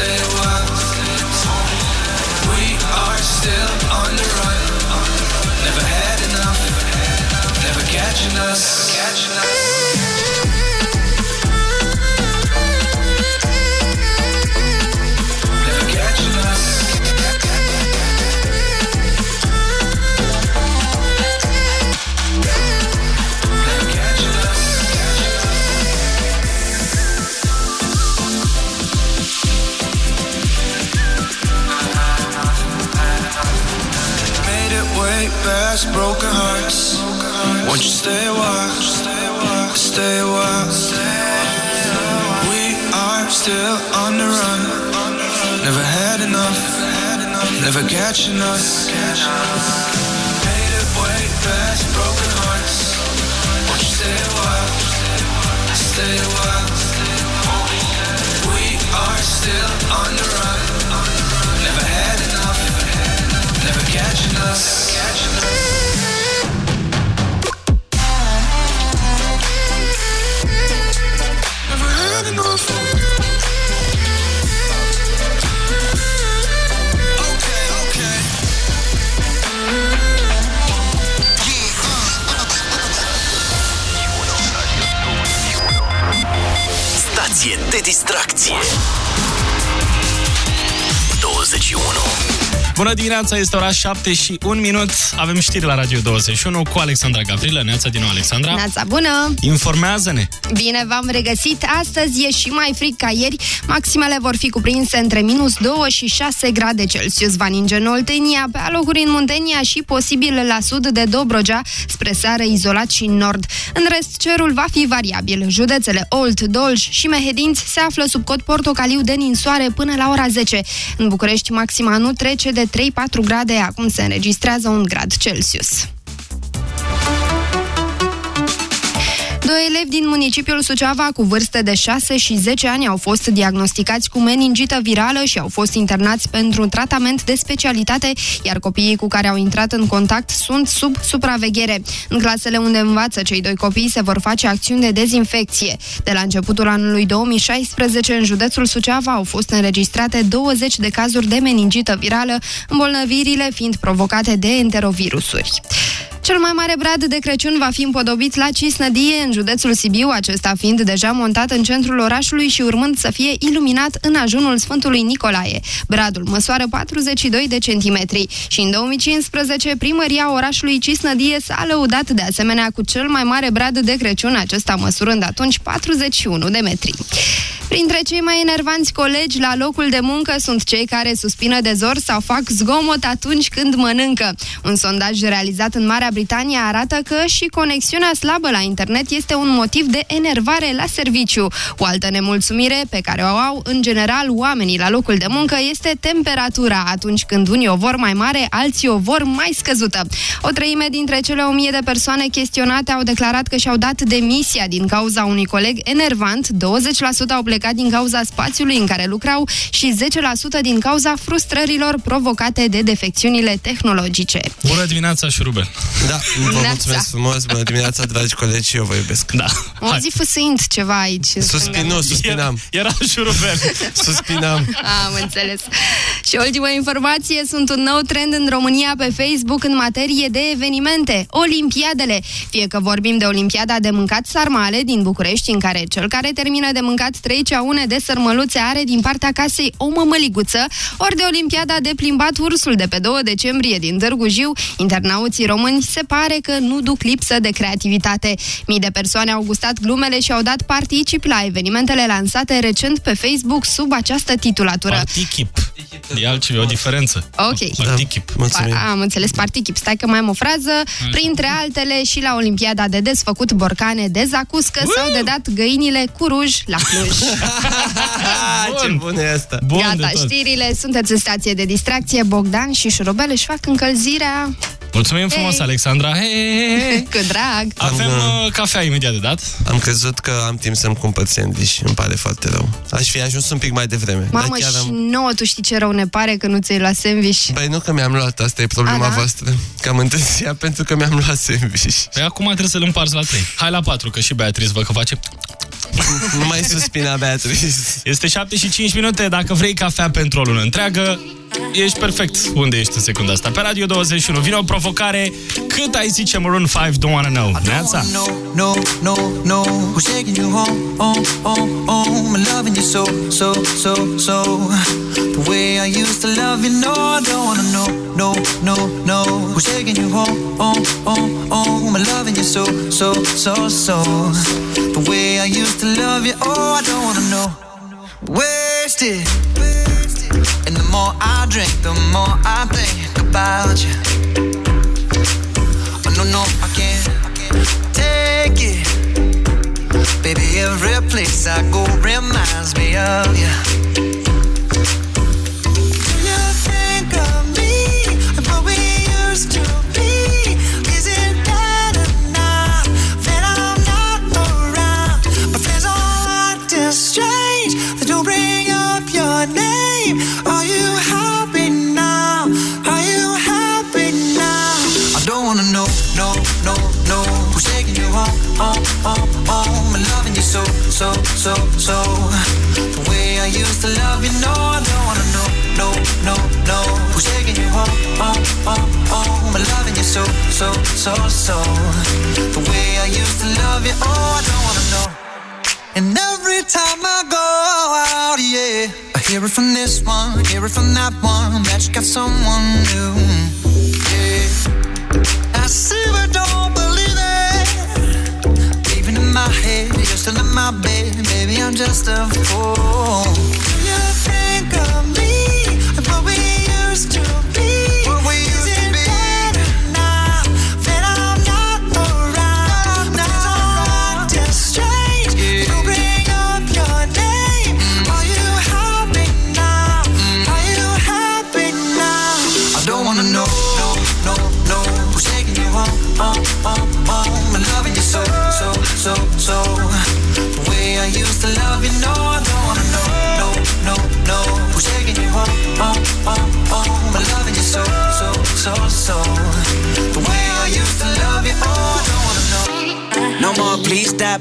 say Never catching us. Made it way past broken hearts. Won't you stay a while? Stay a while. We are still on the run. De distracție. 21 Bună dimineața, este ora 7 și 1 minut. Avem știri la Radio 21 cu Alexandra Gavrilă. Neața din nou, Alexandra. Neața bună! Informează-ne! Bine v-am regăsit! Astăzi e și mai frig ca ieri. Maximele vor fi cuprinse între minus 2 și 6 grade Celsius. Va ninge în Oltenia, pe alocuri în Muntenia și posibil la sud de Dobrogea, spre seară izolat și în nord. În rest, cerul va fi variabil. Județele Olt, Dolj și Mehedinți se află sub cod portocaliu de ninsoare până la ora 10. În București, maxima nu trece de 3-4 grade, acum se înregistrează un grad Celsius. Doi elevi din municipiul Suceava cu vârste de 6 și 10 ani au fost diagnosticați cu meningită virală și au fost internați pentru tratament de specialitate, iar copiii cu care au intrat în contact sunt sub supraveghere. În clasele unde învață cei doi copii se vor face acțiuni de dezinfecție. De la începutul anului 2016, în județul Suceava au fost înregistrate 20 de cazuri de meningită virală, îmbolnăvirile fiind provocate de enterovirusuri. Cel mai mare brad de Crăciun va fi împodobit la Cisnădie, în județul Sibiu, acesta fiind deja montat în centrul orașului și urmând să fie iluminat în ajunul Sfântului Nicolae. Bradul măsoară 42 de centimetri și în 2015 primăria orașului Cisnădie s-a lăudat de asemenea cu cel mai mare brad de Crăciun, acesta măsurând atunci 41 de metri. Printre cei mai enervanți colegi la locul de muncă sunt cei care suspină de zor sau fac zgomot atunci când mănâncă. Un sondaj realizat în Marea Britanie arată că și conexiunea slabă la internet este un motiv de enervare la serviciu. O altă nemulțumire pe care o au în general oamenii la locul de muncă este temperatura. Atunci când unii o vor mai mare, alții o vor mai scăzută. O treime dintre cele o mie de persoane chestionate au declarat că și-au dat demisia din cauza unui coleg enervant, 20% au plecat din cauza spațiului în care lucrau și 10% din cauza frustrărilor provocate de defecțiunile tehnologice. Bună dimineața, șurubel! Da, vă Neața. mulțumesc frumos, bună dimineața, dragi colegi, și eu vă iubesc. Da. O zi fâsâind ceva aici. în Suspin, stânga. nu, suspinam. Era șurubel. Suspinam. Am înțeles. Și ultima informație, sunt un nou trend în România pe Facebook în materie de evenimente, Olimpiadele. Fie că vorbim de Olimpiada de mâncat sarmale din București, în care cel care termină de mâncat trei ceaune de sărmăluțe are din partea casei o mămăliguță, ori de Olimpiada de plimbat ursul de pe 2 decembrie din Târgu Jiu, internauții români se pare că nu duc lipsă de creativitate. Mii de persoane au gustat glumele și au dat particip la evenimentele lansate recent pe Facebook sub această titulatură. Partichip. E altceva, e o diferență. Ok. Partichip. Mulțumim. Pa- Am înțeles particip. Stai că mai am o frază. Printre altele și la Olimpiada de desfăcut borcane de zacuscă sau de dat găinile cu ruj la Cluj. Ce bun e asta. Bun Gata, de tot. știrile. Sunteți în stație de distracție. Bogdan și Șurubel își fac încălzirea Mulțumim frumos, Hei. Alexandra. Hei, hei, hei. cu drag. Avem Am, uh, cafea imediat de dat. Am crezut că am timp să-mi cumpăr sandwich, îmi pare foarte rău. Aș fi ajuns un pic mai devreme. Mamă, dar chiar și am... nouă, tu știi ce rău ne pare că nu ți-ai luat sandwich? Păi nu că mi-am luat, asta e problema A, da? voastră. Că am întârziat pentru că mi-am luat sandwich. Păi acum trebuie să-l împarți la 3. Hai la 4, că și Beatrice vă că face... Nu mai suspina, Beatrice. Este 7 și 5 minute. Dacă vrei cafea pentru o lună întreagă, ești perfect unde ești în secunda asta. Pe Radio 21 vine o provocare. Cât ai zice Maroon 5, Don't Wanna Know? Neața? No, no, no, no. Who's taking you home, home, home, home? And loving you so, so, so, so. The way I used to love you, no, I don't wanna know, no, no, no. Who's taking you home, home, home, home? And loving you so, so, so, so. The way I used to love you, oh, I don't wanna know. Wasted. And the more I drink, the more I think about you. Oh, no, no, I can't take it. Baby, every place I go reminds me of you. Got someone new.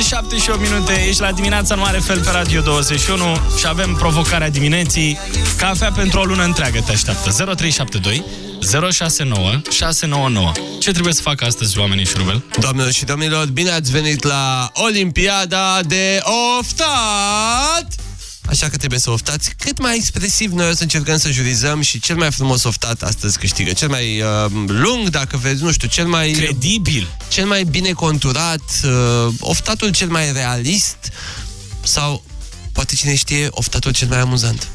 Este 7 și 8 minute, ești la dimineața în mare fel pe Radio 21 și avem provocarea dimineții. Cafea pentru o lună întreagă te așteaptă. 0372 069 699. Ce trebuie să facă astăzi oamenii șurubel? Doamnelor și domnilor, bine ați venit la Olimpiada de oftat! Așa că trebuie să oftați cât mai expresiv. Noi o să încercăm să jurizăm și cel mai frumos oftat astăzi câștigă. Cel mai uh, lung, dacă vezi, nu știu, cel mai... Credibil. Cel mai bine conturat, uh, oftatul cel mai realist sau, poate cine știe, oftatul cel mai amuzant.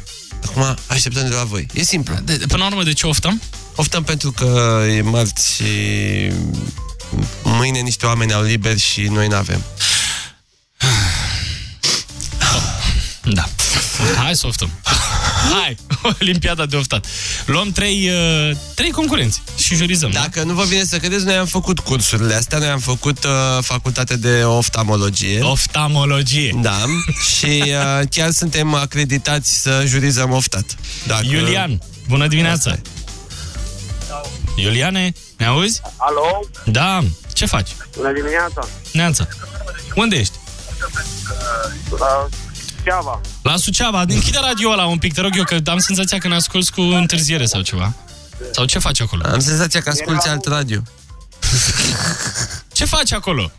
Acum așteptăm de la voi. E simplu. De, până la urmă, de ce oftăm? Oftăm pentru că e marți și mâine niște oameni au liber și noi n-avem. Da. Hai să oftăm. Hai, Olimpiada de oftat. Luăm trei, uh, trei concurenți și jurizăm. Da? Dacă nu vă vine să credeți, noi am făcut cursurile astea, noi am făcut uh, facultate de oftalmologie. Oftalmologie. Da, și uh, chiar suntem acreditați să jurizăm oftat. Dacă... Iulian, bună dimineața. Iuliane, ne auzi? Alo, Da, ce faci? bună dimineața. Neața. Unde ești? La Suceava. La Suceava. Închide radio ăla un pic, te rog eu, că am senzația că ne asculti cu întârziere sau ceva. Sau ce faci acolo? Am senzația că asculti alt radio. Ce faci acolo?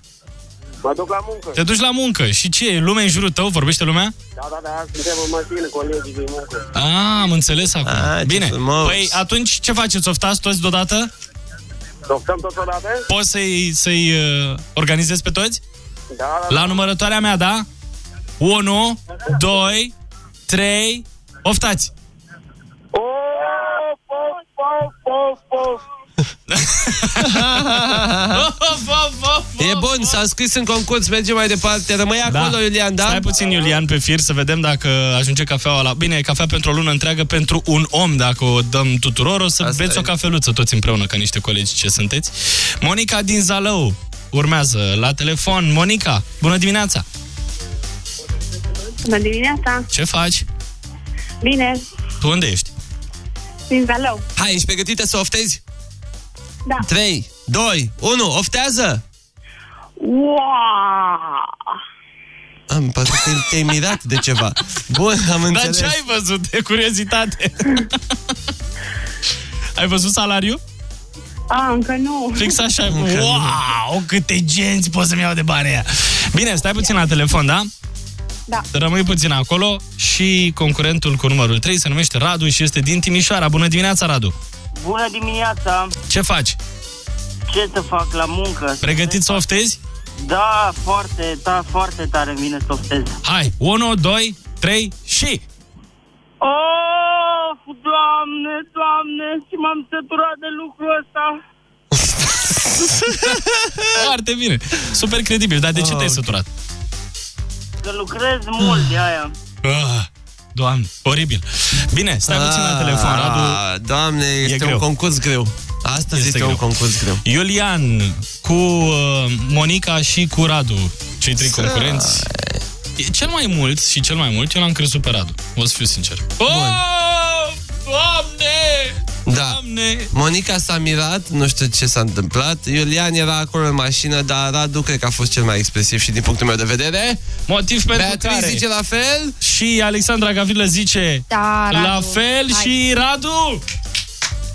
Mă duc la muncă. Te duci la muncă și ce? E lumea în jurul tău? Vorbește lumea? Da, da, da, suntem în mașină, colegii din muncă. Ah, am înțeles acum. Ah, ce Bine. frumos. Păi atunci ce faceți? Oftați toți deodată? Tocăm totodată? Poți să-i, să-i uh, organizezi pe toți? Da, da. La numărătoarea mea, da? 1, 2, 3, oftați! Of, of, of, of, of. E bun, s-a scris în concurs, mergem mai departe. Rămâi acolo, Iulian, da? Stai puțin, Iulian, pe fir să vedem dacă ajunge cafeaua la... Bine, e cafea pentru o lună întreagă pentru un om, dacă o dăm tuturor, o să Asta beți e. o cafeluță toți împreună, ca niște colegi ce sunteți. Monica din Zalău urmează la telefon. Monica, bună dimineața! Bună dimineața! Ce faci? Bine, Tu unde ești? din Zalău. Hai, ești pregătită să oftezi? Da. 3, 2, 1, oftează! Wow! Am parcă te-ai, te-ai mirat de ceva. Bun, am Dar înțeles. ce ai văzut? De curiozitate. ai văzut salariul? A, încă nu. Fix așa. Încă nu. wow, câte genți pot să-mi iau de bani aia. Bine, stai puțin la telefon, da? Da. Rămâi puțin acolo și concurentul cu numărul 3 se numește Radu și este din Timișoara. Bună dimineața, Radu! Bună dimineața! Ce faci? Ce să fac la muncă? Pregătit să oftezi? Da, foarte, da, foarte tare îmi vine să oftez. Hai, 1, 2, 3 și... Oh, doamne, doamne, și m-am săturat de lucrul ăsta. Foarte bine. Super credibil. Dar de ce Ah, te-ai ok. săturat? Că lucrez mult de aia. Ah, doamne, oribil. Bine, stai puțin la telefon, Radu. Ah, Doamne, este greu. un concurs greu. Astăzi Este este, greu. un concurs greu. Iulian cu uh, Monica și cu Radu, cei trei concurenți. E Cel mai mult și cel mai mult eu l-am crezut pe Radu. O să fiu sincer. Oh, Doamne! Da. Doamne! Monica s-a mirat, nu știu ce s-a întâmplat. Iulian era acolo în mașină, dar Radu cred că a fost cel mai expresiv și din punctul meu de vedere. Motiv pentru Beatrice care... zice la fel. Și Alexandra Gavrilă zice Da, Radu. la fel Hai. și Radu!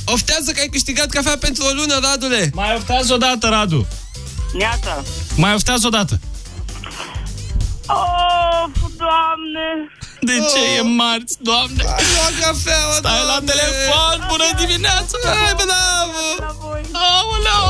Oftează că ai câștigat cafea pentru o lună, Radule. Mai oftează o dată, Radu! Neața. Mai oftează o dată! Oh, doamne. De ce e marți, Doamne? Ai luat cafea, Stai la telefon, bună dimineața! Hai, bravo! La voi. Aoleu!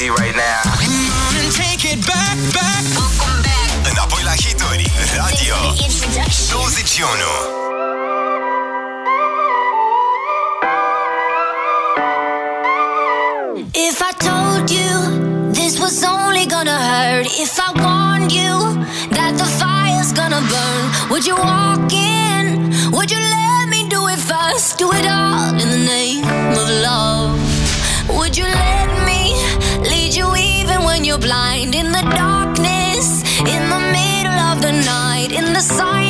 Crazy right now. Mm, Înapoi la hituri, radio 21. If I told you this was only gonna hurt, if I warned you that the fire's gonna burn, would you walk in? Would you let me do it first? Do it all in the name of love. Would you let me you're blind? In the darkness, in the middle of the night, in the silence,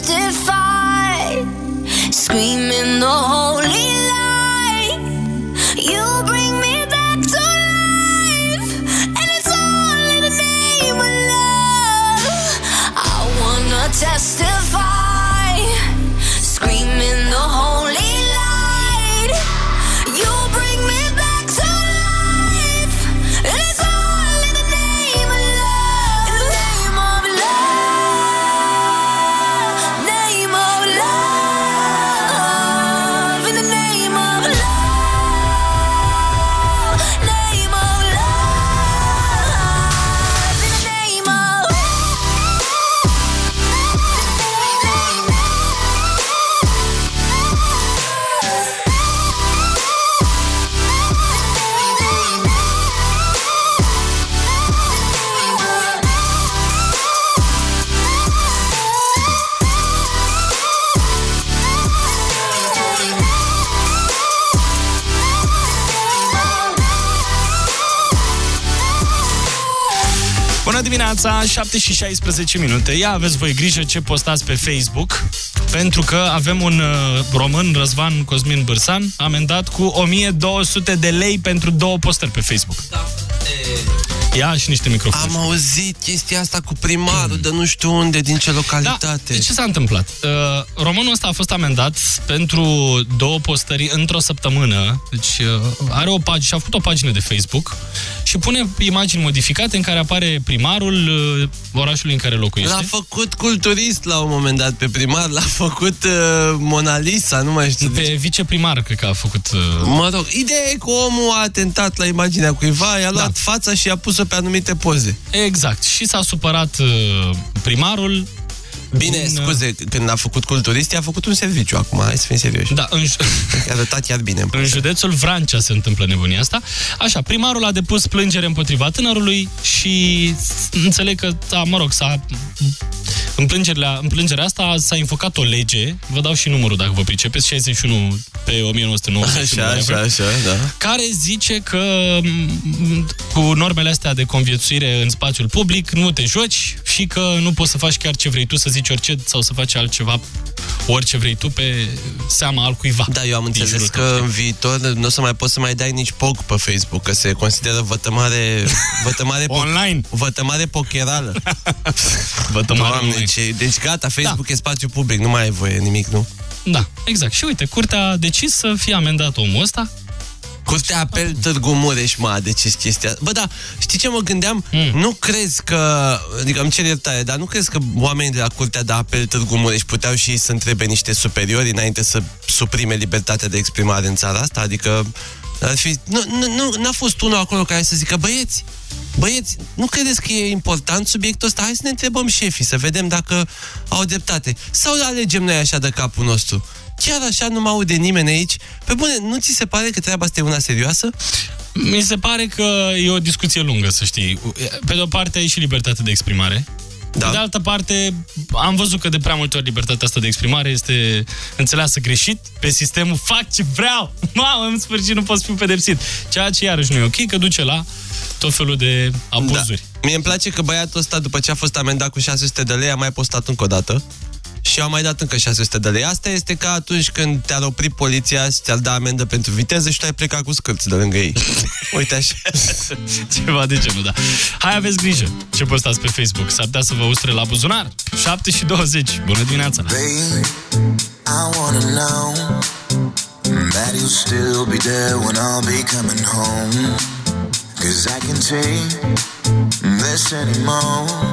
wanna testify, screaming the holy dimineața, 7 și 16 minute. Ia aveți voi grijă ce postați pe Facebook, pentru că avem un uh, român, Răzvan Cosmin Bârsan, amendat cu 1200 de lei pentru două postări pe Facebook. Ia și niște microfone. Am auzit chestia asta cu primarul de nu știu unde, din ce localitate. Da, ce s-a întâmplat? Uh, românul ăsta a fost amendat pentru două postări într-o săptămână. Deci uh, are o pagină, și-a făcut o pagină de Facebook și pune imagini modificate în care apare primarul uh, orașului în care locuiește. L-a făcut culturist la un moment dat pe primar, l-a făcut uh, Mona Lisa, nu mai știu. Pe viceprimar, cred că a făcut... Uh... Mă rog, ideea e că omul a atentat la imaginea cuiva, i-a luat da. fața și a pus-o pe anumite poze. Exact. Și s-a supărat uh, primarul. Bine, un, scuze, când a făcut culturist, i-a făcut un serviciu acum, hai să fim serioși. Da, în, a arătat iar bine. În județul Vrancea se întâmplă nebunia asta. Așa, primarul a depus plângere împotriva tânărului și înțeleg că, da, mă rog, s-a, în, plângerea, în plângerea asta s-a invocat o lege, vă dau și numărul dacă vă pricepeți, 61 pe 1990. Așa, așa, așa, da. Care zice că m, cu normele astea de conviețuire în spațiul public nu te joci și că nu poți să faci chiar ce vrei tu, să zici orice sau să faci altceva, orice vrei tu pe seama al cuiva. Da, eu am înțeles că în viitor nu o să mai poți să mai dai nici POG pe Facebook, că se consideră vătămare... vătămare Online. Vătămare pocherală. vătămare Doamne, online. ce... Deci gata, Facebook da. e spațiu public, nu mai ai voie nimic, nu? Da, exact. Și uite, curtea a decis să fie amendat omul ăsta. Curtea apel Târgu Mureș m-a decis chestia. Bă, da, știi ce mă gândeam? Mm. Nu crezi că, adică îmi cer iertare, dar nu crezi că oamenii de la Curtea de Apel Târgu Mureș puteau și ei să întrebe niște superiori înainte să suprime libertatea de exprimare în țara asta? Adică ar fi, nu, nu, nu, n-a fost unul acolo care să zică, băieți, băieți, nu credeți că e important subiectul ăsta? Hai să ne întrebăm șefii, să vedem dacă au dreptate. Sau alegem noi așa de capul nostru? Chiar așa nu mă aude nimeni aici? Pe bune, nu ți se pare că treaba asta e una serioasă? Mi se pare că e o discuție lungă, să știi. Pe de o parte ai și libertate de exprimare. Da. Pe de altă parte, am văzut că de prea multe ori libertatea asta de exprimare este înțeleasă greșit pe sistemul fac ce vreau. Mamă, în sfârșit nu pot fi pedepsit. Ceea ce iarăși nu e ok, că duce la tot felul de abuzuri. Da. Mie îmi place că băiatul ăsta, după ce a fost amendat cu 600 de lei, a mai postat încă o dată și au mai dat încă 600 de lei. Asta este ca atunci când te-ar opri poliția și ți-ar da amendă pentru viteză și tu ai plecat cu scârți de lângă ei. Uite așa. Ceva de genul, da. Hai, aveți grijă ce postați pe Facebook. S-ar putea să vă ustre la buzunar. 7 și 20. Bună dimineața! Baby, I wanna know that you'll still be there when I'll be coming home. Cause I can take this anymore.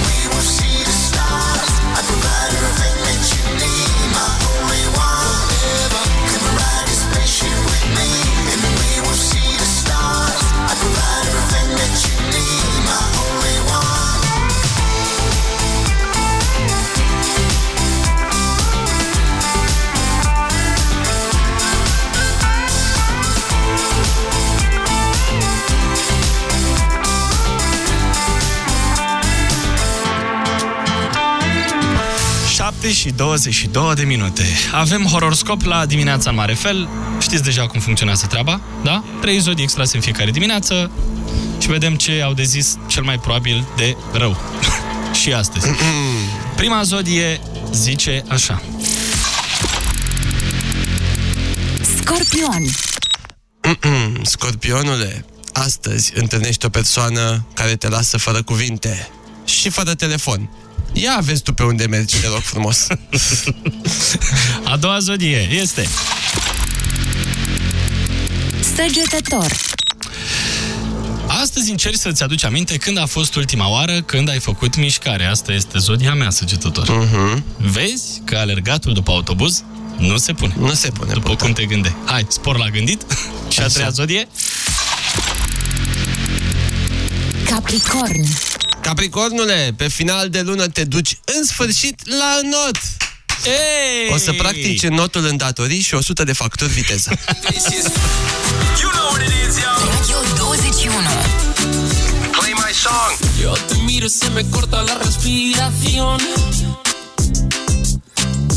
7 și 22 de minute. Avem horoscop la dimineața în mare fel. Știți deja cum funcționează treaba, da? Trei zodii extrase în fiecare dimineață și vedem ce au de zis cel mai probabil de rău. și astăzi. Prima zodie zice așa. Scorpion. Scorpionule, astăzi întâlnești o persoană care te lasă fără cuvinte și fără telefon Ia vezi tu pe unde mergi, te rog frumos. A doua zodie este Săgetător. Astăzi încerci să-ți aduci aminte când a fost ultima oară când ai făcut mișcare. Asta este zodia mea, săgetător. Mhm. Vezi că alergatul după autobuz nu se pune. Nu se pune. După cum te gândeai. Hai, spor la gândit. Și a Așa. treia zodie? Capricorn. Capricornule, pe final de lună te duci în sfârșit la not. Ei! O să practici notul în datorii și 100 de facturi viteză. Radio 21. Play my song. Yo te miro y se me corta la respiración.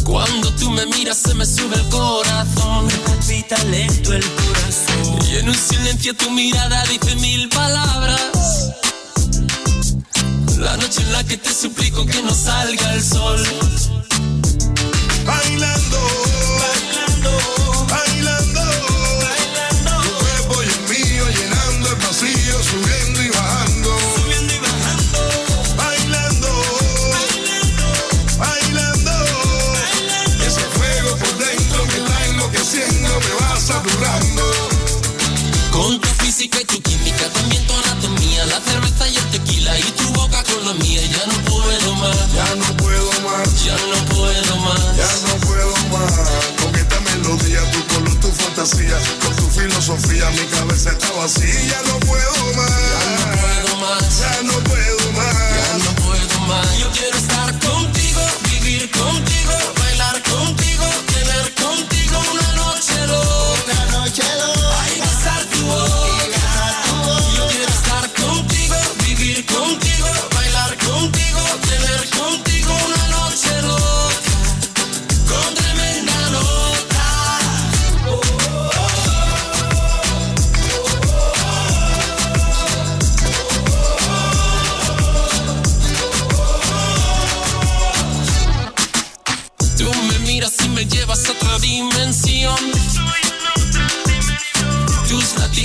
Cuando tú me miras se me sube el corazón. Me palpita lento el corazón. Y en un silencio tu mirada dice mil palabras. La noche en la que te suplico que no salga el sol. Bailando, bailando, bailando, bailando. Tu cuerpo y el mío llenando el vacío, subiendo y bajando, subiendo y bajando. Bailando, bailando, bailando. Ese fuego por dentro me está enloqueciendo, me va saturando. Con tu física y tu química, también tu anatomía, la cerveza y el tequila y tu sola mía, ya no puedo más. Ya no puedo más. Ya no puedo más. Ya no puedo más. Con esta melodía, tu color, tu fantasía, con tu filosofía, mi cabeza está vacía. Ya no puedo más.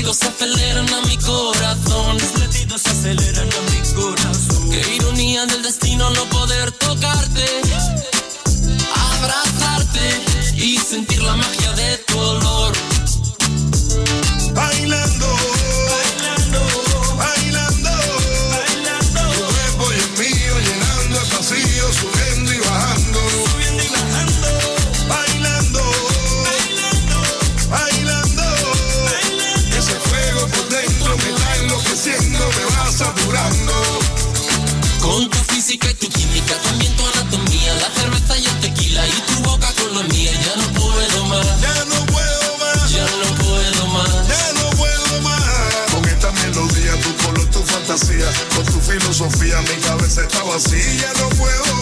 latidos se aceleran a mi corazón. Mis latidos aceleran a mi corazón. Qué ironía del destino no poder tocarte, abrazarte y sentir la magia de tu filosofía, mi cabeza está vacía, no puedo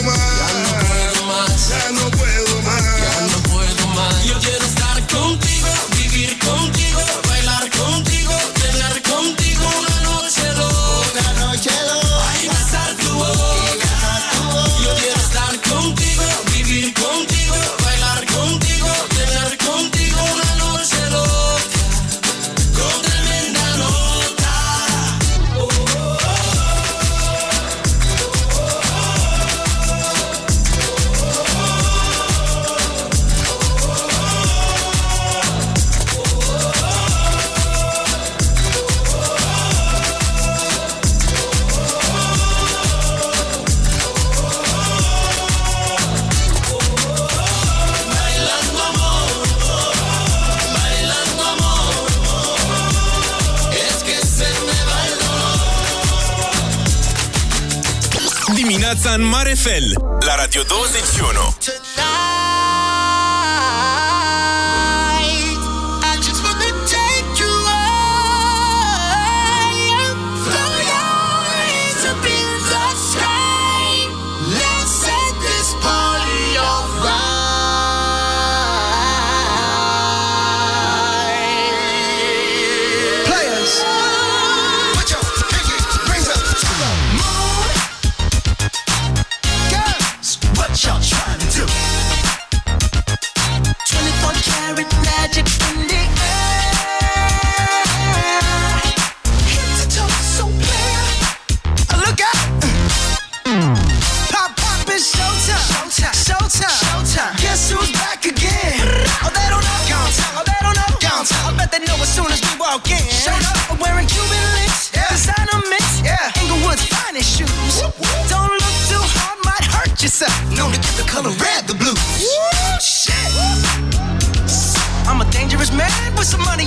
în mare fel la Radio 21.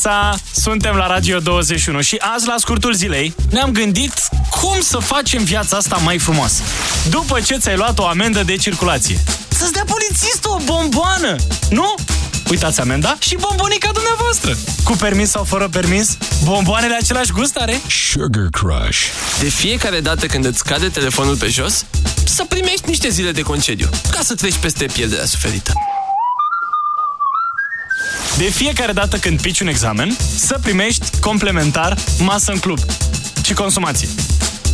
dimineața! Suntem la Radio 21 și azi, la scurtul zilei, ne-am gândit cum să facem viața asta mai frumoasă. După ce ți-ai luat o amendă de circulație. Să-ți dea polițistul o bomboană, nu? Uitați amenda și bombonica dumneavoastră. Cu permis sau fără permis, bomboanele același gust are? Sugar Crush. De fiecare dată când îți cade telefonul pe jos, să primești niște zile de concediu, ca să treci peste pierderea suferită. De fiecare dată când pici un examen, să primești complementar masă în club și consumație.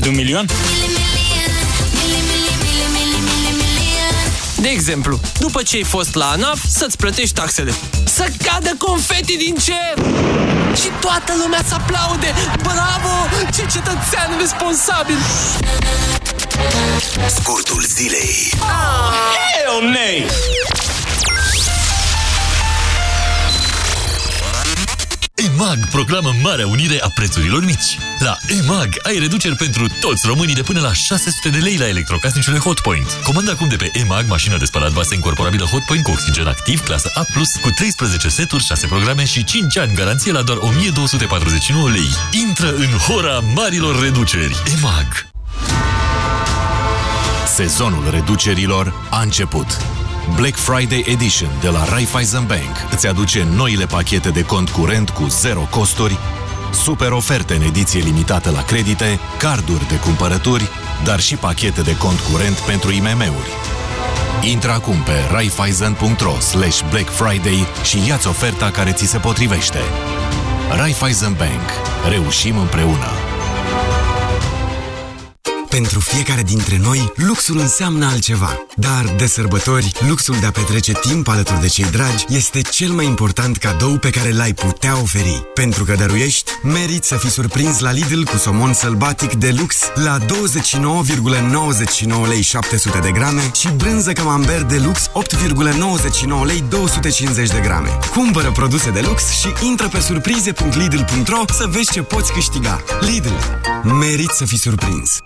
De un milion? De exemplu, după ce ai fost la ANAF, să-ți plătești taxele. Să cadă confeti din cer! Și toată lumea să aplaude! Bravo! Ce cetățean responsabil! Scurtul zilei. Hell nay! EMAG proclamă Marea Unire a prețurilor mici. La EMAG ai reduceri pentru toți românii de până la 600 de lei la electrocasnicele Hotpoint. Comanda acum de pe EMAG mașină de spălat vase incorporabilă Hotpoint cu oxigen activ clasă A+, cu 13 seturi, 6 programe și 5 ani garanție la doar 1249 lei. Intră în hora marilor reduceri. EMAG. Sezonul reducerilor a început. Black Friday Edition de la Raiffeisen Bank îți aduce noile pachete de cont curent cu zero costuri, super oferte în ediție limitată la credite, carduri de cumpărături, dar și pachete de cont curent pentru IMM-uri. Intră acum pe raiffeisen.ro slash Black Friday și ia-ți oferta care ți se potrivește. Raiffeisen Bank. Reușim împreună! Pentru fiecare dintre noi, luxul înseamnă altceva. Dar, de sărbători, luxul de a petrece timp alături de cei dragi este cel mai important cadou pe care l-ai putea oferi. Pentru că dăruiești, meriți să fii surprins la Lidl cu somon sălbatic de lux la 29,99 lei 700 de grame și brânză camembert de lux 8,99 lei 250 de grame. Cumpără produse de lux și intră pe surprize.lidl.ro să vezi ce poți câștiga. Lidl. Meriți să fii surprins.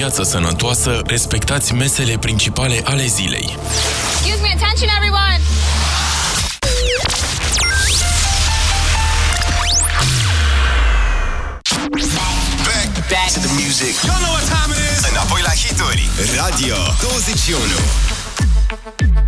viață sănătoasă, respectați mesele principale ale zilei. Excuse me, attention everyone! Back, back to the music. You know what time it is. Înapoi la hituri. Radio 21.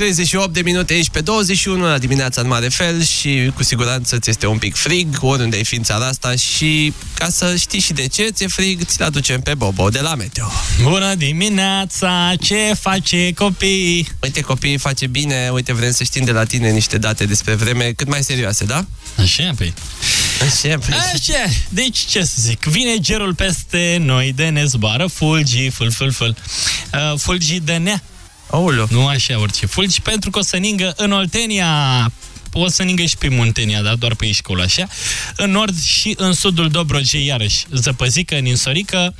38 de minute aici pe 21 la dimineața în mare fel și cu siguranță ți este un pic frig oriunde ai fi în țara asta și ca să știi și de ce ți-e frig, ți-l aducem pe Bobo de la Meteo. Bună dimineața, ce face copii? Uite, copii, face bine, uite, vrem să știm de la tine niște date despre vreme cât mai serioase, da? Așa, păi. Așa, păi. Așa, deci ce să zic, vine gerul peste noi de ne zboară fulgi, fâl, fâl, fâl. Uh, fulgi de nea. Aoleu. Nu așa orice. Fulgi pentru că o să ningă în Oltenia, o să ningă și pe Muntenia, dar doar pe aici acolo, așa. În nord și în sudul Dobrogei, iarăși, zăpăzică, ninsorică.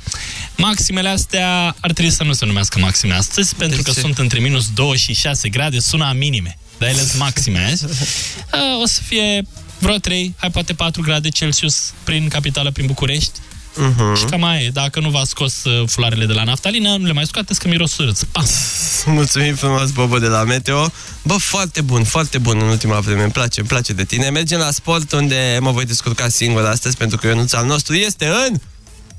Maximele astea ar trebui să nu se numească maxime astăzi, pentru că ce? sunt între minus 2 și 6 grade, sună a minime. Dar ele sunt maxime azi. Uh, O să fie vreo 3, hai poate 4 grade Celsius prin capitală, prin București. Mhm. Și cam aia e. Dacă nu v-a scos uh, fularele de la naftalină, nu le mai scoateți că miros urât. Pa! Mulțumim frumos, Bobo, de la Meteo. Bă, foarte bun, foarte bun în ultima vreme. Îmi place, îmi place de tine. Mergem la sport unde mă voi descurca singur astăzi pentru că Ionuț al nostru este în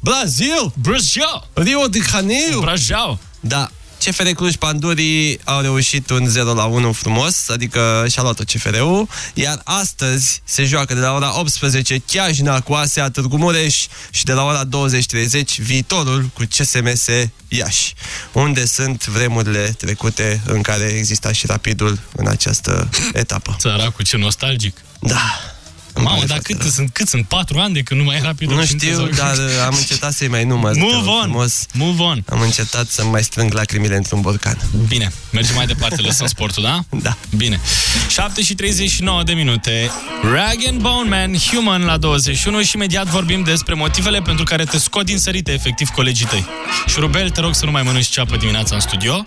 Brazil! Brazil! Rio de Janeiro! Brazil! Da. CFR Cluj Pandurii au reușit un 0 la 1 frumos, adică și-a luat-o CFR-ul, iar astăzi se joacă de la ora 18 Chiajna cu ASEA Târgu Mureș și de la ora 20.30 viitorul cu CSMS Iași, unde sunt vremurile trecute în care exista și rapidul în această etapă. Săracul, ce nostalgic. Da. Mamă, dar cât sunt? Cât sunt? Patru ani de când nu mai e rapidul? Nu și știu, înțeleg. dar am încetat să-i mai număr. Move te rog on. Frumos. Move on. Am încetat să mai strâng lacrimile într-un borcan. Bine, mergem mai departe, lăsăm sportul, da? Da. Bine. 7 și 39 de minute. Rag and Bone Man, Human la 21 și imediat vorbim despre motivele pentru care te scot din sărite efectiv colegii tăi. Șurubel, te rog să nu mai mănânci ceapă dimineața în studio.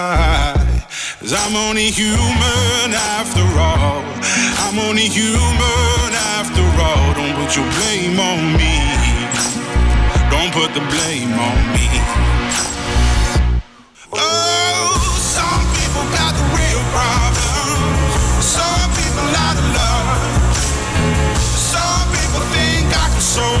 Cause I'm only human after all. I'm only human after all. Don't put your blame on me. Don't put the blame on me. Oh, some people got the real. Some people out of love. Some people think I can solve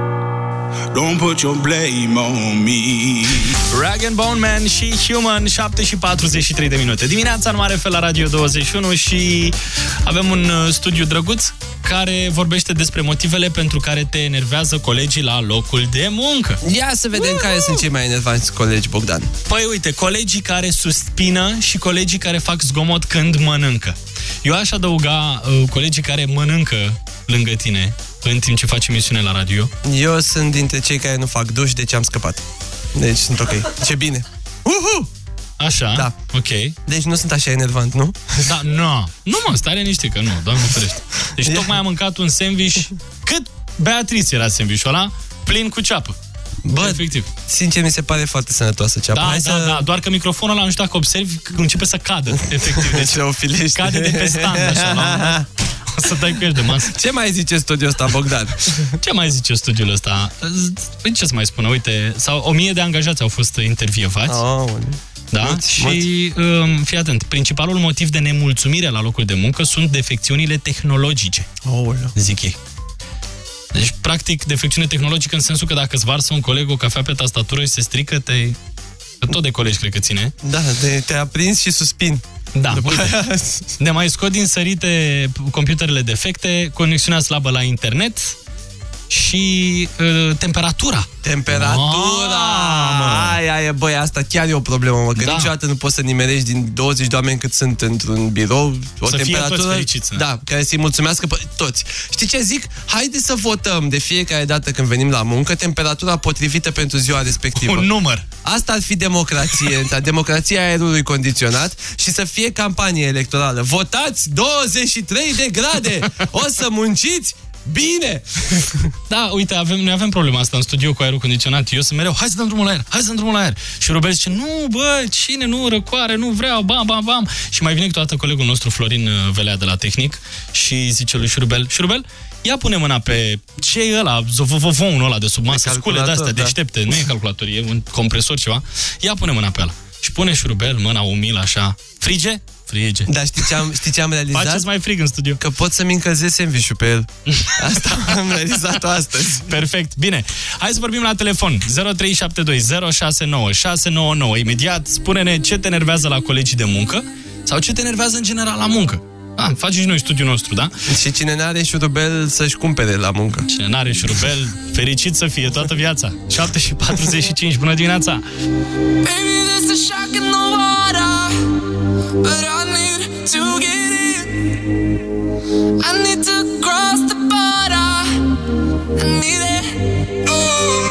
Don't put your blame on me. Rag and Bone Man și Human, 7 și 43 de minute. Dimineața în mare fel la Radio 21 și avem un uh, studiu drăguț care vorbește despre motivele pentru care te enervează colegii la locul de muncă. Ia să vedem care sunt cei mai enervanți colegi, Bogdan. Păi uite, colegii care suspină și colegii care fac zgomot când mănâncă. Eu aș adăuga uh, colegii care mănâncă lângă tine în timp ce faci emisiune la radio. Eu sunt dintre cei care nu fac duș, deci am scăpat. Deci sunt ok. Ce bine. Uhu! Așa, Da. ok. Deci nu sunt așa enervant, nu? Da, nu. Nu mă, stai liniștit că nu, doamne ferește. Deci tocmai am mâncat un sandwich, cât Beatrice era sandwichul ăla, plin cu ceapă. Bă, Efectiv. sincer mi se pare foarte sănătoasă ceapa. Da, Hai da, să... da, doar că microfonul ăla, nu știu dacă observi, că începe să cadă, efectiv. Deci Ce o filește. cade de pe stand, așa, la un moment. O să dai cu ești de masă. Ce mai zice studiul ăsta, Bogdan? Ce mai zice studiul ăsta? Păi ce să mai spună? Uite, sau o mie de angajați au fost intervievați. Oh, Da? mulți, și um, fii atent, principalul motiv de nemulțumire la locul de muncă sunt defecțiunile tehnologice, oh, zic ei. Deci, practic, defecțiune tehnologică în sensul că dacă îți varsă un coleg o cafea pe tastatură și se strică, te... că tot de colegi, cred că ține. Da, te, te-a prins și suspin. Da, uite. Ne mai scot din sărite computerele defecte, conexiunea slabă la internet și uh, temperatura. Temperatura! Aia, aia, băi, asta chiar e o problemă, mă, că Da. niciodată nu poți să nimerești din 20 de oameni cât sunt într-un birou o Să fie temperatură. toți fericiți, da. da, care să-i mulțumească pe toți. Știi ce zic? Haide să votăm de fiecare dată când venim la muncă temperatura potrivită pentru ziua respectivă. Un număr. Asta ar fi democrație, democrația aerului condiționat și să fie campanie electorală. Votați 23 de grade! O să munciți Bine! Da, uite, avem, noi avem problema asta în studio cu aerul condiționat. Eu sunt mereu, hai să dăm drumul la aer, hai să dăm drumul la aer. Și Robert zice, nu, bă, cine, nu, răcoare, nu vreau, bam, bam, bam. Și mai vine câteodată colegul nostru, Florin uh, Velea de la Tehnic, și zice lui Șurubel, Șurubel, ia pune mâna pe ce e ăla, zovovovonul ăla de sub masă, scule de calculator, astea, da. deștepte, nu e calculator, e un compresor ceva. Ia pune mâna pe ăla. Și pune Șurubel mâna umil așa, frige? Frige. Dar știi ce am, știi ce am realizat? Faceți mai frig în studio. Că pot să-mi încălzesc sandwich pe el. Asta am realizat astăzi. Perfect. Bine. Hai să vorbim la telefon. 0372 069 699. Imediat, spune-ne ce te enervează la colegii de muncă sau ce te enervează în general la muncă. Ah, facem și noi studiul nostru, da? Și cine n-are șurubel să-și cumpere la muncă. Cine n-are șurubel, fericit să fie toată viața. 7 și 45. Bună dimineața! Baby, but I need to get in. I need to cross the border. I need it. Oh,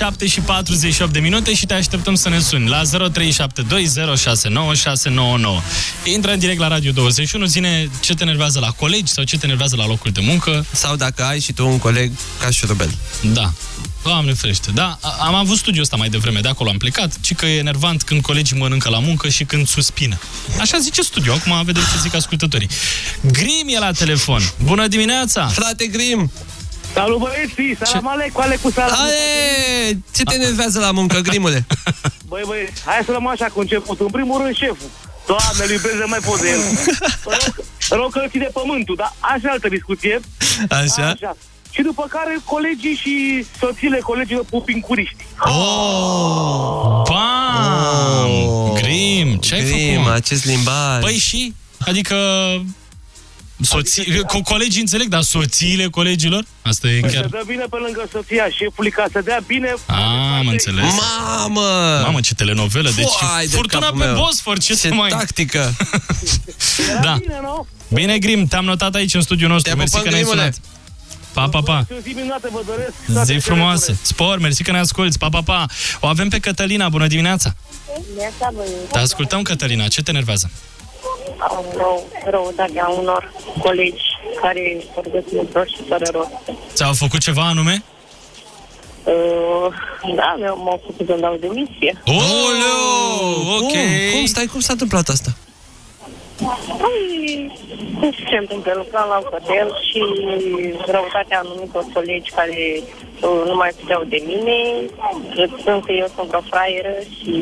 7 și 48 de minute și te așteptăm să ne suni la 0372069699. Intră în direct la Radio 21, zine ce te enervează la colegi sau ce te enervează la locul de muncă. Sau dacă ai și tu un coleg ca șurubel. Da. Doamne ferește. Da, a- am avut studiul ăsta mai devreme, de acolo am plecat, ci că e enervant când colegii mănâncă la muncă și când suspină. Așa zice studiul, acum vedem ce zic ascultătorii. Grim e la telefon. Bună dimineața! Frate Grim! Salut băieții, salam aleikum, aleikum salam. Ale, ce te enervează la muncă, Grimule? Băi, băi, hai să luăm așa cu început. În primul rând, șeful. Doamne, lui iubesc de mai pot de el. Rău- Rău că îl ține pământul, dar așa altă discuție. Așa? Așa. Și după care colegii și soțiile colegilor pupincuriști. Oh! Bam! Grim, ce ai Grim, făcut? acest limbaj. Păi și? Adică Soții, cu colegii înțeleg, dar soțiile colegilor? Asta e Să chiar... dă bine pe lângă soția șefului ca să dea bine... Am înțeles. Mamă! Mamă, ce telenovelă. Deci, Foai de furtuna capul pe meu. Bosfor, ce, Ce să mai... tactică! Da. Bine, nu? Bine, Grim, te-am notat aici în studiul nostru. Te Mersi pupăm, că ne-ai Grimule. sunat. Pa, pa, pa. Și o zi minunată vă doresc. toate Zi cele frumoasă. bune. Spor, mersi că ne asculti. Pa, pa, pa. O avem pe Cătălina. Bună dimineața. Te ascultăm, Cătălina. Ce te enervează? Am rău, răutatea unor colegi care vorbesc mult și fără rost. Ți-au făcut ceva anume? Uh, da, mi-au- m-au făcut să-mi dau demisie. Oleu! Ok. Cum? Cum stai? Cum s-a întâmplat asta? Păi, nu știu ce întâmplă, lucram la un hotel și răutatea anumitor colegi care uh, nu mai puteau de mine, sunt că eu sunt vreo fraieră și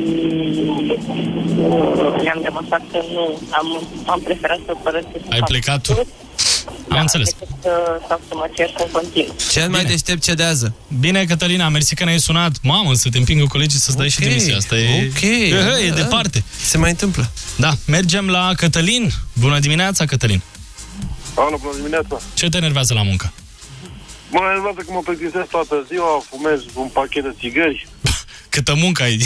uh, le-am demonstrat că nu, am, am preferat să părăsesc. Ai plecat tu? Am înțeles. Decât să, sau să mă cer în continuu. Cel mai deștept cedează. Bine, Cătălina, mersi că ne-ai sunat. Mamă, să te împingă colegii să-ți dai și Ok, demisia. Asta e... ok. E, e Da. departe. Se mai întâmplă. Da, mergem la Cătălin. Bună dimineața, Cătălin. Alo, bună dimineața. Ce te enervează la muncă? Mă enervează că mă plictisesc toată ziua, fumez un pachet de țigări. Câtă muncă ai?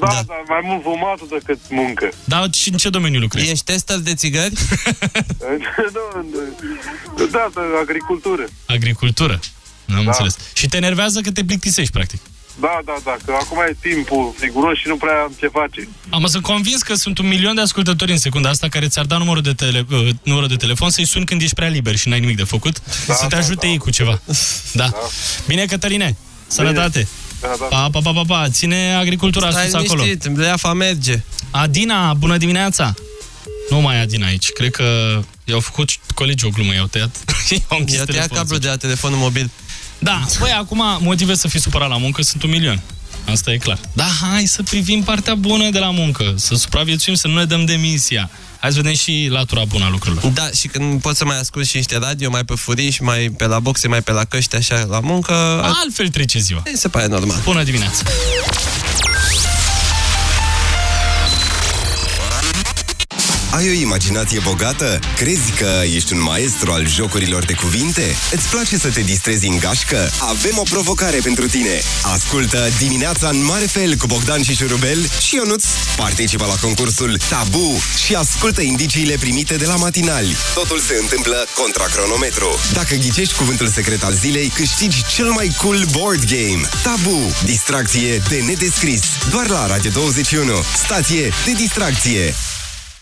Da, da, dar mai mult fumatul decât muncă. Da, și în ce domeniu lucrezi? Ești tester de țigări? da, da, da, da, agricultură. Agricultură. Am Da. înțeles. Și te enervează că te plictisești, practic. Da, da, da, că acum e timpul siguros și nu prea am ce face. Am sunt convins că sunt un milion de ascultători în secunda asta care ți-ar da numărul de, tele, uh, numărul de telefon să-i suni când ești prea liber și n-ai nimic de făcut, Da, să te da, ajute da. ei cu ceva. Da. Bine, Cătăline, sănătate. Da, da. Pa, pa, pa, pa, pa. Ține agricultura Stai sus acolo. liniștit, leafa merge. Adina, bună dimineața! Nu mai e Adina aici. Cred că i-au făcut colegii o glumă, i-au tăiat. i-au închis I-a tăiat telefonul. cablul de la telefonul mobil. Da, băi, acum motive să fii supărat la muncă sunt un milion. Asta e clar. Da, hai să privim partea bună de la muncă, să supraviețuim, să nu ne dăm demisia. Hai să vedem și latura bună a lucrurilor. Da, și când poți să mai asculti și niște radio, mai pe furiș, mai pe la boxe, mai pe la căști, așa, la muncă... Altfel trece ziua. Mi se pare normal. Bună dimineața! Ai o imaginație bogată? Crezi că ești un maestru al jocurilor de cuvinte? Îți place să te distrezi în gașcă? Avem o provocare pentru tine! Ascultă dimineața în mare fel cu Bogdan și Șurubel și Ionuț. Participă la concursul Tabu și ascultă indiciile primite de la matinali. Totul se întâmplă contra cronometru. Dacă ghicești cuvântul secret al zilei, câștigi cel mai cool board game. Tabu. Distracție de nedescris. Doar la Radio 21. Stație de distracție.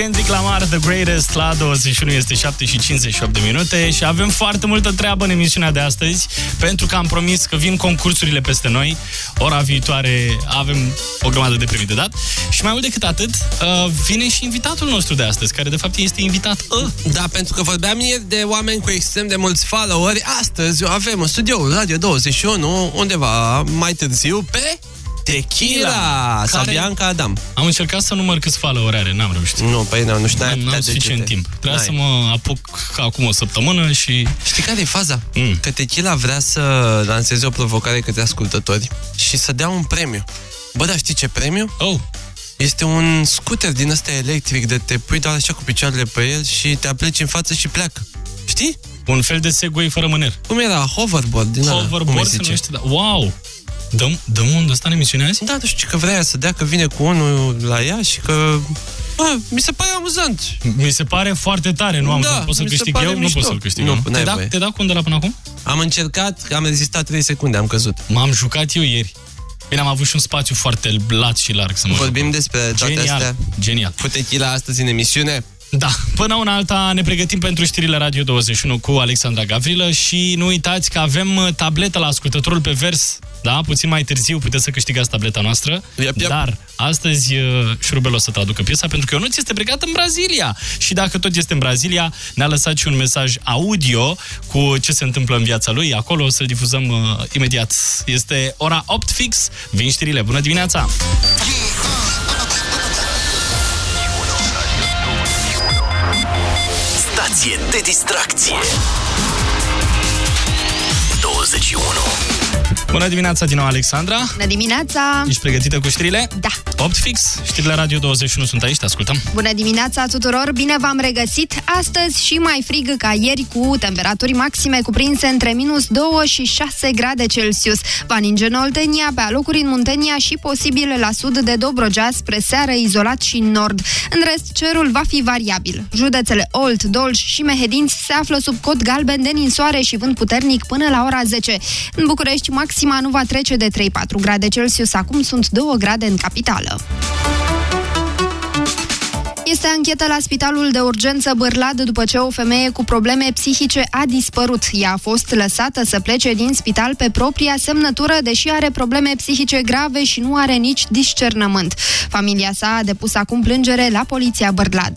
Kendrick Lamar, The Greatest, la 21 este 7 și 58 de minute și avem foarte multă treabă în emisiunea de astăzi, pentru că am promis că vin concursurile peste noi. Ora viitoare avem o grămadă de premii de dat și mai mult decât atât, uh, vine și invitatul nostru de astăzi, care de fapt este invitat. Uh. Da, pentru că vorbeam ieri de oameni cu extrem de mulți followeri. Astăzi o avem în studioul Radio 21, undeva mai târziu, pe Tequila sau Care- Bianca Adam. Am încercat să număr câți follow are, n-am reușit. Nu, păi nu, nu știu, n-ai N-am atâtea suficient degete. timp. Trebuia N-ai. să mă apuc acum o săptămână și... Știi care e faza? Mm. Că Tequila vrea să lanseze o provocare către ascultători și să dea un premiu. Bă, dar știi ce premiu? Oh. Este un scooter din ăsta electric de te pui doar așa cu picioarele pe el și te apleci în față și pleacă. Știi? Un fel de Segway fără mâner. Cum era? Hoverboard din ăla, cum îi Hoverboard se zice? numește, da. Wow! Dăm, dăm unde ăsta în emisiunea azi? Da, nu știu că vrea să dea că vine cu unul la ea și că... Bă, mi se pare amuzant. Mi se pare foarte tare, nu am Da, pot să-l mi se câștig pare eu? Nu mișto. pot să-l câștig Nu, eu. n-ai Te da, voie. te dau cu unde la până acum? Am încercat, am rezistat 3 secunde, am căzut. M-am jucat eu ieri. Bine, am avut și un spațiu foarte lat și larg să mă Vorbim juc. despre toate Genial, astea. genial. Cu tequila astăzi în emisiune. Da, până una alta ne pregătim pentru știrile Radio 21 cu Alexandra Gavrilă și nu uitați că avem uh, tabletă la ascultătorul pe vers. Da, puțin mai târziu puteți să câștigați tableta noastră, Iap, iap. dar astăzi uh, Șurubel o să traducă piesa pentru că Ionuț este plecat în Brazilia și dacă tot este în Brazilia, ne-a lăsat și un mesaj audio cu ce se întâmplă în viața lui, acolo o să-l difuzăm uh, imediat. Este ora 8 fix, vin știrile, bună dimineața! Stație de distracție 21 Bună dimineața din nou, Alexandra! Bună dimineața! Ești pregătită cu știrile? Da. 8 fix, știrile Radio 21 sunt aici, te ascultăm. Bună dimineața tuturor! Bine v-am regăsit! Astăzi și mai frig ca ieri cu temperaturi maxime cuprinse între minus 2 și 6 grade Celsius. Va ninge în Oltenia, pe alocuri în Muntenia și posibil la sud de Dobrogea, spre seară izolat și în nord. În rest, cerul va fi variabil. Județele Olt, Dolj și Mehedinți se află sub cod galben de ninsoare și vânt puternic până la ora 10. În București, maxima nu va trece de 3-4 grade Celsius, acum sunt 2 grade în capitală. Este anchetă la Spitalul de Urgență Bârlad după ce o femeie cu probleme psihice a dispărut. Ea a fost lăsată să plece din spital pe propria semnătură, deși are probleme psihice grave și nu are nici discernământ. Familia sa a depus acum plângere la Poliția Bârlad.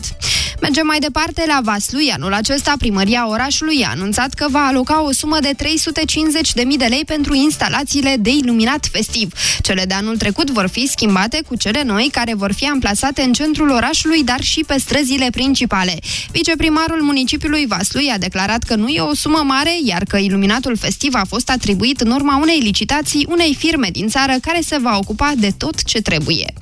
Mergem mai departe la Vaslui. Anul acesta, primăria orașului a anunțat că va aloca o sumă de 350.000 de lei pentru instalațiile de iluminat festiv. Cele de anul trecut vor fi schimbate cu cele noi, care vor fi amplasate în centrul orașului, dar și pe străzile principale. Viceprimarul municipiului Vaslui a declarat că nu e o sumă mare, iar că iluminatul festiv a fost atribuit în urma unei licitații unei firme din țară care se va ocupa de tot ce trebuie.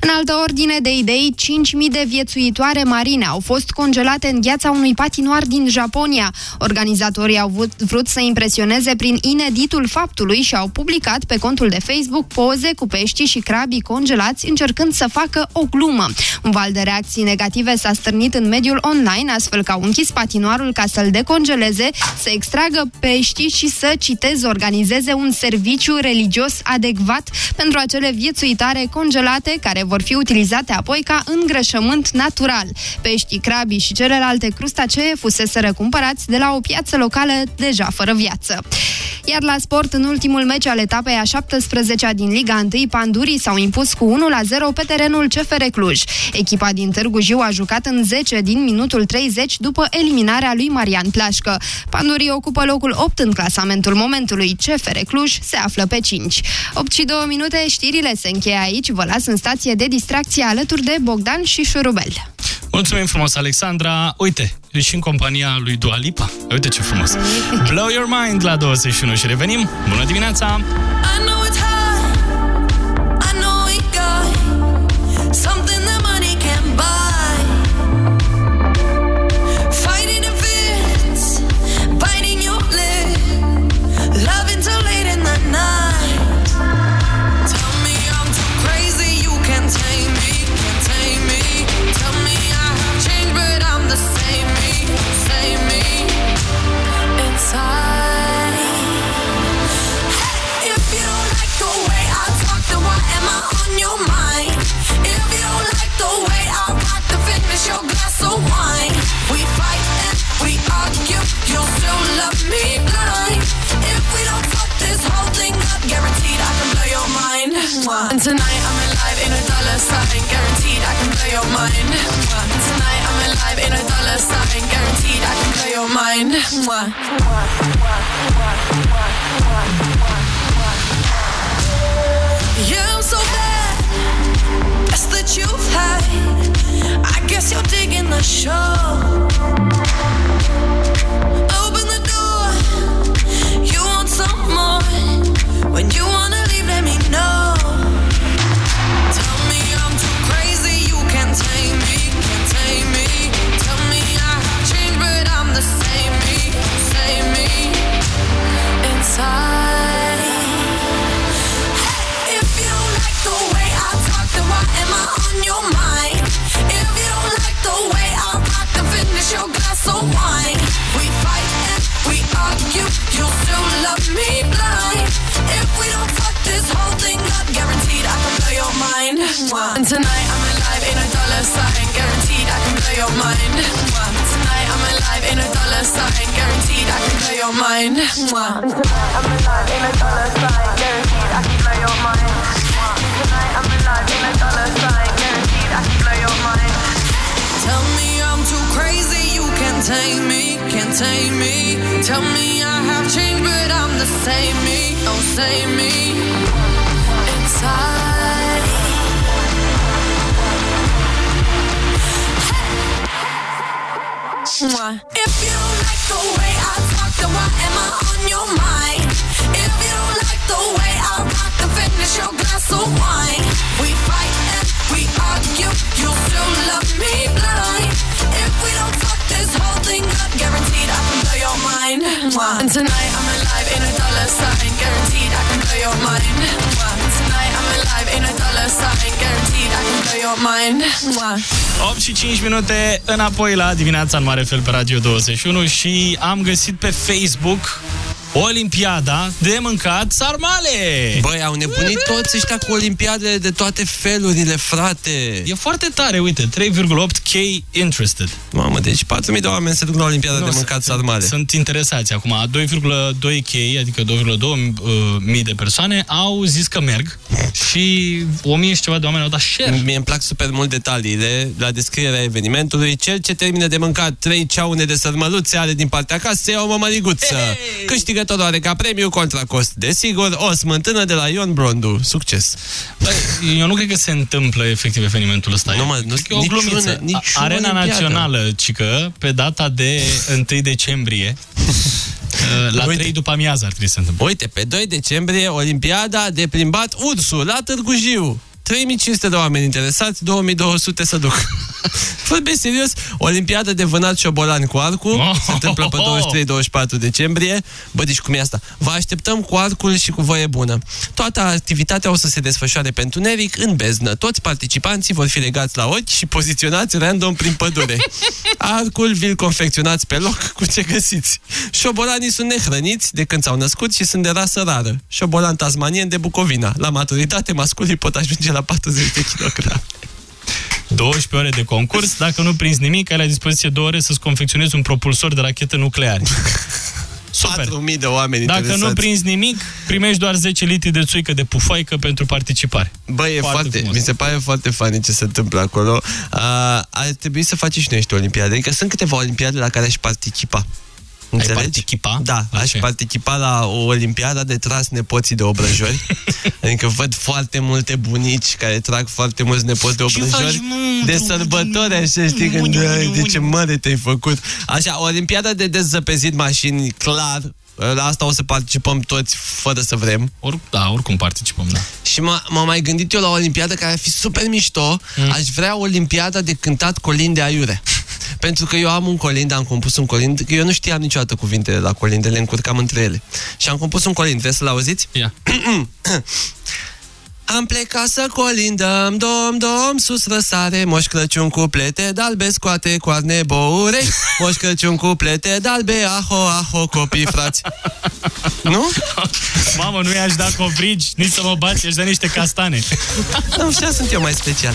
În altă ordine de idei, 5.000 de viețuitoare marine au fost congelate în gheața unui patinoar din Japonia. Organizatorii au vrut, vrut să impresioneze prin ineditul faptului și au publicat pe contul de Facebook poze cu peștii și crabii congelați încercând să facă o glumă. Un val de reacții negative s-a stârnit în mediul online, astfel că au închis patinoarul ca să-l decongeleze, să extragă peștii și să, citez, organizeze un serviciu religios adecvat pentru acele viețuitare congelate care vor fi utilizate apoi ca îngrășământ natural. Peștii, crabii și celelalte crustacee fusese răcumpărați de la o piață locală deja fără viață. Iar la sport, în ultimul meci al etapei a 17-a din Liga 1, Pandurii s-au impus cu 1-0 pe terenul CFR Cluj. Echipa din Târgu Jiu a jucat în 10 din minutul 30 după eliminarea lui Marian Plașcă. Pandurii ocupă locul 8 în clasamentul momentului. CFR Cluj se află pe 5. 8 și 2 minute, știrile se încheie aici. Vă las în stație de distracție alături de Bogdan și Șurubel. Mulțumim frumos, Alexandra. Uite, e și în compania lui Dua Lipa. Uite ce frumos. Blow your mind la 21 și revenim. Bună dimineața! I know And tonight I'm alive in a dollar sign, guaranteed I can blow your mind. And tonight I'm alive in a dollar sign, guaranteed I can blow your mind. Yeah, I'm so bad. Best that you've had. I guess you're digging the show. Open the door. You want some more. When you wanna leave, let me know. And we argue, you'll still love me blind. If we don't fuck this whole thing up, guaranteed I can blow your mind. And tonight I'm alive in a dollar sign, guaranteed blow your mind. Tonight I'm alive in a dollar sign, guaranteed I can blow your mind. Tonight I'm alive in a dollar sign, guaranteed I can blow your mind. Tonight I'm alive in a dollar sign, guaranteed I can blow your mind. Tell me I'm too crazy, you can't tame me, can't tame me. Tell me I have changed, but I'm the same me, oh same me. Inside. If you don't like the way I talk, then why am I on your mind? If you don't like the way I rock, then finish your glass of wine. We fight and we argue, you'll still love me blind. If we don't fuck this whole thing up, guaranteed I can blow your mind. And tonight I'm alive in a dollar sign, guaranteed I can blow your mind. Tonight I'm alive in a dollar sign, guaranteed I can blow your mind. 8 și 5 minute înapoi la dimineața în mare fel pe Radio 21 și am găsit pe Facebook Olimpiada de mâncat sarmale! Băi, au nebunit toți ăștia cu olimpiade de toate felurile, frate. E foarte tare, uite, 3,8k interested. Mamă, deci 4.000 de oameni se duc la olimpiada Nu, de mâncat sunt- sarmale. Sunt interesați acum. 2,2k, adică 2,2 uh, mii de persoane au zis că merg și 1000 și ceva de oameni au dat share. Mie îmi plac super mult detaliile la descrierea evenimentului. Cel ce termină de mâncat trei ceaune de sărmăluțe are din partea casei o mămăliguță. Câștigătorul are ca premiu contra cost. Desigur, o smântână de la Ion Brondu. Succes! Băi, eu nu cred că se întâmplă efectiv evenimentul ăsta. Nu, mă, Cred nu- că e o niciună- glumiță. niciună Arena olimpiadă. Națională, cică, pe data de 1 decembrie, la 3 după amiază ar trebui să se întâmple. Uite, pe 2 decembrie, Olimpiada de plimbat ursul la Târgu Jiu. 3500 de oameni interesați, 2200 să duc. Vorbesc serios, Olimpiada de vânat șobolani cu arcul, Oh. se întâmplă pe 23-24 decembrie. Bă, deci cum e asta? Vă așteptăm cu arcul și cu voie bună. Toată activitatea o să se desfășoare pe întuneric, în beznă. Toți participanții vor fi legați la ochi și poziționați random prin pădure. Arcul vi-l confecționați pe loc cu ce găsiți. Șobolanii sunt nehrăniți de când s-au născut și sunt de rasă rară. Șobolan tasmanien de Bucovina. La maturitate, masculii pot ajunge la 40 de kg. 12 ore de concurs, dacă nu prinzi nimic, ai la dispoziție 2 ore să-ți confecționezi un propulsor de rachetă nucleare. Super. 4.000 de oameni Dacă interesați. nu prinzi nimic, primești doar 10 litri de țuică de pufoaică pentru participare. Bă, e foarte, frumos. mi se pare foarte funny ce se întâmplă acolo. Uh, ar trebui să faci și noi niște olimpiade. Adică sunt câteva olimpiade la care aș participa. Înțelegi? participa? Da, aș participa la o olimpiadă de tras nepoții de obrăjori. adică văd foarte multe bunici care trag foarte mulți nepoți de obrăjori. faci, mă, de sărbători, așa, știi, când, "Ai, de ce mare te-ai făcut. Așa, olimpiada de dezăpezit mașini, clar, la asta o să participăm toți fără să vrem. Or, da, oricum participăm, da. Și m- m-am mai gândit eu la o olimpiadă care ar fi super mișto. Mm. Aș vrea o olimpiadă de cântat colinde aiure. Pentru că eu am un colind, am compus un colind, că eu nu știam niciodată cuvintele la colinde, le încurcam între ele. Și am compus un colind, vreți să-l auziți? Ia. Am plecat să colindăm, dom, dom, sus răsare, Moș Crăciun cu plete dalbe, scoate coarne bourei, Moș Crăciun cu plete dalbe, aho, aho, copii frați. Nu? Mamă, nu i-aș da covrigi, nici să mă bați, i-aș da niște castane. Nu, așa sunt eu mai special.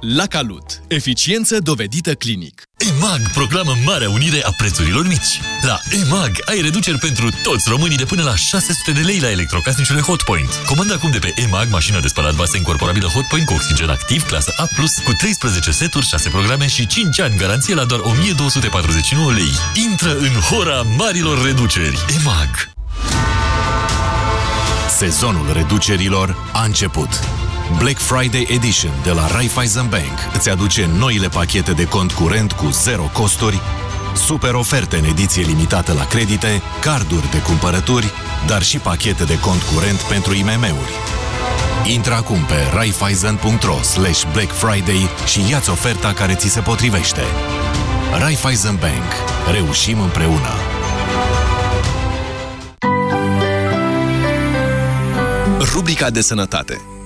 La Calut. Eficiență dovedită clinic. EMAG proclamă Marea Unire a prețurilor mici. La EMAG ai reduceri pentru toți românii de până la 600 de lei la electrocasnicele Hotpoint. Comanda acum de pe EMAG mașină de spălat vase incorporabilă Hotpoint cu oxigen activ, clasă A+, cu 13 seturi, 6 programe și 5 ani garanție la doar 1249 lei. Intră în hora marilor reduceri. EMAG. Sezonul reducerilor a început. Black Friday Edition de la Raiffeisen Bank îți aduce noile pachete de cont curent cu zero costuri, super oferte în ediție limitată la credite, carduri de cumpărături, dar și pachete de cont curent pentru IMM-uri. Intră acum pe raiffeisen.ro slash Black Friday și ia-ți oferta care ți se potrivește. Raiffeisen Bank. Reușim împreună! Rubrica de sănătate.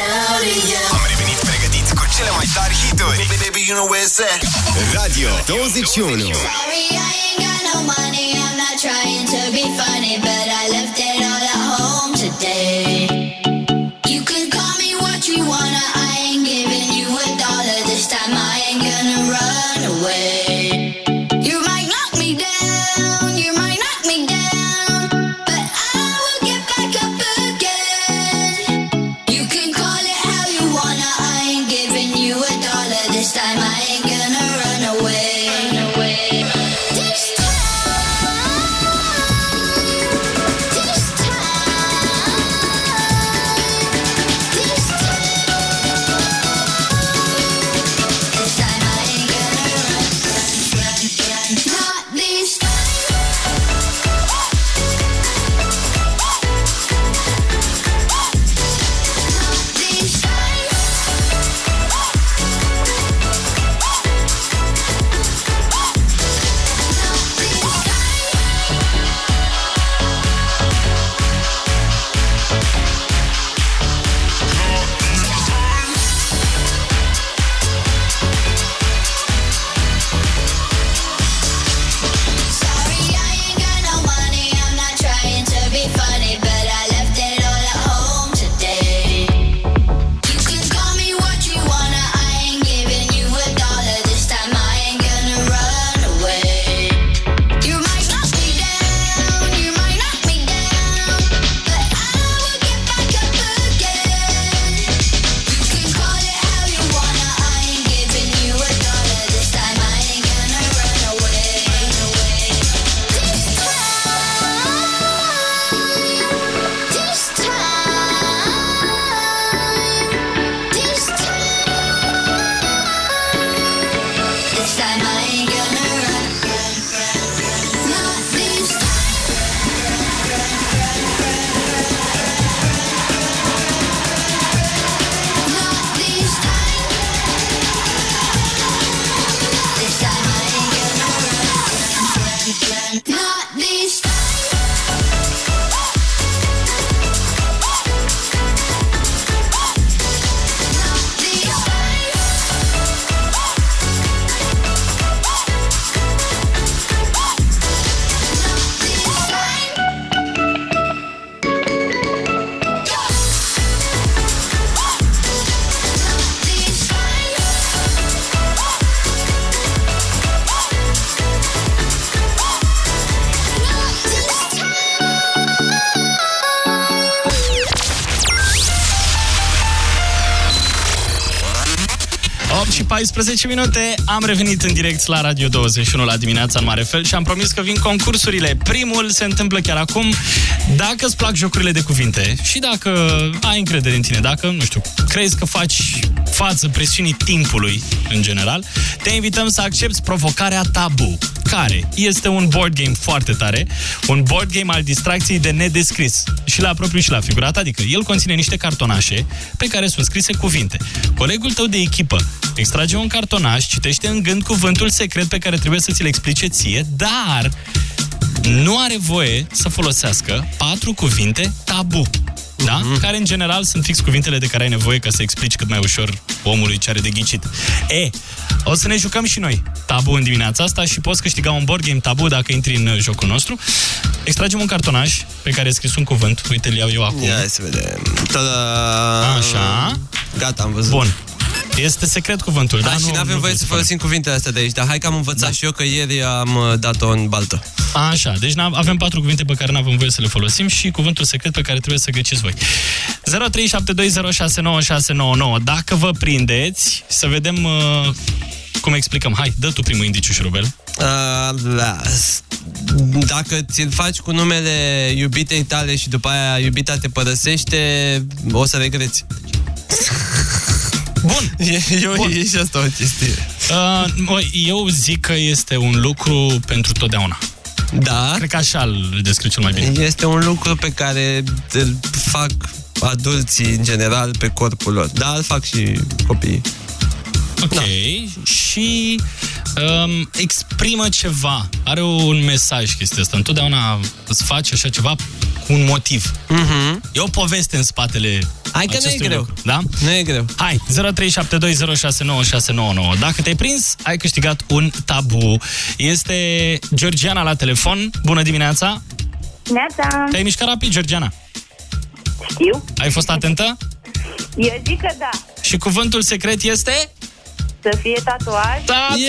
Am revenit pregătiți cu cele mai tari hituri. Radio 21. Sorry, I ain't got no money. I'm not trying to be funny, but I 14 minute, am revenit în direct la Radio 21 la dimineața în mare fel și am promis că vin concursurile. Primul se întâmplă chiar acum. Dacă îți plac jocurile de cuvinte și dacă ai încredere în tine, dacă, nu știu, crezi că faci față presiunii timpului în general, te invităm să accepti provocarea Tabu, care este un board game foarte tare, un board game al distracției de nedescris și la propriu și la figurat, adică el conține niște cartonașe pe care sunt scrise cuvinte. Colegul tău de echipă extrage un cartonaș, citește în gând cuvântul secret pe care trebuie să ți-l explice ție, dar nu are voie să folosească patru cuvinte tabu. Da? Mm-hmm. Care în general sunt fix cuvintele de care ai nevoie ca să explici cât mai ușor omului ce are de ghicit. E, o să ne jucăm și noi tabu în dimineața asta și poți câștiga un board game tabu dacă intri în uh, jocul nostru. Extragem un cartonaș pe care e scris un cuvânt. Uite, îl iau eu acum. Ia să vedem. Ta-da! Așa. Gata, am văzut. Bun. Este secret cuvântul, Da, da? și nu avem voie să folosim cuvintele astea de aici, dar hai că am învățat da. și eu că ieri am uh, dat-o în baltă. Așa, deci n-am- avem patru cuvinte pe care nu avem voie să le folosim și cuvântul secret pe care trebuie să ghiciți voi. 0372069599. Dacă vă prindeți, să vedem uh, cum explicăm. Hai, dă tu primul indiciu, șurubel. Uh, da. Dacă ți-l faci cu numele iubitei tale și după aia iubita te părăsește, o să regreți. Bun. E, eu, Bun. e și asta o chestie. Uh, măi, eu zic că este un lucru pentru totdeauna. Da? Cred că așa îl descriu cel mai bine. Este un lucru pe care îl fac adulții în general pe corpul lor. Da, îl fac și copiii. Ok. Da. Și um, exprimă ceva. Are un mesaj chestia asta. Întotdeauna îți faci așa ceva un motiv. Mhm. E o poveste în spatele Hai că nu e acestui greu. lucru, Da? Nu e greu. Hai, 0372069699. Dacă te-ai prins, ai câștigat un tabu. Este Georgiana la telefon. Bună dimineața! Neața, Te-ai mișcat rapid, Georgiana. știu. Ai fost atentă? Eu zic că da. Și cuvântul secret este? Să fie tatuaj. Tatuaj!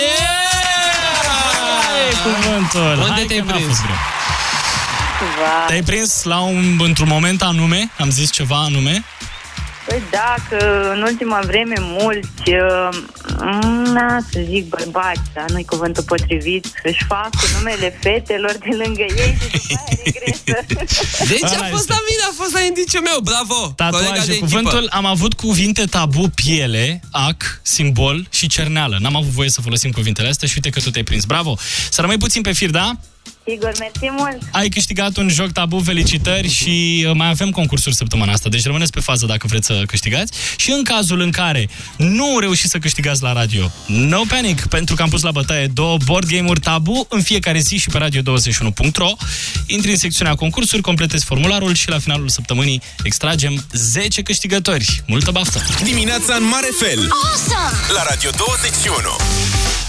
E cuvântul. Unde Hai te-ai că n-a prins? fost greu. Va. Te-ai prins la un, într-un moment anume? Am zis ceva anume? Păi da, că în ultima vreme mulți, uh, na, să zic bărbați, dar nu-i cuvântul potrivit, își fac cu numele fetelor de lângă ei și după aia regresă. Deci Ăla a fost este. la mine, a fost la indiciul meu, bravo! Colega Tatuaje, de cuvântul, echipă. am avut cuvinte tabu, piele, ac, simbol și cerneală. N-am avut voie să folosim cuvintele astea și uite că tu te-ai prins. Bravo! Să rămâi puțin pe fir, da? Sigur, mersi mult. Ai câștigat un joc tabu, felicitări și uh, mai avem concursuri săptămâna asta, deci rămâneți pe fază dacă vreți să câștigați. Și în cazul în care nu reușiți să câștigați la radio, no panic, pentru că am pus la bătaie două board game-uri tabu în fiecare zi și pe radio21.ro. Intri în secțiunea concursuri, completezi formularul și la finalul săptămânii extragem 10 câștigători. Multă baftă! Dimineața în mare fel Awesome! La Radio 21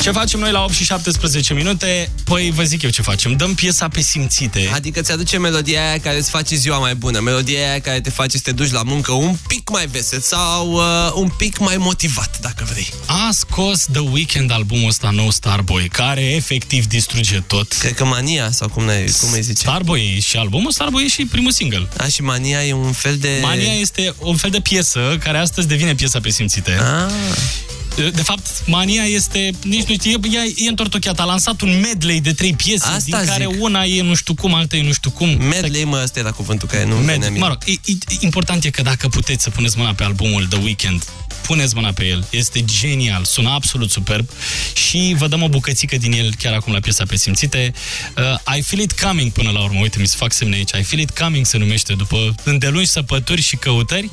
Ce facem noi la 8 și 17 minute? Păi vă zic eu ce facem. Dăm piesa pe simțite. Adică ți-aduce melodia aia care îți face ziua mai bună, melodia aia care te face să te duci la muncă un pic mai vesel sau uh, un pic mai motivat, dacă vrei. A scos The Weeknd albumul ăsta nou Starboy, care efectiv distruge tot. Cred că Mania, sau cum, ne, cum îi zice? Starboy e și albumul, Starboy e și primul single. A, și Mania e un fel de... Mania este un fel de piesă care astăzi devine piesa pe simțite. Ah. De fapt, Mania este, nici nu știu, e, e întortocheat. A lansat un medley de trei piese, Asta din care zic. una e nu știu cum, alta e nu știu cum. Medley, mă, ăsta era cuvântul care nu Med, venea mie. mă rog, e, e, important e că dacă puteți să puneți mâna pe albumul The Weeknd, puneți mâna pe el. Este genial, sună absolut superb și vă dăm o bucățică din el chiar acum la piesa pe simțite. Uh, I Feel It Coming până la urmă, uite, mi se fac semne aici. I Feel It Coming se numește după îndelungi săpături și căutări.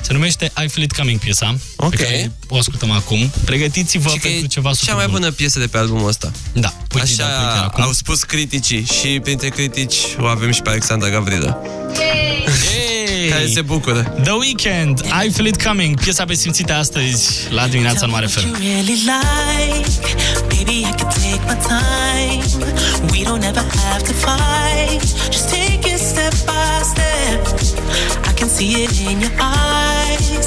Se numește I Feel It Coming piesa, Ok. pe care o ascultăm acum. Pregătiți-vă Și că pentru e ceva super cea mai bun. bună piesă de pe albumul ăsta. Da, uite, da, uite, Așa acum. au spus criticii și printre critici o avem și pe Alexandra Gavrilă. Hey! Care se bucură. The Weeknd, I Feel It Coming, piesa pe simțite astăzi la dimineața în Mare Fel. you really like. Baby, I can take my time. We don't ever have to fight. Just take it step by step. I can see it in your eyes.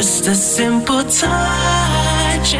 Just a simple touch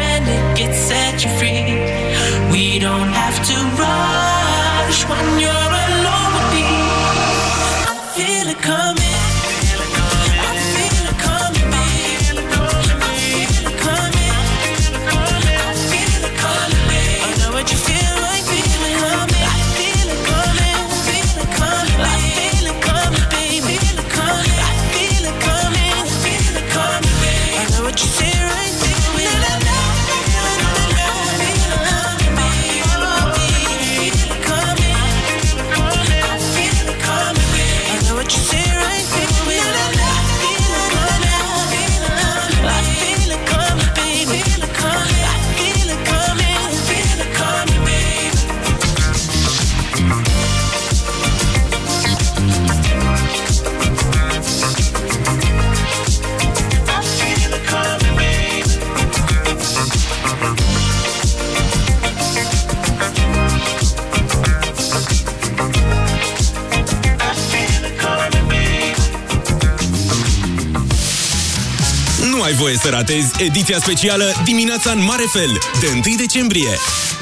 voie să ratezi ediția specială Dimineața în mare fel, de 1 decembrie.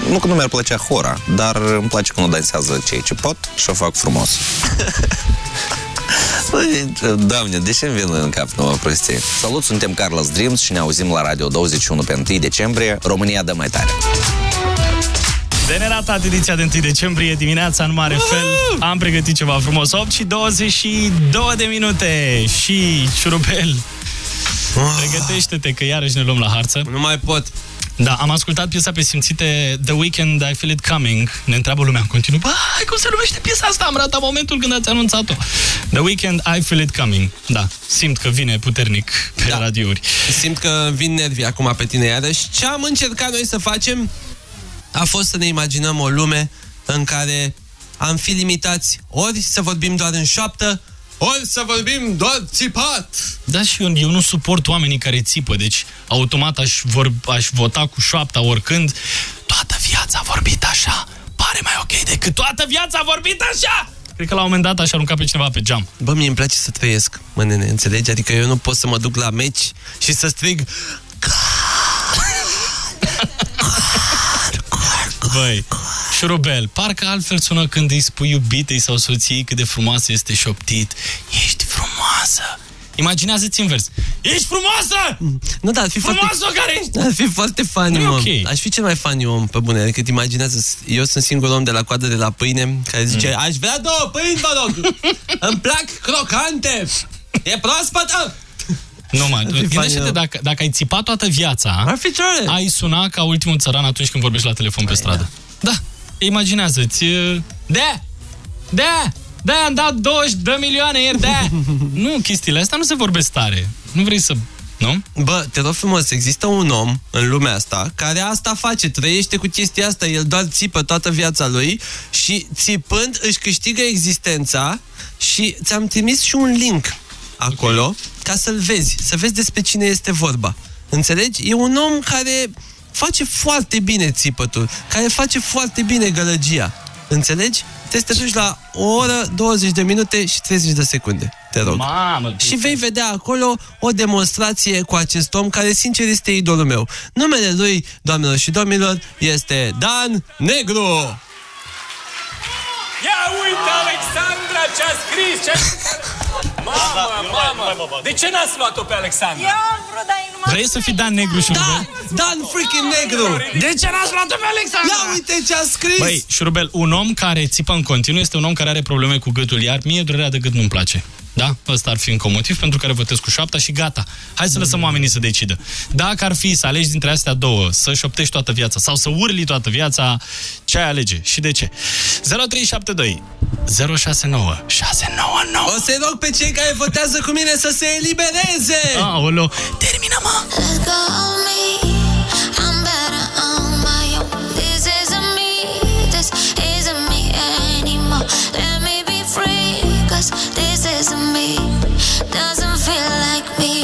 Nu că nu mi-ar plăcea hora, dar îmi place când o dansează cei ce pot și o fac frumos. Păi, Doamne, de ce îmi vin în cap nouă prostie? Salut, suntem Carlos Dreams și ne auzim la Radio 21 pe 1 decembrie. România dă mai tare! De neratat ediția de 1 decembrie, dimineața în mare fel. Am pregătit ceva frumos, 8 și 22 de minute. Și, șurubel, pregătește-te că iarăși ne luăm la harță. Nu mai pot. Da, am ascultat piesa pe simțite The Weekend, I Feel It Coming. Ne întreabă lumea în continuu. Bă, cum se numește piesa asta? Am ratat momentul când ați anunțat-o. The Weekend, I Feel It Coming. Da, simt că vine puternic pe da. radiouri. Simt că vin nervi acum pe tine iarăși. Ce am încercat noi să facem a fost să ne imaginăm o lume în care am fi limitați ori să vorbim doar în șoaptă, ori să vorbim doar țipat. Da, și eu, eu nu suport oamenii care țipă, deci automat aș, vor, aș vota cu șoapta oricând. Toată viața a vorbit așa, pare mai ok decât toată viața a vorbit așa! Cred că la un moment dat aș arunca pe cineva pe geam. Bă, mie îmi place să trăiesc, mă, nene, înțelegi? Adică eu nu pot să mă duc la meci și să strig Băi, șurubel, parcă altfel sună când îi spui iubitei sau soției cât de frumoasă este șoptit. Ești frumoasă! Imaginează-ți invers. Ești frumoasă! Nu, dar ar fi Frumoasă foarte... care ești! Ar fi foarte funny, Nu e mă. ok. Aș fi cel mai funny om, pe bune. Adică te imaginează, eu sunt singurul om de la coadă de la pâine care zice, Mm. aș vrea două pâini, vă rog! Îmi plac crocante! E proaspătă! Nu, mă, Ar fi gândește-te fain, dacă, dacă ai țipat toată viața, Ar fi tare. ai suna ca ultimul țăran atunci când vorbești la telefon pe stradă. Da. Imaginează-ți... uh, Da! Da! Da, am dat 20 de milioane ieri, da! nu, chestiile astea nu se vorbesc tare. Nu vrei să... Nu? Bă, te rog frumos, există un om în lumea asta care asta face, trăiește cu chestia asta, el doar țipă toată viața lui și țipând își câștigă existența și ți-am trimis și un link acolo okay. ca să-l vezi, să vezi despre cine este vorba. Înțelegi? E un om care face foarte bine țipătul, care face foarte bine gălăgia. Înțelegi? Trebuie să te duci la o oră, 20 de minute și 30 de secunde. Te rog. Mamă, și vei vedea acolo o demonstrație cu acest om care, sincer, este idolul meu. Numele lui, doamnelor și domnilor, este Dan Negru. Ia uite, Alexandra, ce a scris! Ce Mamă, mamă! De ce n-ați luat-o pe Alexandra? Eu am vrut, dar nu Vrei să fii Dan Negru și Da, Dan freaking Negru! De ce n-ați luat-o pe Alexandra? Ia uite ce a scris! Băi, șurubel, un om care țipă în continuu este un om care are probleme cu gâtul, iar mie durerea de gât nu-mi place. Da? Ăsta ar fi încă un motiv pentru care votez cu șapta și gata. Hai să lăsăm oamenii să decidă. Dacă ar fi să alegi dintre astea două, să șoptești toată viața sau să urli toată viața, ce ai alege și de ce? 0372 069 699 O să rog pe cei care votează cu mine să se elibereze! Aolo, termină-mă! Let go of me. Doesn't feel like me.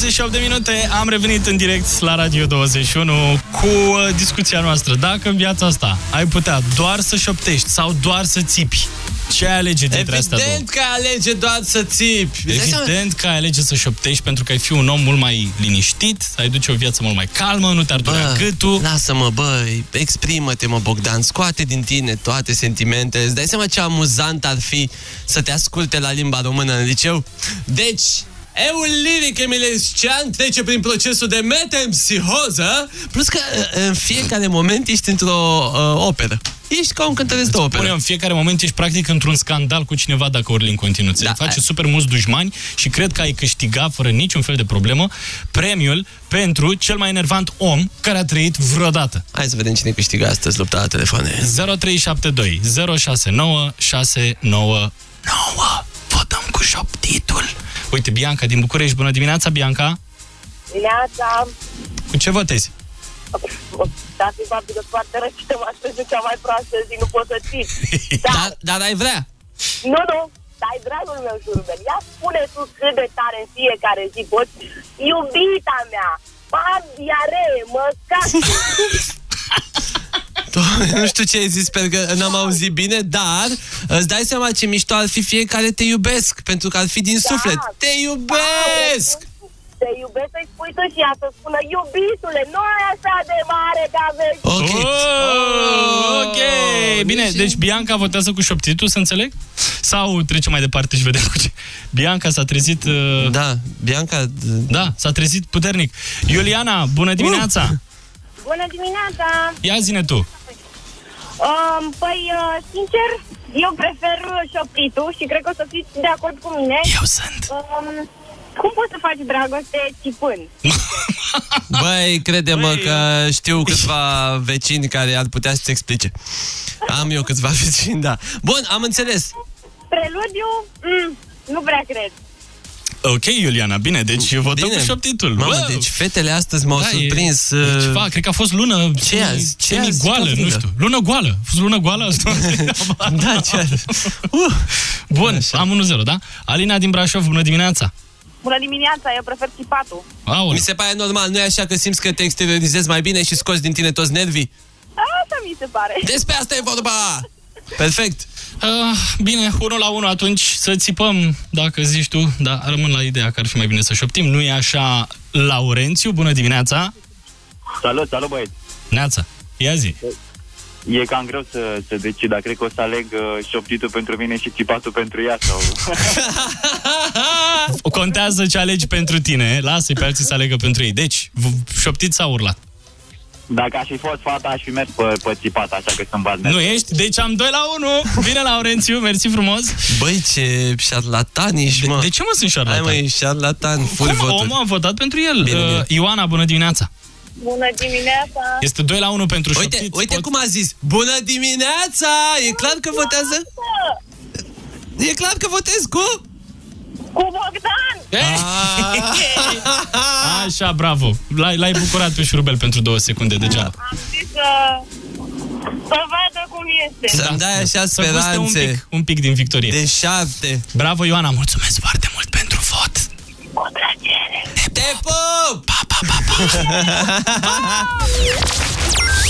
28 de minute, am revenit în direct la Radio 21 cu uh, discuția noastră. Dacă în viața asta ai putea doar să șoptești sau doar să țipi, ce ai alege dintre astea două? Evident că alege doar să țipi. Îți dai seama? Evident că ai alege să șoptești pentru că ai fi un om mult mai liniștit, ai duce o viață mult mai calmă, nu te-ar durea Bă, gâtul. Lasă-mă, bă, exprimă-te, mă, Bogdan, scoate din tine toate sentimentele. Îți dai seama ce amuzant ar fi să te asculte la limba română în liceu? Deci, eul liric emilescian trece prin procesul de metempsihoză, plus că uh, în fiecare moment ești într-o uh, operă. Ești ca un cântăresc de operă. Spune, în fiecare moment ești practic într-un scandal cu cineva dacă urli în continuu. Da, face ai- super mulți dușmani și cred că ai câștigat fără niciun fel de problemă premiul pentru cel mai enervant om care a trăit vreodată. Hai să vedem cine câștigă astăzi lupta la telefoane. 0372 069 699 Votăm cu șoptitul. Uite, Bianca din București. Bună dimineața, Bianca. Dimineața, Cu ce votezi? dar fi faptul că foarte răcită m-aș pentru cea mai proastă zi, nu pot să țin. Dar, dar ai vrea. Nu, nu, dai dragul meu, șurubel. Ia spune tu cât de tare în fiecare zi poți. Iubita mea, am diaree, mă cac. Doamne, nu știu ce ai zis, sper că n-am auzit bine, dar îți dai seama ce mișto ar fi fiecare te iubesc, pentru că ar fi din suflet. Te iubesc! Te iubesc să-i spui tu și ea să spună, iubitule, nu ai așa de mare ca vezi. Ok. Oh, ok. Bine, deci Bianca votează cu șoptitul, să înțeleg? Sau trecem mai departe și vedem cu ce... Bianca s-a trezit... Uh... Da, Bianca... Da, s-a trezit puternic. Iuliana, bună dimineața! Bună dimineața! Ia zine tu. Um, păi, uh, sincer, eu prefer șoptitul și cred că o să fiți de acord cu mine. Eu sunt. Um, cum poți să faci dragoste țipând? Băi, crede-mă că știu câțiva vecini care ar putea să-ți explice. Am eu câțiva vecini, da. Bun, am înțeles. Preludiu? Mm, nu prea cred. Ok, Iuliana, bine, deci votăm Bine. cu șoptitul. Mamă, Wow! deci fetele astăzi m-au Da, e- surprins. e uh, ceva, cred că a fost lună Ce semi- azi? Ce azi? semi-goală, Ce nu cafidă? știu. Lună goală. A fost lună goală asta? da, ce uh, Bun, am 1-0, da? Alina din Brașov, bună dimineața. Bună dimineața, eu prefer țipatul. Aoleu. Mi se pare normal, nu e așa că simți că te exteriorizezi mai bine și scoți din tine toți nervii? Asta mi se pare. Despre asta e vorba! Perfect! Uh, bine, 1 la 1 atunci să țipăm, dacă zici tu, dar rămân la ideea că ar fi mai bine să șoptim. Nu e așa, Laurențiu, bună dimineața. Salut, salut băieți! Neața, ia zi. E cam greu să, să decid, dar cred că o să aleg uh, șoptitul pentru mine și țipatul pentru ea sau... Contează ce alegi pentru tine, lasă-i pe alții să alegă pentru ei. Deci, v- șoptit sau urlat? Dacă aș fi fost fata, aș fi mers pe, pe țipat, așa că sunt bazme. Nu ești? Deci am 2 la 1. Bine, Laurențiu, mersi frumos. Băi, ce șarlatani ești, mă. De, de ce mă sunt șarlatan? Hai, măi, șarlatan, full Cum? voturi. Omul a votat pentru el. Bine, bine. Uh, Ioana, bună dimineața. Bună dimineața! Este 2 la 1 pentru Uite, șoptiți. uite cum a zis. Bună dimineața! E clar că votează? E clar că votez cu? Cu Bogdan! Așa, bravo. L-ai, l-ai bucurat pe șurubel pentru două secunde degeaba. Am zis să, să vadă cum este. Să-mi dai așa Să guste un speranțe. pic, un pic din victorie. De șapte. Bravo, Ioana, mulțumesc foarte mult pentru vot. Cu plăcere! Te pup! Pa, pa, pa, pa.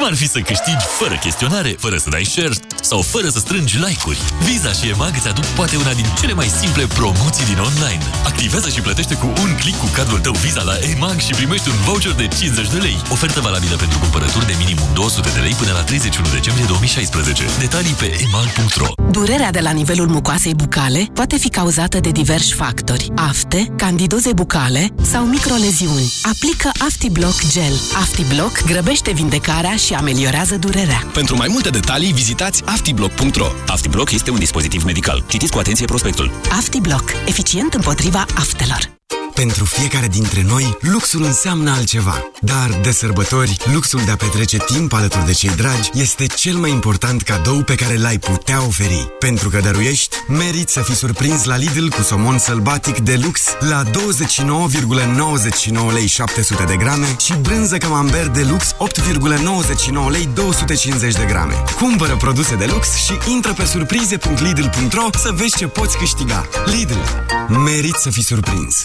Cum ar fi să câștigi fără chestionare, fără să dai share sau fără să strângi like-uri? Visa și EMAG îți aduc poate una din cele mai simple promoții din online. Activează și plătește cu un click cu cardul tău Visa la EMAG și primești un voucher de 50 de lei. Ofertă valabilă pentru cumpărături de minimum 200 de lei până la 31 decembrie 2016. Detalii pe emag.ro Durerea de la nivelul mucoasei bucale poate fi cauzată de diversi factori. Afte, candidoze bucale sau microleziuni. Aplică AftiBlock Gel. AftiBlock grăbește vindecarea și ameliorează durerea. Pentru mai multe detalii, vizitați aftiblock.ro. AftiBlock este un dispozitiv medical. Citiți cu atenție prospectul. AftiBlock. Eficient împotriva aftelor. Pentru fiecare dintre noi, luxul înseamnă altceva. Dar, de sărbători, luxul de a petrece timp alături de cei dragi este cel mai important cadou pe care l-ai putea oferi. Pentru că dăruiești, meriți să fii surprins la Lidl cu somon sălbatic de lux la 29,99 lei 700 de grame și brânză camembert de lux 8,99 lei 250 de grame. Cumpără produse de lux și intră pe surprize.lidl.ro să vezi ce poți câștiga. Lidl. Meriți să fii surprins.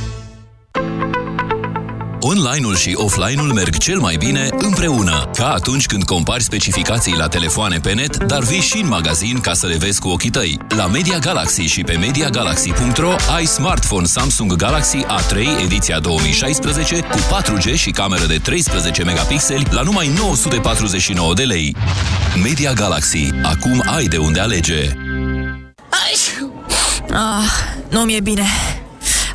Online-ul și offline-ul merg cel mai bine împreună, ca atunci când compari specificații la telefoane pe net, dar vii și în magazin ca să le vezi cu ochii tăi. La Media Galaxy și pe MediaGalaxy.ro ai smartphone Samsung Galaxy A3 ediția 2016 cu 4G și cameră de 13 megapixeli la numai 949 de lei. Media Galaxy. Acum ai de unde alege. Ah, nu mi-e bine.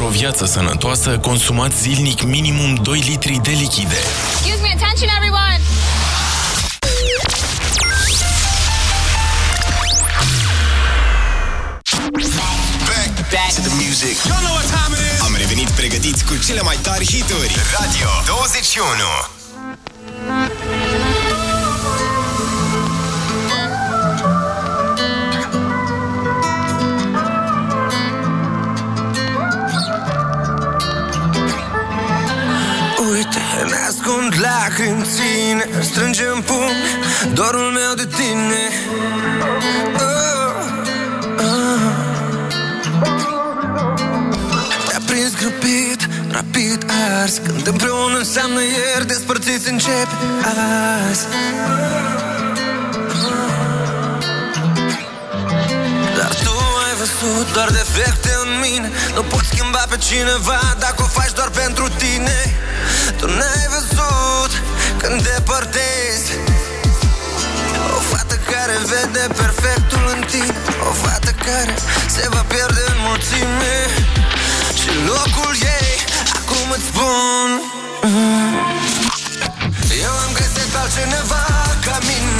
Pentru o viață sănătoasă, consumați zilnic minimum 2 litri de lichide. Excuse me, attention everyone! Back to the music. You know what time it is. Am revenit pregătiți cu cele mai tari hituri. Radio 21. Strânge în pumn Dorul meu de tine oh, oh. Te-a prins grăbit, rapid ars Când împreună înseamnă ieri Despărțiți începe azi văzut doar defecte în mine. Nu poți schimba pe cineva Dacă o faci doar pentru tine. Tu n-ai văzut când depărtezi. O fată care vede perfectul în tine. O fată care se va pierde în mulțime. Și locul ei Acum îți spun. Mm. Eu am găsit altcineva ca mine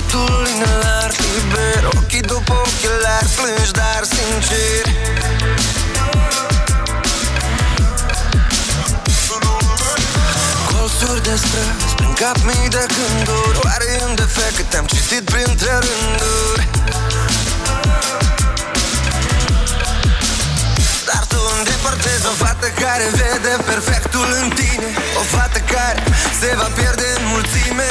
degetul inelar liber Ochii după ochelari plângi dar sincer. Colțuri de străzi prin cap mii de gânduri Oare e un defect că te-am citit printre rânduri? Dar tu îndepărtezi o fată care vede perfectul în tine O fată care se va pierde în mulțime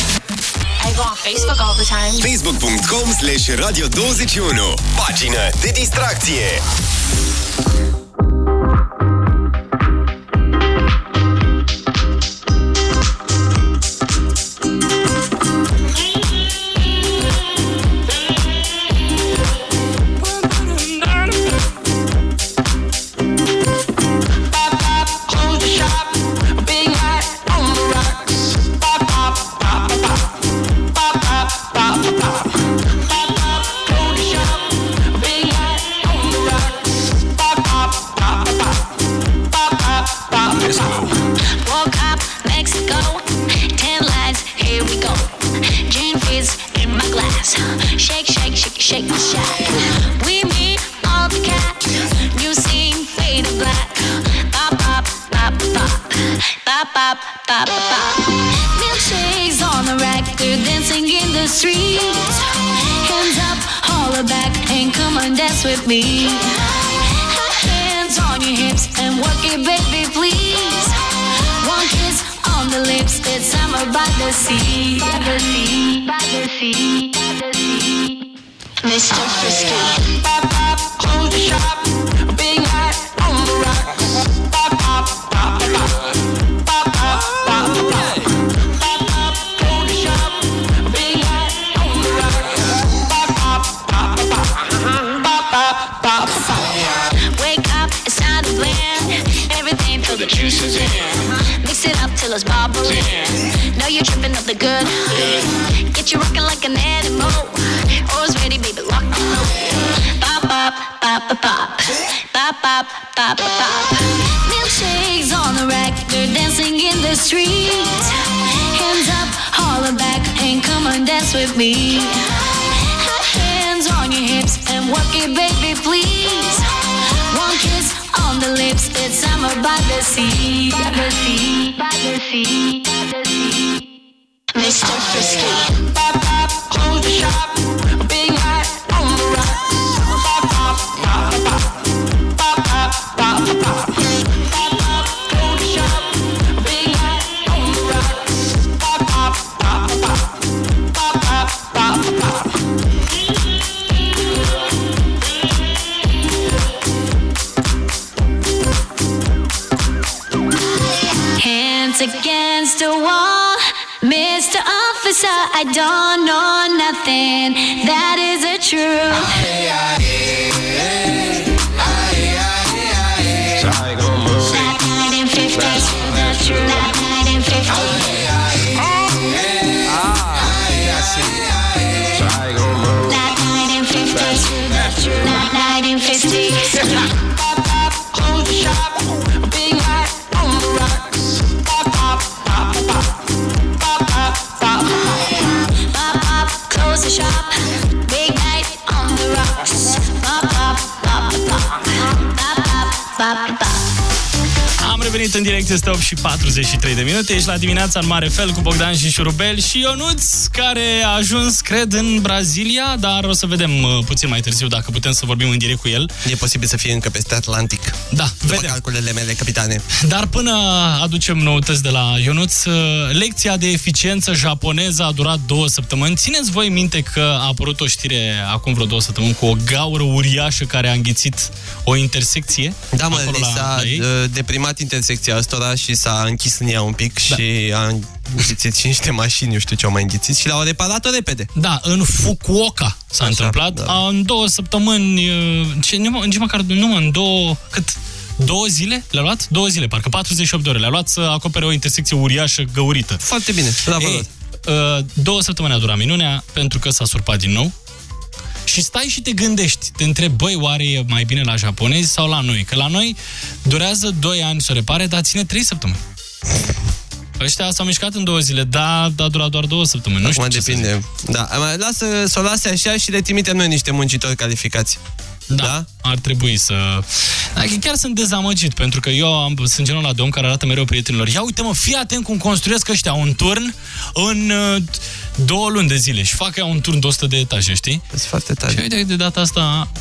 I go on Facebook all the time. Facebook.com slash Radio 21 Pagină de distracție este 8 și 43 de minute. Ești la dimineața în mare fel cu Bogdan și Șurubel și Ionuț, care a ajuns, cred, în Brazilia, dar o să vedem uh, puțin mai târziu dacă putem să vorbim în direct cu el. E posibil să fie încă peste Atlantic. Da, După vedem. calculele mele, capitane. Dar până aducem noutăți de la Ionuț, uh, lecția de eficiență japoneză a durat două săptămâni. Țineți voi minte că a apărut o știre acum vreo două săptămâni cu o gaură uriașă care a înghițit o intersecție? Da, mă, acolo li la- s-a la ei? uh, deprimat intersecția ăstora și s-a închis în ea un pic da. și a înghițit și niște mașini, nu știu ce au mai înghițit și l-au reparat-o repede. Da, în Fukuoka s-a întâmplat. Da. În două săptămâni, uh, ce, nici măcar, nu mă, în două, cât? Două zile le-a luat? Două zile, parcă 48 de ore le-a luat să acopere o intersecție uriașă găurită. Foarte bine, bravo. Ei, uh, două săptămâni a durat minunea pentru că s-a surpat din nou. Și stai și te gândești, te întrebi, băi, oare e mai bine la japonezi sau la noi? Că la noi durează 2 ani să o repare, dar ține 3 săptămâni. Ăștia s-au mișcat în două zile, da, a durat doar două săptămâni. Nu știu Acum ce să depinde. Da, mai lasă să o lase așa și le trimitem noi niște muncitori calificați. Da, da? ar trebui să... Dar chiar sunt dezamăgit, pentru că eu am, sunt genul ăla de om care arată mereu prietenilor. Ia uite mă, fii atent cum construiesc ăștia un turn în uh, două luni de zile și fac ea un turn de 100 de etaje, știi? Sunt foarte tare. Și uite, de data asta...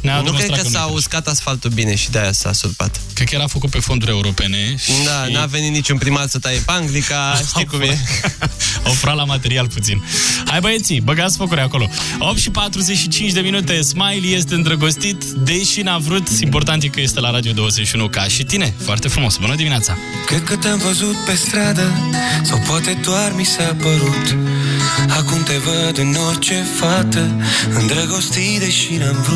Ne-a Nu cred demonstrat că nu s-a merge. uscat asfaltul bine și de-aia s-a surpat. Cred că era făcut pe fonduri europene și... Da, n-a venit niciun primar să taie panglica, știi cum e. Au furat la material puțin. Hai băieții, băgați focuri acolo. 8 și 45 de minute, Smiley este îndrăgostit, deși n-a vrut, important e că este la Radio 21 ca și tine. Foarte frumos, bună dimineața! Cred că te-am văzut pe stradă Sau poate doar mi s-a părut Acum te văd în orice fată Îndrăgostit deși n-am vrut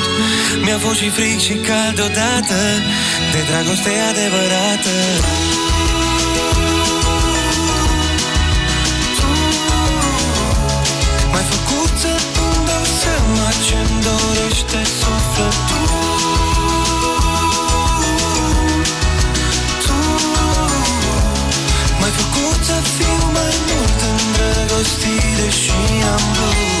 Mi-a fost și fric și cald odată De dragoste adevărată. M-ai făcut să îmi dau seama ce-mi dorește sufletul. Tu M-ai făcut să fiu mai mult îndrăgostit Deși am vrut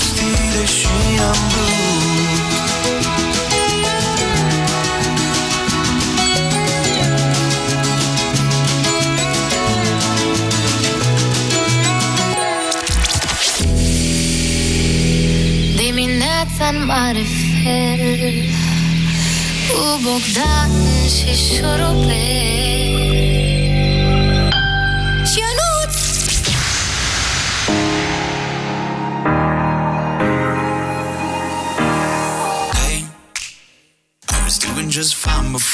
îndrăgostit Deși am vrut. Dimineața în mare fel Cu Bogdan și șurubel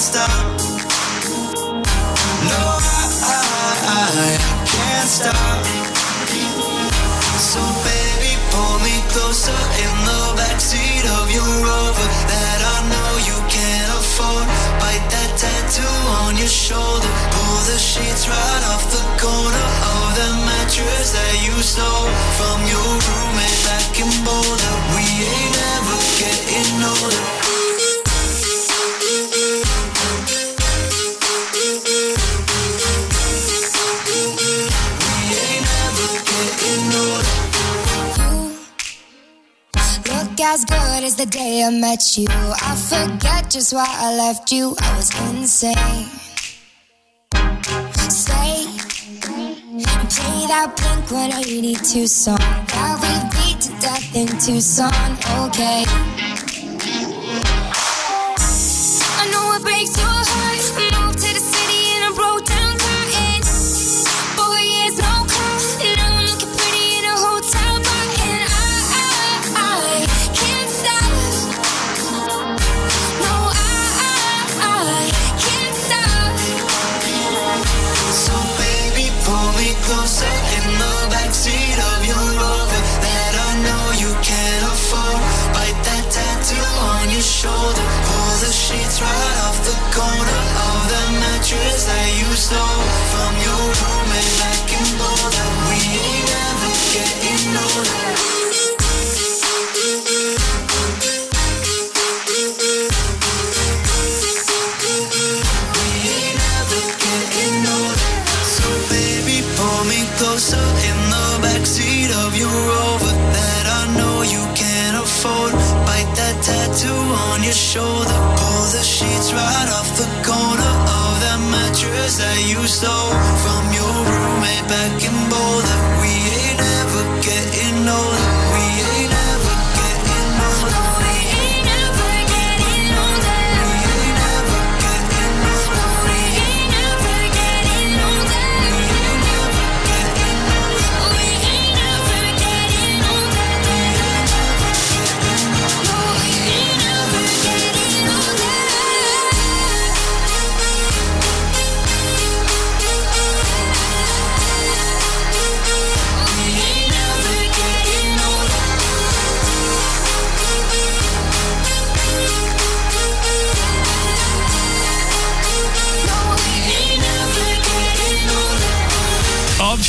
stop. No, I, I can't stop. So baby, pull me closer in the backseat of your Rover that I know you can't afford. Bite that tattoo on your shoulder. Pull the sheets right off the corner of the mattress that you stole from your roommate back in Boulder. We ain't ever getting older. As good as the day I met you. I forget just why I left you. I was insane. Stay play that Blink 182 song that we beat to death in Tucson. Okay. Right off the corner of the mattress that you stole from your roommate back in Boulder. We ain't ever getting older. That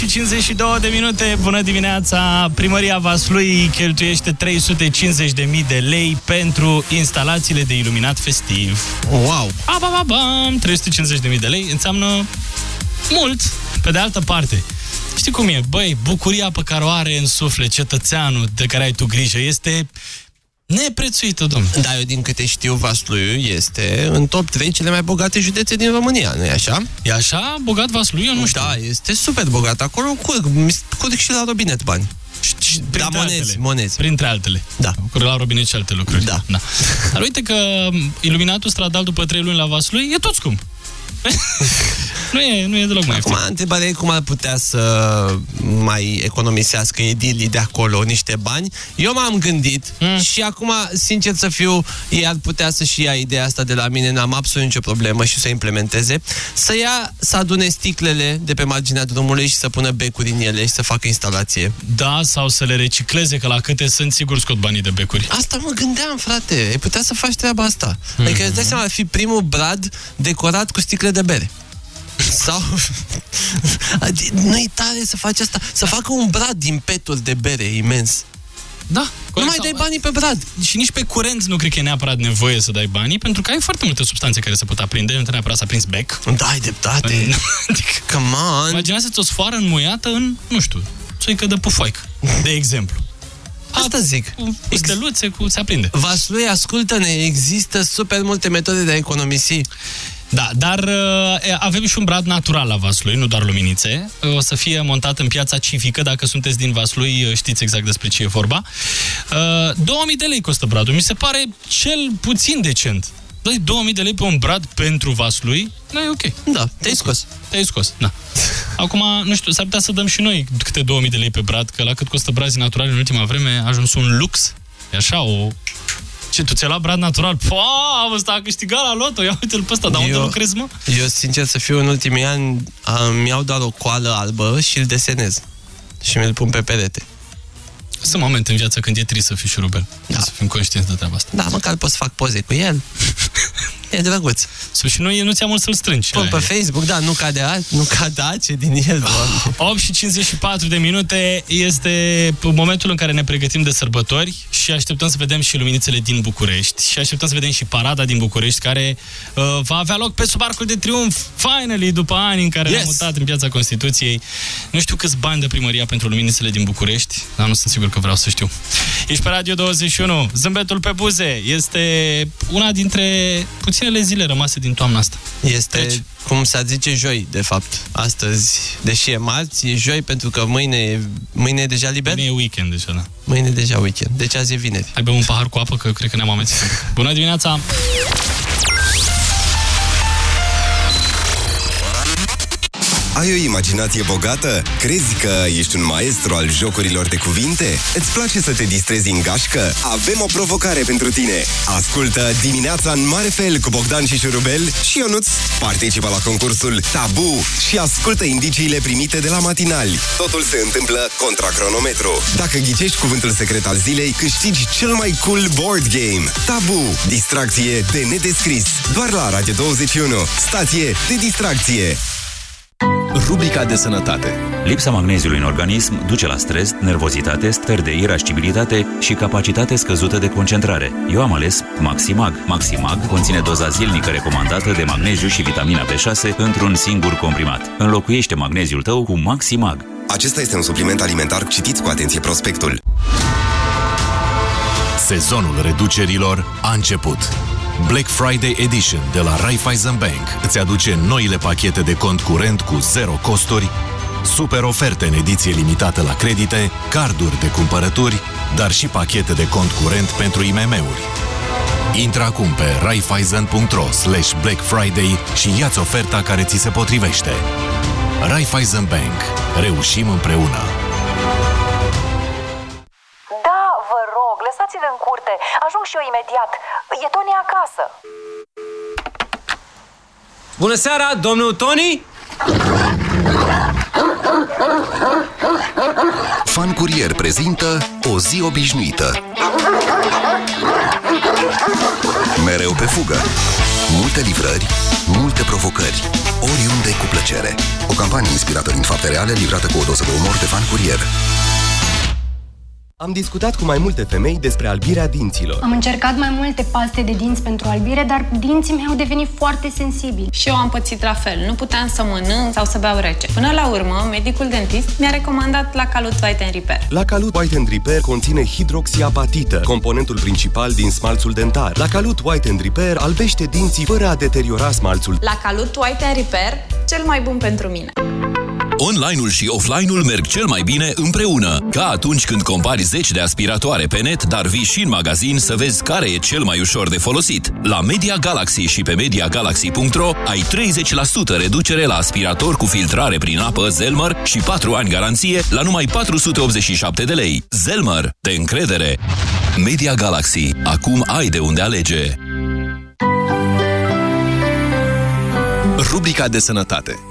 și 52 de minute, bună dimineața! Primăria Vaslui cheltuiește 350.000 de lei pentru instalațiile de iluminat festiv. Wow! Abababam, 350.000 de lei înseamnă mult. Pe de altă parte, știi cum e? Băi, bucuria pe care o are în suflet cetățeanul de care ai tu grijă este neprețuită, domnule. Da, eu din câte știu, Vasluiu este în top 3 cele mai bogate județe din România, nu-i așa? E așa bogat Vaslui? Eu nu știu. Da, este super bogat. Acolo curg, curg și la robinet bani. Da, monezi, altele. monezi. Printre altele. Da. Curg la robinet și alte lucruri. Da. da. Dar uite că iluminatul stradal după 3 luni la Vaslui e tot scump. Nu, e, nu e deloc mai Acum, întrebarea e cum ar putea să mai economisească edilii de acolo niște bani. Eu m-am gândit mm. și acum, sincer să fiu, ei ar putea să-și ia ideea asta de la mine, n-am absolut nicio problemă și să implementeze, să ia, să adune sticlele de pe marginea drumului și să pună becuri în ele și să facă instalație. Da, sau să le recicleze, că la câte sunt, sigur scot banii de becuri. Asta mă gândeam, frate. Ai putea să faci treaba asta. Mm-hmm. Adică îți dai seama, ar fi primul brad decorat cu sticle de bere. Sau... Nu-i tare să faci asta. Să facă un brad din peturi de bere imens. Da. Nu mai dai banii pe brad. Și nici pe curent nu cred că e neapărat nevoie să dai banii, pentru că ai foarte multe substanțe care se pot aprinde, nu neapărat să aprins bec. Da, ai dreptate. adică, Come on. Imaginează-ți o sfoară înmuiată în, nu știu, țuică de pufoică, de exemplu. Asta zic. Cu steluțe, cu se aprinde. Vaslui, ascultă-ne, există super multe metode de a economisi. Da, dar uh, avem și un brad natural la Vaslui, nu doar luminițe. O să fie montat în piața civică, dacă sunteți din Vaslui, știți exact despre ce e vorba. Uh, 2000 de lei costă bradul, mi se pare cel puțin decent. Dai 2000 de lei pe un brad pentru Vaslui, da, e ok. Da, te-ai scos. Te-ai scos, da. Acum, nu știu, s-ar putea să dăm și noi câte 2000 de lei pe brad, că la cât costă brazii naturali în ultima vreme a ajuns un lux. E așa, o ce, tu ți-ai luat brad natural? Pau, ăsta a câștigat la loto, ia uite-l pe ăsta, dar unde lucrezi, mă? Eu, sincer să fiu, în ultimii ani îmi iau doar o coală albă și îl desenez. Și mi-l pun pe perete. Sunt momente în viață când e trist să fii șurubel. Da. Să fim conștienți de treaba asta. Da, măcar pot să fac poze cu el. e drăguț. So, și nu, nu ți-am mult să-l strângi. Pun pe Facebook, da, nu cade, nu cade ace din el. 8 și 54 de minute este momentul în care ne pregătim de sărbători și așteptăm să vedem și luminițele din București și așteptăm să vedem și parada din București care uh, va avea loc pe sub arcul de triumf, finally, după ani în care yes. ne-am mutat în piața Constituției. Nu știu câți bani de primăria pentru luminițele din București, dar nu sunt sigur că vreau să știu. Ești pe Radio 21, zâmbetul pe buze este una dintre puținele zile rămase din toamna asta. Este, deci, cum s-ar zice, joi, de fapt. Astăzi, deși e marți, e joi pentru că mâine, mâine e deja liber. Mâine e weekend deja, da. Mâine e deja weekend, deci azi e vineri. Hai bem un pahar cu apă, că cred că ne-am amețit. Bună dimineața! Ai o imaginație bogată? Crezi că ești un maestru al jocurilor de cuvinte? Îți place să te distrezi în gașcă? Avem o provocare pentru tine! Ascultă dimineața în mare fel cu Bogdan și Șurubel și Ionuț. Participă la concursul Tabu și ascultă indiciile primite de la matinali. Totul se întâmplă contra cronometru. Dacă ghicești cuvântul secret al zilei, câștigi cel mai cool board game. Tabu. Distracție de nedescris. Doar la Radio 21. Stație de distracție. Rubrica de sănătate. Lipsa magneziului în organism duce la stres, nervozitate, stări de irascibilitate și capacitate scăzută de concentrare. Eu am ales Maximag. Maximag conține doza zilnică recomandată de magneziu și vitamina B6 într-un singur comprimat. Înlocuiește magneziul tău cu Maximag. Acesta este un supliment alimentar. Citiți cu atenție prospectul. Sezonul reducerilor a început. Black Friday Edition de la Raiffeisen Bank îți aduce noile pachete de cont curent cu zero costuri, super oferte în ediție limitată la credite, carduri de cumpărături, dar și pachete de cont curent pentru IMM-uri. Intră acum pe raiffeisen.ro slash Black Friday și ia-ți oferta care ți se potrivește. Raiffeisen Bank. Reușim împreună! Lăsați-l în curte. Ajung și eu imediat. E Tony acasă. Bună seara, domnul Tony? Fan Curier prezintă O zi obișnuită mereu pe fugă. Multe livrări, multe provocări, oriunde cu plăcere. O campanie inspirată din fapte reale, livrată cu o doză de umor de fan curier. Am discutat cu mai multe femei despre albirea dinților. Am încercat mai multe paste de dinți pentru albire, dar dinții mei au devenit foarte sensibili. Și eu am pățit la fel. Nu puteam să mănânc sau să beau rece. Până la urmă, medicul dentist mi-a recomandat la Calut White and Repair. La Calut White and Repair conține hidroxiapatită, componentul principal din smalțul dentar. La Calut White and Repair albește dinții fără a deteriora smalțul. La Calut White and Repair, cel mai bun pentru mine. Online-ul și offline-ul merg cel mai bine împreună. Ca atunci când compari 10 de aspiratoare pe net, dar vii și în magazin să vezi care e cel mai ușor de folosit. La Media Galaxy și pe MediaGalaxy.ro ai 30% reducere la aspirator cu filtrare prin apă Zelmer și 4 ani garanție la numai 487 de lei. Zelmer, de încredere! Media Galaxy. Acum ai de unde alege. Rubrica de sănătate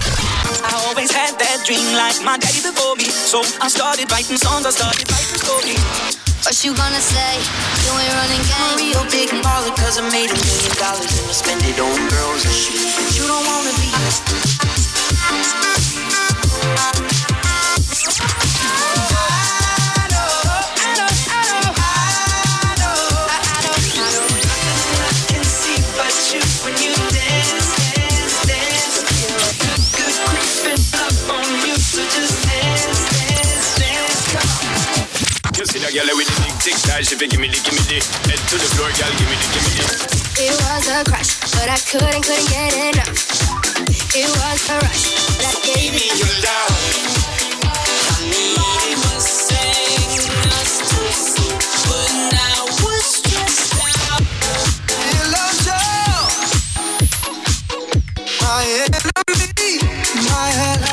Always had that dream like my daddy before me. So I started writing songs, I started writing stories. What you gonna say? You ain't running game. I'm a real big baller cause I made a million dollars and I spend it on girls and shoes. But you don't wanna be. See that girl with the big thick thighs, she fi gimme the, gimme the Head to the floor, girl, gimme the, gimme the It was a crush, but I couldn't, couldn't get enough. It was a rush, but I gave me your love Mama was saying us to sleep, but now we're stressed out. Hello, Joe. My enemy, my hello.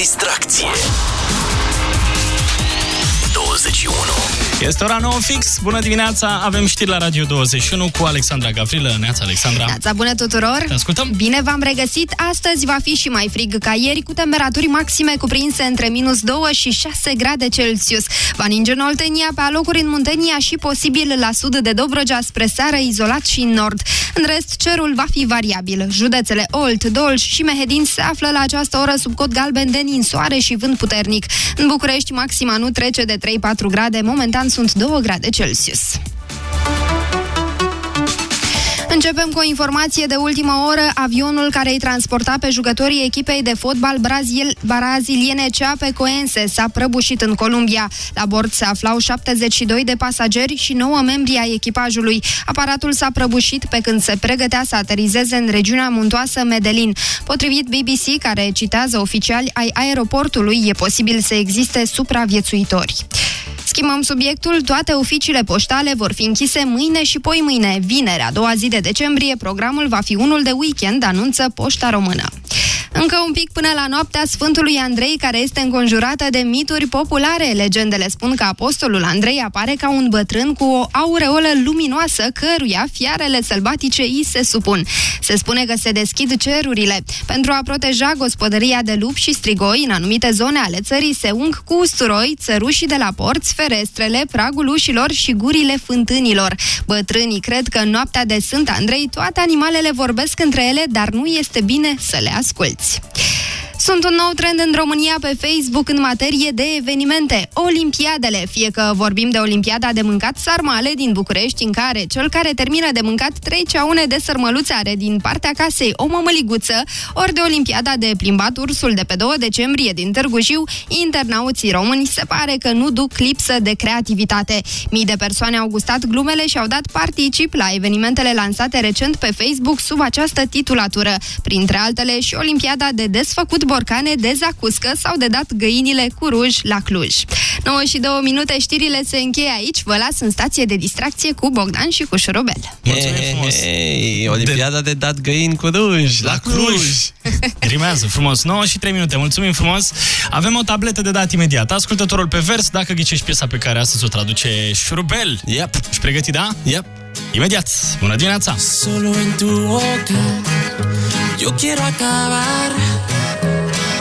Distracție. 21 Este ora 9 fix. Bună dimineața, avem știri la Radio 21 cu Alexandra Gavrilă. Neața, Alexandra. Neața, bună tuturor! Te ascultăm! Bine v-am regăsit! Astăzi va fi și mai frig ca ieri, cu temperaturi maxime cuprinse între minus 2 și 6 grade Celsius. Va ninge în Oltenia, pe alocuri în Muntenia și posibil la sud de Dobrogea spre seară, izolat și în nord. În rest, cerul va fi variabil. Județele Olt, Dolj și Mehedin se află la această oră sub cod galben de ninsoare și vânt puternic. În București, maxima nu trece de 3-4 grade, momentan sunt 2 grade Celsius. Începem cu o informație de ultimă oră. Avionul care îi transporta pe jucătorii echipei de fotbal brazil, braziliene Chapecoense s-a prăbușit în Columbia. La bord se aflau 72 de pasageri și 9 membri ai echipajului. Aparatul s-a prăbușit pe când se pregătea să aterizeze în regiunea muntoasă Medellin. Potrivit BBC, care citează oficiali ai aeroportului, e posibil să existe supraviețuitori. Schimbăm subiectul, toate oficiile poștale vor fi închise mâine și poi mâine, vineri, a doua zi de decembrie, programul va fi unul de weekend, anunță Poșta Română. Încă un pic până la noaptea Sfântului Andrei, care este înconjurată de mituri populare. Legendele spun că apostolul Andrei apare ca un bătrân cu o aureolă luminoasă, căruia fiarele sălbatice îi se supun. Se spune că se deschid cerurile. Pentru a proteja gospodăria de lup și strigoi, în anumite zone ale țării se ung cu usturoi țărușii de la porți, ferestrele, pragul ușilor și gurile fântânilor. Bătrânii cred că în noaptea de Sfânt Andrei toate animalele vorbesc între ele, dar nu este bine să le asculți. Sunt un nou trend în România pe Facebook în materie de evenimente. Olimpiadele. Fie că vorbim de Olimpiada de mâncat sarmale din București, în care cel care termină de mâncat trei ceaune de sărmăluțe are din partea casei o mămăliguță, ori de Olimpiada de plimbat ursul de pe 2 decembrie din Târgu Jiu, internauții români se pare că nu duc lipsă de creativitate. Mii de persoane au gustat glumele și au dat particip la evenimentele lansate recent pe Facebook sub această titulatură, printre altele și Olimpiada de desfăcut borcane de zacuscă sau de dat găinile cu ruj la Cluj. 9 și 2 minute, știrile se încheie aici. Vă las în stație de distracție cu Bogdan și cu Șurubel. Mulțumim frumos. Ei, Olimpiada de dat găini cu ruj la Cluj. Rimează frumos. 9 și 3 minute. Mulțumim frumos. Avem o tabletă de dat imediat. Ascultătorul pe vers, dacă ghicești piesa pe care astăzi o traduce Șurubel. Yep. Ești pregătit, da? Yep. Imediat. Bună dimineața! Solo en tu boca yo quiero acabar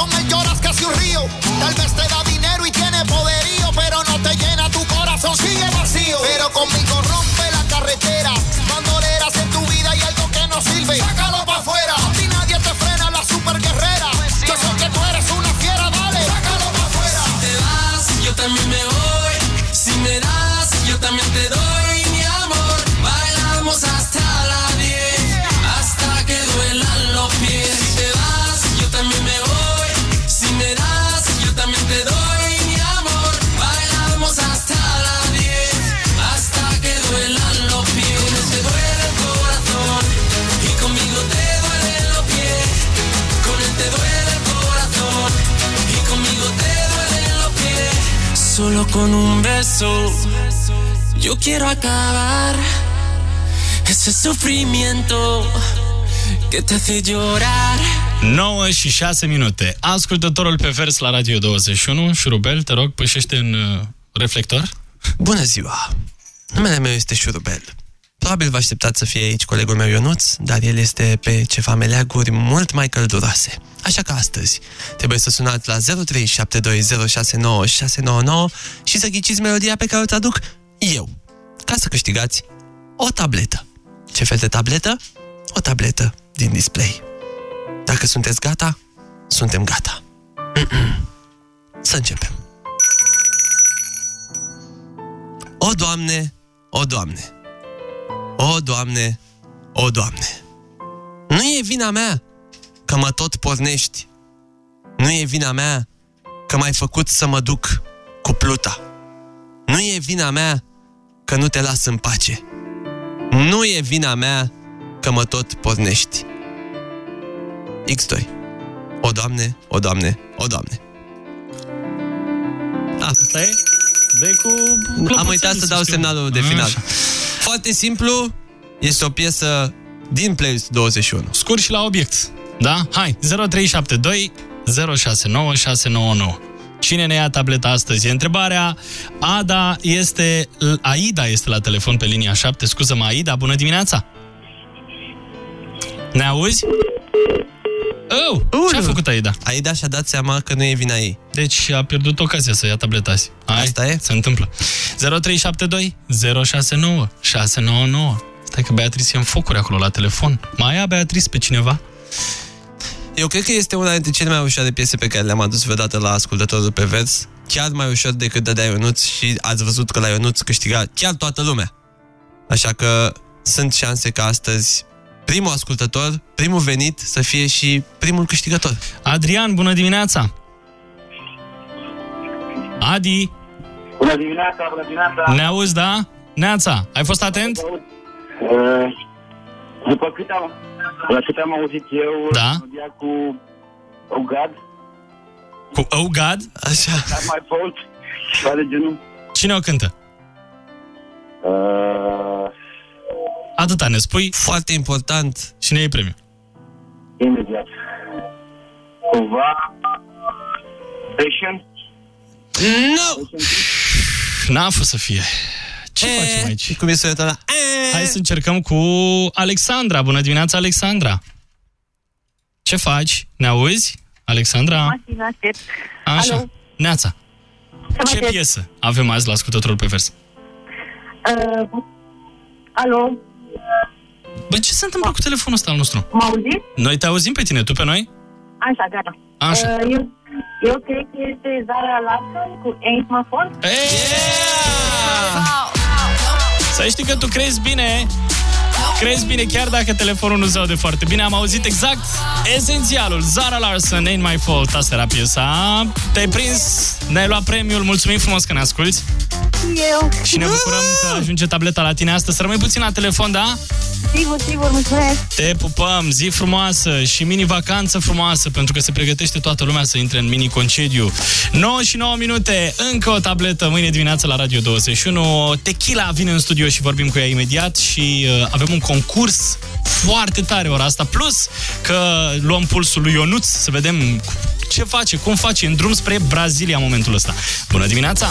Con él, lloras casi un río. Tal vez te da con un beso yo quiero acabar ese sufrimiento que te hace llorar. 9 și 6 minute. Ascultătorul pe vers la Radio 21. Șurubel, te rog, pășește în uh, reflector. Bună ziua! Numele meu este Șurubel. Probabil vă așteptați să fie aici colegul meu Ionuț, dar el este pe ceva meleaguri mult mai călduroase. Așa că astăzi trebuie să sunați la 0372069699 și să ghiciți melodia pe care o traduc eu, ca să câștigați o tabletă. Ce fel de tabletă? O tabletă din display. Dacă sunteți gata, suntem gata. Să începem. O, Doamne, o, Doamne! O, Doamne, o, Doamne! Nu e vina mea că mă tot pornești. Nu e vina mea că m-ai făcut să mă duc cu pluta. Nu e vina mea că nu te las în pace. Nu e vina mea că mă tot pornești. X2. O, O, Doamne, o, Doamne, o, Doamne. Asta e? Dă cu Am clopoțelul uitat să dau știu. semnalul de final. Așa. Foarte simplu, este o piesă din playlist 21. Scurt și la obiect. Da? Hai, 0372 069 699. Cine ne ia tableta astăzi? E întrebarea. Ada este... Aida este la telefon pe linia 7. Scuză-mă, Aida, bună dimineața! Ne auzi? Oh, ce-a făcut Aida? Aida și-a dat seama că nu e vina ei. Deci a pierdut ocazia să ia tableta azi. Hai, Asta e? Se întâmplă. 0372 069 699. Stai că Beatrice e în focuri acolo la telefon. Mai ia Beatrice pe cineva? Eu cred că este una dintre cele mai ușoare piese pe care le-am adus vreodată la ascultătorul pe vers. Chiar mai ușor decât dădea Ionuț și ați văzut că la Ionuț câștiga chiar toată lumea. Așa că sunt șanse ca astăzi primul ascultător, primul venit să fie și primul câștigător. Adrian, bună dimineața! Adi, Bună dimineața, bună dimineața! ne auzi, da? Neața, ai fost atent? Uh, După cât am, la cât am auzit eu, Da. melodia cu Oh God, Cu Oh God? Așa. Not My Fault, ceva de genul. Cine o cântă? Uh, Atâta ne spui. Foarte important. Și ne iei premiu. imediat. Cumva... Passion? No! N-a fost să fie. Ce E, facem aici? Cum e sunetul ăla? Hai să încercăm cu Alexandra. Bună dimineața, Alexandra! Ce faci? Ne auzi? Alexandra? Mașina, aștept. Așa. Alo? Neața. Să Ce mă aștept. piesă avem azi la ascultătorul pe vers? Uh, alo? Bă, ce se întâmplă cu telefonul ăsta al nostru? Mă auziți? Noi te auzim pe tine, tu pe noi? Așa, gata. Așa. Uh, eu, eu cred că este Zara Larson cu Ain't My Fault. Să știi că tu crezi bine Crezi bine chiar dacă telefonul nu se aude foarte bine? Am auzit exact esențialul Zara Larson, Ain't My Fault. Asta era piesa. Te-ai prins, ne-ai luat premiul. Mulțumim frumos că ne asculti. Eu. Și ne bucurăm că ajunge tableta la tine astăzi. Să rămâi puțin la telefon, da? Sigur, sigur, mulțumesc. Te pupăm, zi frumoasă și mini-vacanță frumoasă Pentru că se pregătește toată lumea să intre în mini-concediu. 9 și 9 minute, încă o tabletă. Mâine dimineață la Radio 21 Tequila vine în studio și vorbim cu ea imediat Și uh, avem un concurs foarte tare ora asta Plus că luăm pulsul lui Ionuț Să vedem ce face, cum face în drum spre Brazilia în momentul ăsta Bună dimineața!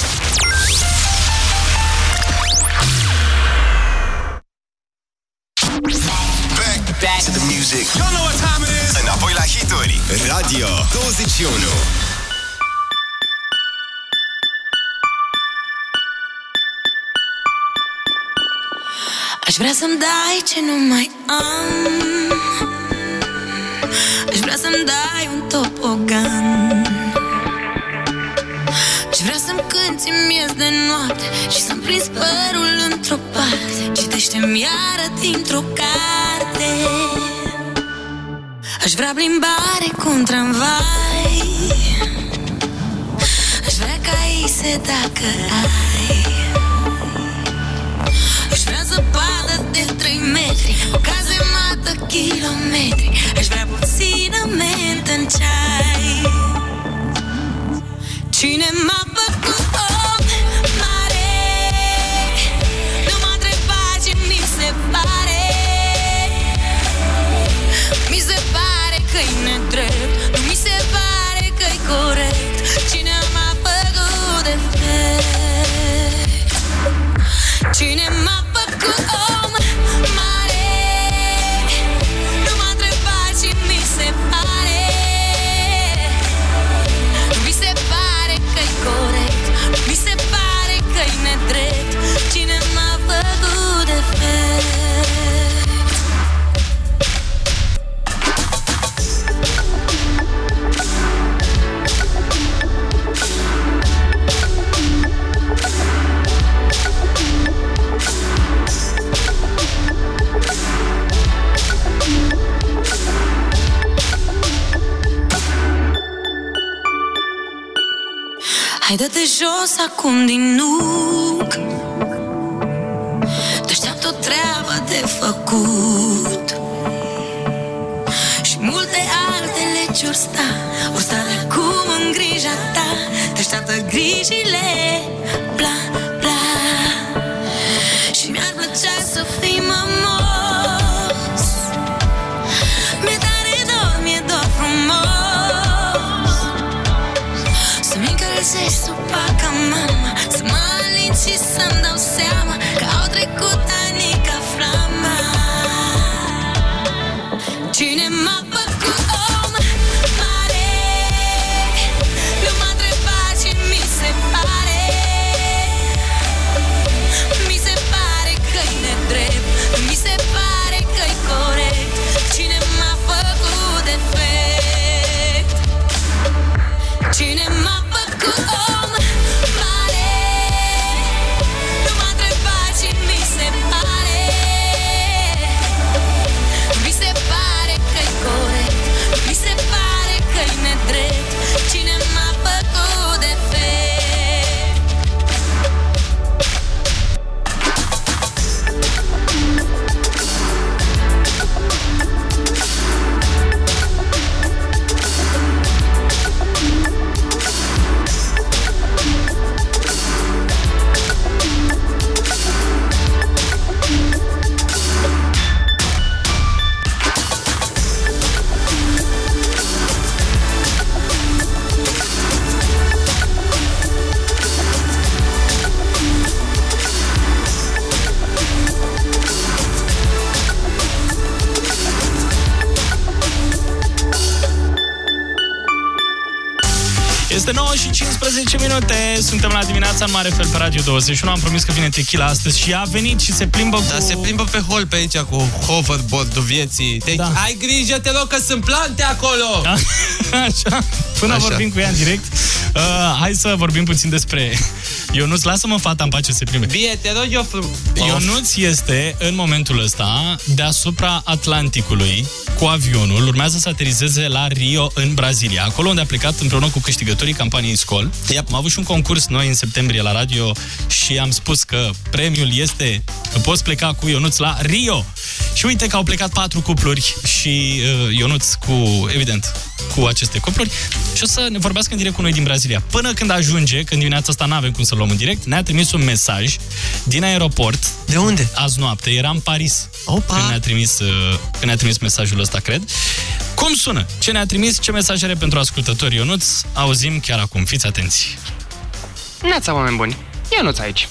To the music. You know what time it is. Înapoi la hituri. Radio 21. Aș vrea să-mi dai ce nu mai am Aș vrea să-mi dai un topogan Aș vrea să-mi cânti miez de noapte Și să-mi prins părul într-o parte. Citește-mi iară dintr-o carte. Aș vrea plimbare cu un tramvai. Aș vrea ca se dacă ai acum din nuc dimineața în mare fel pe Radio 21. Am promis că vine tequila astăzi și a venit și se plimbă cu... Da, se plimbă pe hol pe aici cu hoverboard-ul vieții. Deci, da. ai grijă, te rog, că sunt plante acolo! Da. Așa, până Așa. vorbim cu ea în direct, uh, hai să vorbim puțin despre Ionuț. Lasă-mă fata în pace să se plimbe. Bine, te rog eu frum. Ionuț este, în momentul ăsta, deasupra Atlanticului, cu avionul, urmează să aterizeze la Rio, în Brazilia, acolo unde a plecat împreună cu câștigătorii campaniei Scol. Yep. Am avut și un concurs noi în septembrie la radio și am spus că premiul este că poți pleca cu Ionuț la Rio. Și uite că au plecat patru cupluri și uh, Ionuț cu, evident, cu aceste cupluri și o să ne vorbească în direct cu noi din Brazilia. Până când ajunge, când dimineața asta n-avem cum să luăm în direct, ne-a trimis un mesaj din aeroport. De unde? Azi noapte, era în Paris. Opa! Când ne-a trimis, uh, când ne-a trimis mesajul ăsta, cred. Cum sună? Ce ne-a trimis? Ce mesaj are pentru ascultători Ionuț? Auzim chiar acum. Fiți atenți. Neața, oameni buni! Ionuț aici.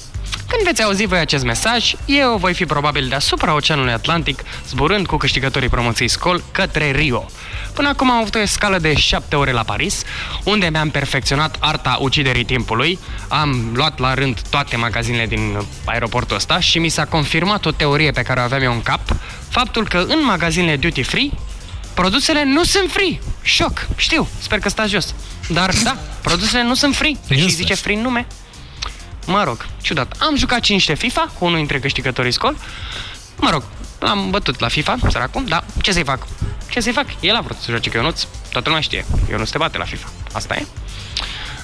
Când veți auzi voi acest mesaj, eu voi fi probabil deasupra Oceanului Atlantic, zburând cu câștigătorii promoției Scol către Rio. Până acum am avut o scală de 7 ore la Paris, unde mi-am perfecționat arta uciderii timpului, am luat la rând toate magazinele din aeroportul ăsta și mi s-a confirmat o teorie pe care o aveam eu în cap, faptul că în magazinele duty free, produsele nu sunt free. Șoc, știu, sper că stați jos. Dar da, produsele nu sunt free. Și zice free în nume. Mă rog, ciudat. Am jucat 5 FIFA cu unul dintre câștigătorii scol. Mă rog, l-am bătut la FIFA, săracul, da, ce să-i fac? Ce să-i fac? El a vrut să joace cu Ionuț, toată lumea știe. Ionuț te bate la FIFA, asta e.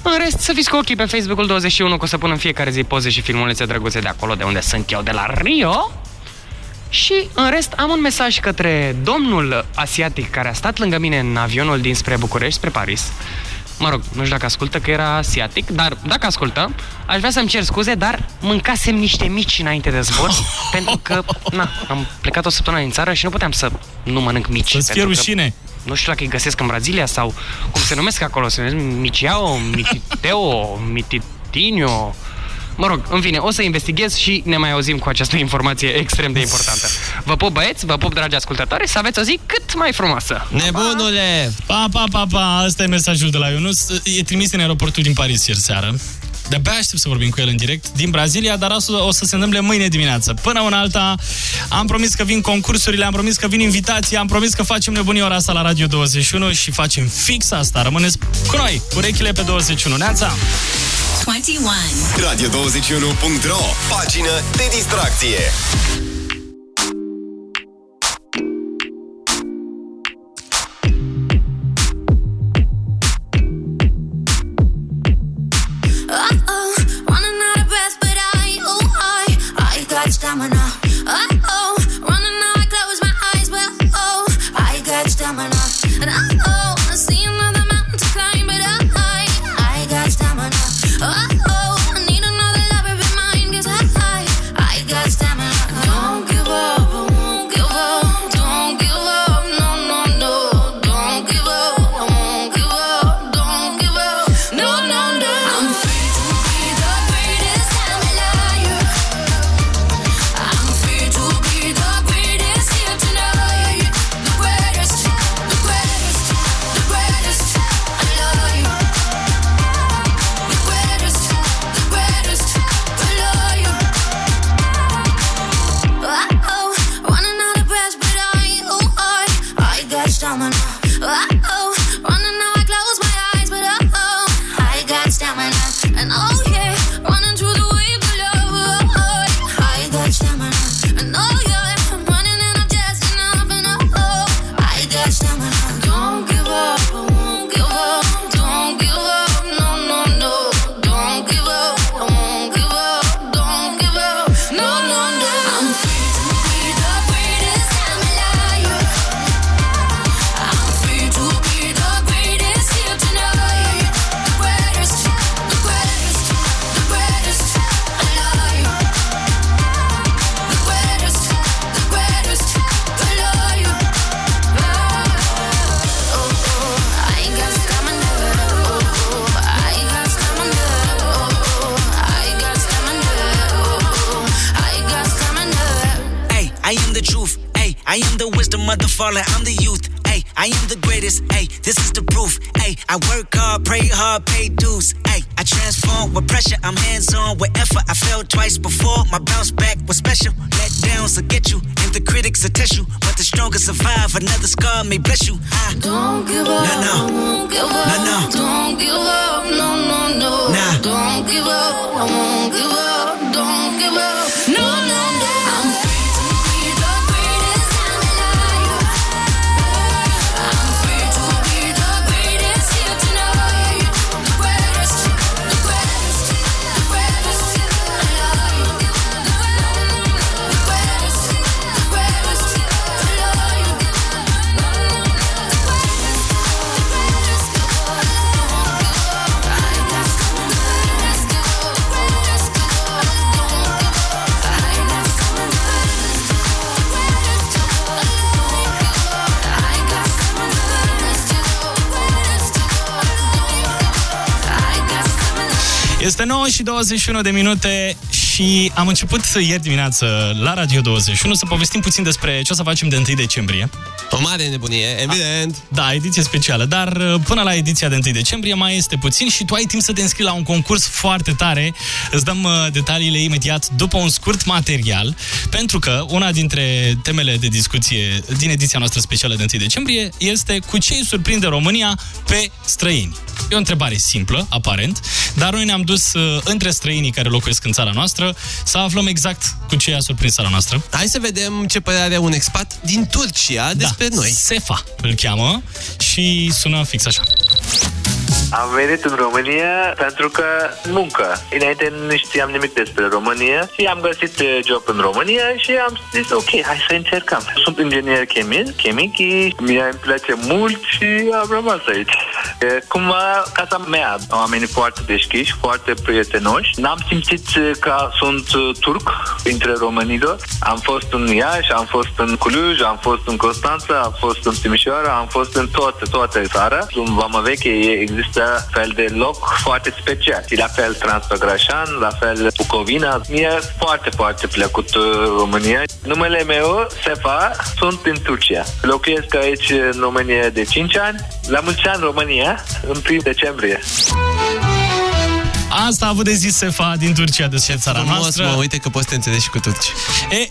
În rest, să fiți cu ochii pe Facebook-ul 21, că o să pun în fiecare zi poze și filmulețe drăguțe de acolo, de unde sunt eu, de la Rio. Și în rest am un mesaj către domnul asiatic care a stat lângă mine în avionul dinspre București, spre Paris. Mă rog, nu știu dacă ascultă, că era asiatic, dar dacă ascultă, aș vrea să-mi cer scuze, dar mâncasem niște mici înainte de zbor, pentru că, na, am plecat o săptămână din țară și nu puteam să nu mănânc mici. Să-ți fie pentru că rușine. Nu știu dacă îi găsesc în Brazilia sau cum se numesc acolo, se numesc Miciao, Mititeo, Mititinio... Mă rog, în fine, o să investighez și ne mai auzim cu această informație extrem de importantă. Vă pup băieți, vă pup dragi ascultători, să aveți o zi cât mai frumoasă! Nebunule! Pa, pa, pa, pa, asta e mesajul de la Ionus. E trimis în aeroportul din Paris ieri seară. De-abia aștept să vorbim cu el în direct din Brazilia, dar asta o să se întâmple mâine dimineață. Până una alta, am promis că vin concursurile, am promis că vin invitații, am promis că facem nebunie ora asta la Radio 21 și facem fix asta. Rămâneți cu noi, urechile pe 21. Neața! 21. Radio21.ro Pagină de distracție minute și am început ieri dimineață la Radio 21 să povestim puțin despre ce o să facem de 1 decembrie. O mare nebunie, evident. Da, ediție specială, dar uh, până la ediția de 1 decembrie mai este puțin și tu ai timp să te înscrii la un concurs foarte tare. Îți dăm uh, detaliile imediat după un scurt material, pentru că una dintre temele de discuție din ediția noastră specială de 1 decembrie este cu ce îi surprinde România pe străini. E o întrebare simplă, aparent, dar noi ne-am dus uh, între străinii care locuiesc în țara noastră să aflăm exact cu ce a surprins țara noastră. Hai să vedem ce părere are un expat din Turcia despre noi. Sefa îl cheamă și sună fix așa. Am venit în România pentru că muncă. Înainte nu știam nimic despre România și am găsit eh, job în România și am zis ok, hai să încercăm. Sunt inginer chimic, chimic și mie îmi place mult și am rămas aici. Eh, Cum eh, casa mea, oamenii foarte deschiși, foarte prietenoși. N-am simțit eh, că sunt eh, turc între românilor. Am fost în Iași, am fost în Cluj, am fost în Constanța, am fost în Timișoara, am fost în toate, toate țara. În Vama Veche există fel de loc foarte special. Și la fel Transpăgrașan, la fel Bucovina. Mie foarte, foarte plăcut uh, România. Numele meu, Sefa, sunt din Turcia. Locuiesc aici în România de 5 ani. La mulți ani România, în 1 decembrie. Asta a avut de zis Sefa din Turcia de țara Frumos, noastră. mă, uite că poți să te înțelegi și cu turci. E...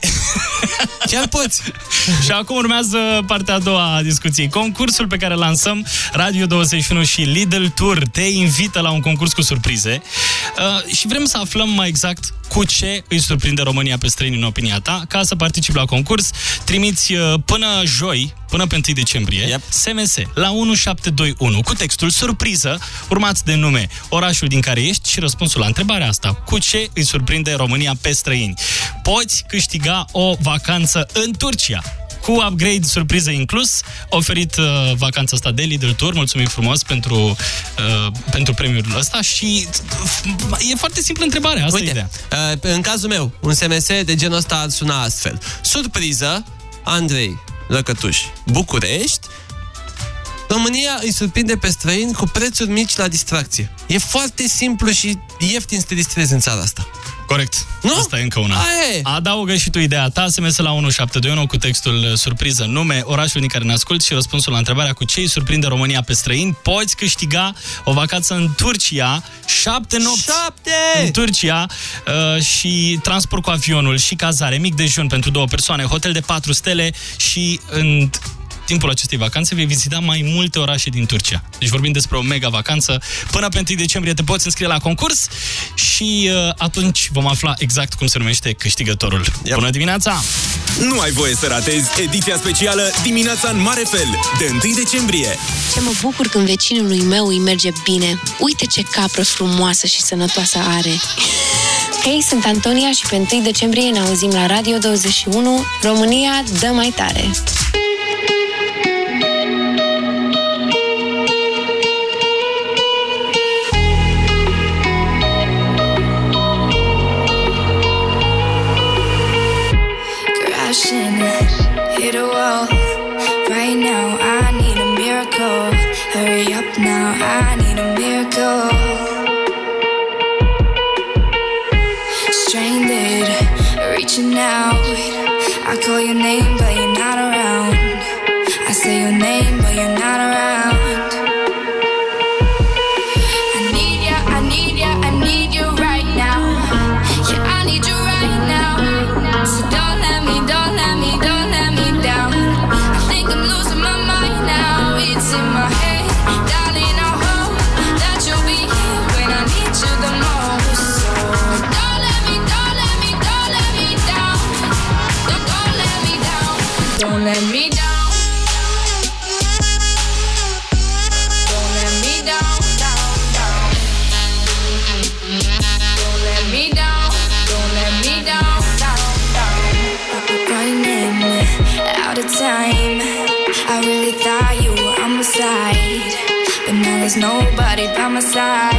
Chiar poți! și acum urmează partea a doua a discuției. Concursul pe care îl lansăm, Radio 21 și Lidl Tour te invită la un concurs cu surprize uh, și vrem să aflăm mai exact cu ce îi surprinde România pe străini în opinia ta. Ca să participi la concurs, trimiți uh, până joi, până pe 1 decembrie, yep. SMS la 1721 cu textul surpriză, urmat de nume, orașul din care ești și răspunsul la întrebarea asta. Cu ce îi surprinde România pe străini? Poți câștiga o vacanță în Turcia cu upgrade surpriză inclus, oferit uh, vacanța asta de Lidl Tour. Mulțumim frumos pentru, uh, pentru premiul ăsta și uh, e foarte simplă întrebarea, asta Uite, e ideea. uh, în cazul meu, un SMS de genul ăsta ar suna astfel. Surpriză, Andrei Lăcătuș, București, România îi surprinde pe străini cu prețuri mici la distracție. E foarte simplu și ieftin să te distrezi în țara asta. Corect. Nu? Asta e încă una. Aia e. Adaugă și tu ideea ta, SMS la 1721 cu textul uh, surpriză, nume, orașul din care ne asculti și răspunsul la întrebarea cu ce îi surprinde România pe străini. Poți câștiga o vacanță în Turcia, șapte nopți șapte! în Turcia uh, și transport cu avionul și cazare, mic dejun pentru două persoane, hotel de 4 stele și în timpul acestei vacanțe vei vizita mai multe orașe din Turcia. Deci vorbim despre o mega vacanță. Până pe 1 decembrie te poți înscrie la concurs și uh, atunci vom afla exact cum se numește câștigătorul. Yep. Bună dimineața! Nu ai voie să ratezi ediția specială Dimineața în mare fel, de 1 decembrie. Ce mă bucur când vecinului meu îi merge bine. Uite ce capră frumoasă și sănătoasă are. Hei, sunt Antonia și pe 1 decembrie ne auzim la Radio 21. România dă mai tare! Reaching out. I call your name, my side.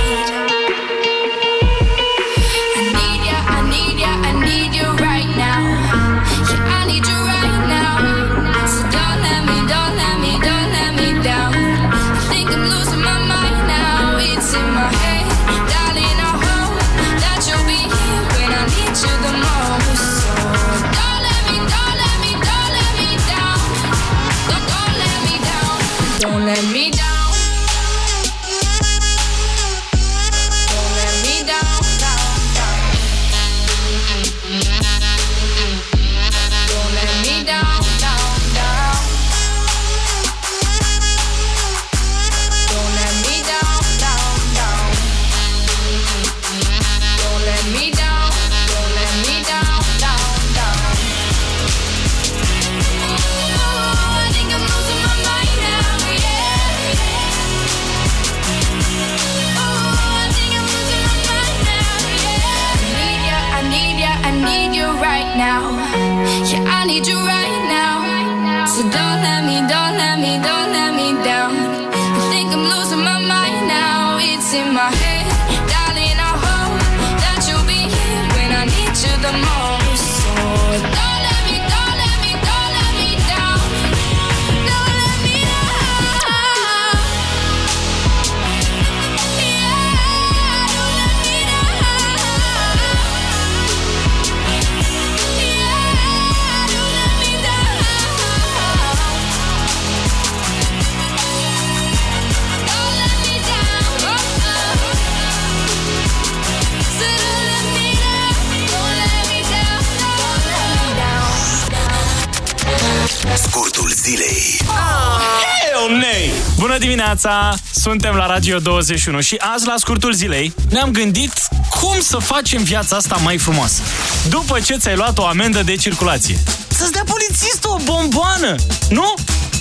Hell nay! Bună dimineața! Suntem la Radio 21 și azi, la scurtul zilei, ne-am gândit cum să facem viața asta mai frumoasă. După ce ți-ai luat o amendă de circulație, să-ți dea polițistul o bomboană, nu?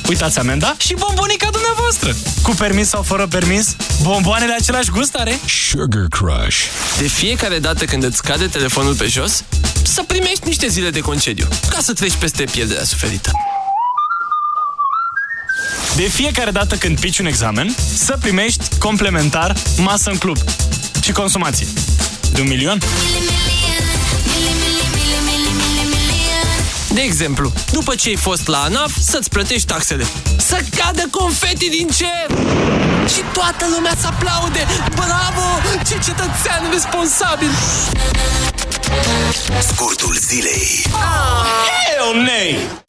Uitați amenda și bombonica dumneavoastră. Cu permis sau fără permis, bomboanele același gust are? Sugar Crush. De fiecare dată când îți cade telefonul pe jos, să primești niște zile de concediu, ca să treci peste pierderea suferită. De fiecare dată când pici un examen, să primești complementar masă în club și consumație. De un milion? De exemplu, după ce ai fost la ANAF, să-ți plătești taxele. Să cadă confeti din cer! Și toată lumea să aplaude! Bravo! Ce cetățean responsabil! Scurtul zilei. Hell nay!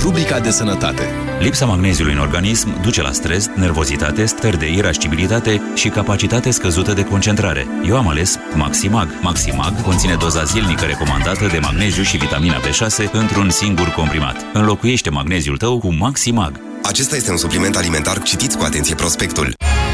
Rubrica de sănătate. Lipsa magneziului în organism duce la stres, nervozitate, stări de irascibilitate și capacitate scăzută de concentrare. Eu am ales Maximag. Maximag conține doza zilnică recomandată de magneziu și vitamina B6 într-un singur comprimat. Înlocuiește magneziul tău cu Maximag. Acesta este un supliment alimentar. Citiți cu atenție prospectul.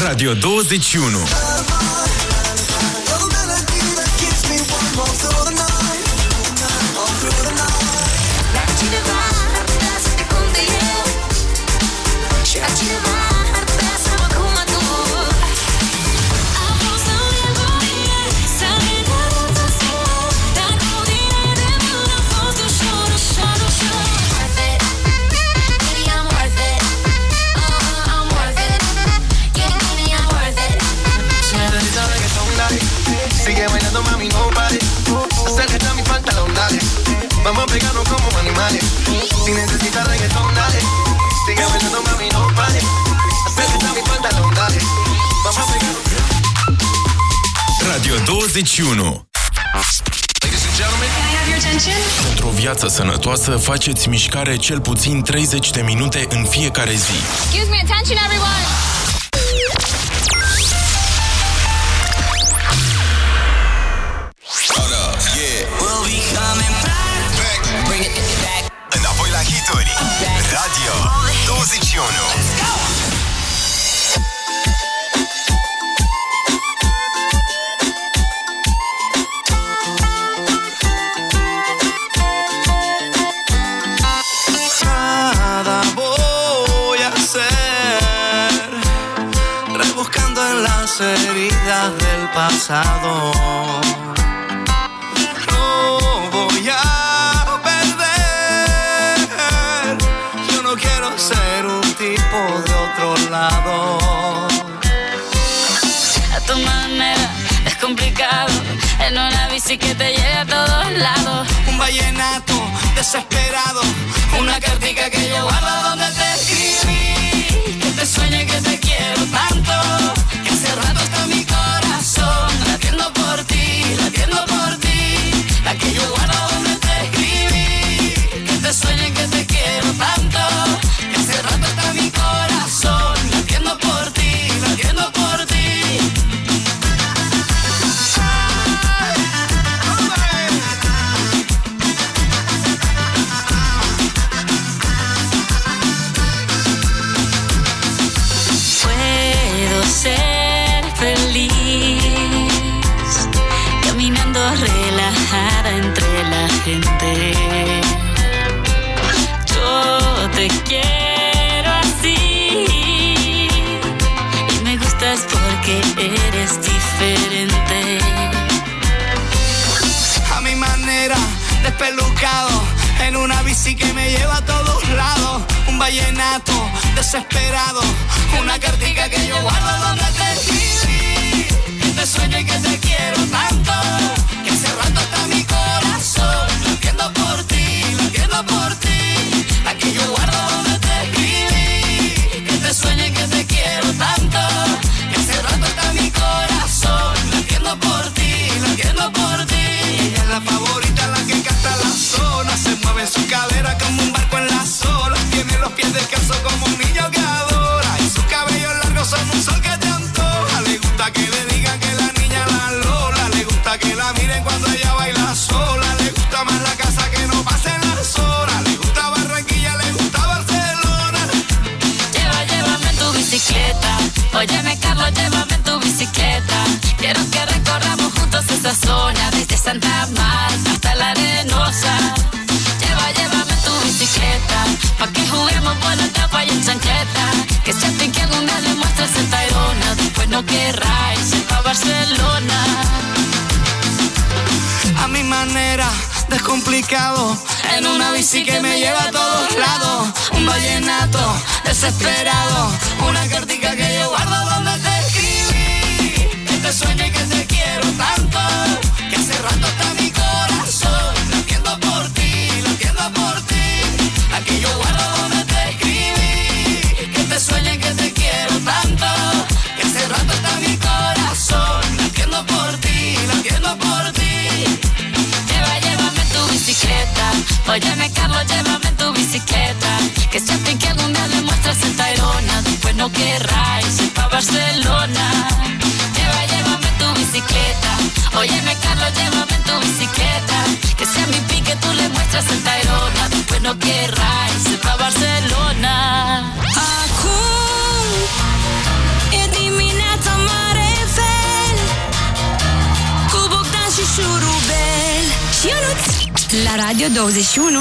Radio 21. Pegando como animales. Si necesitas reggaetón, dale. Sigue bailando, mami, no pares. Acércate a mi pantalón, dale. Vamos a pegar Radio 21 Pentru o viață sănătoasă, faceți mișcare cel puțin 30 de minute în fiecare zi. Excuse me, attention everyone! Las heridas del pasado No voy a perder Yo no quiero ser un tipo de otro lado A tu manera es complicado. En una bici que te lleve a todos lados. Un vallenato desesperado Una cartica que yo guardo donde te escribí Que te sueñe que te quiero tanto. En una bici que me lleva a todos lados. Un vallenato desesperado. Una cartica que yo guardo donde te escribí. Que te sueñe que te quiero tanto. Que rato está mi corazón. Latiendo por ti, latiendo por ti. Querráis pa' Barcelona. A mi manera, descomplicado En una bici que me lleva a todos lados. Un vallenato desesperado Una cartica que yo guardo donde te escribí. Que te sueñe que te quiero tanto Óyeme, Carlos, llévame en tu bicicleta. Que sienten que algún día le muestras el Tayrona. Después no querráis ir pa' Barcelona. Lleva, llévame en tu bicicleta. Óyeme, Carlos, llévame en tu bicicleta. Que sea mi pique, tú le muestras el Tayrona. Después no querráis 21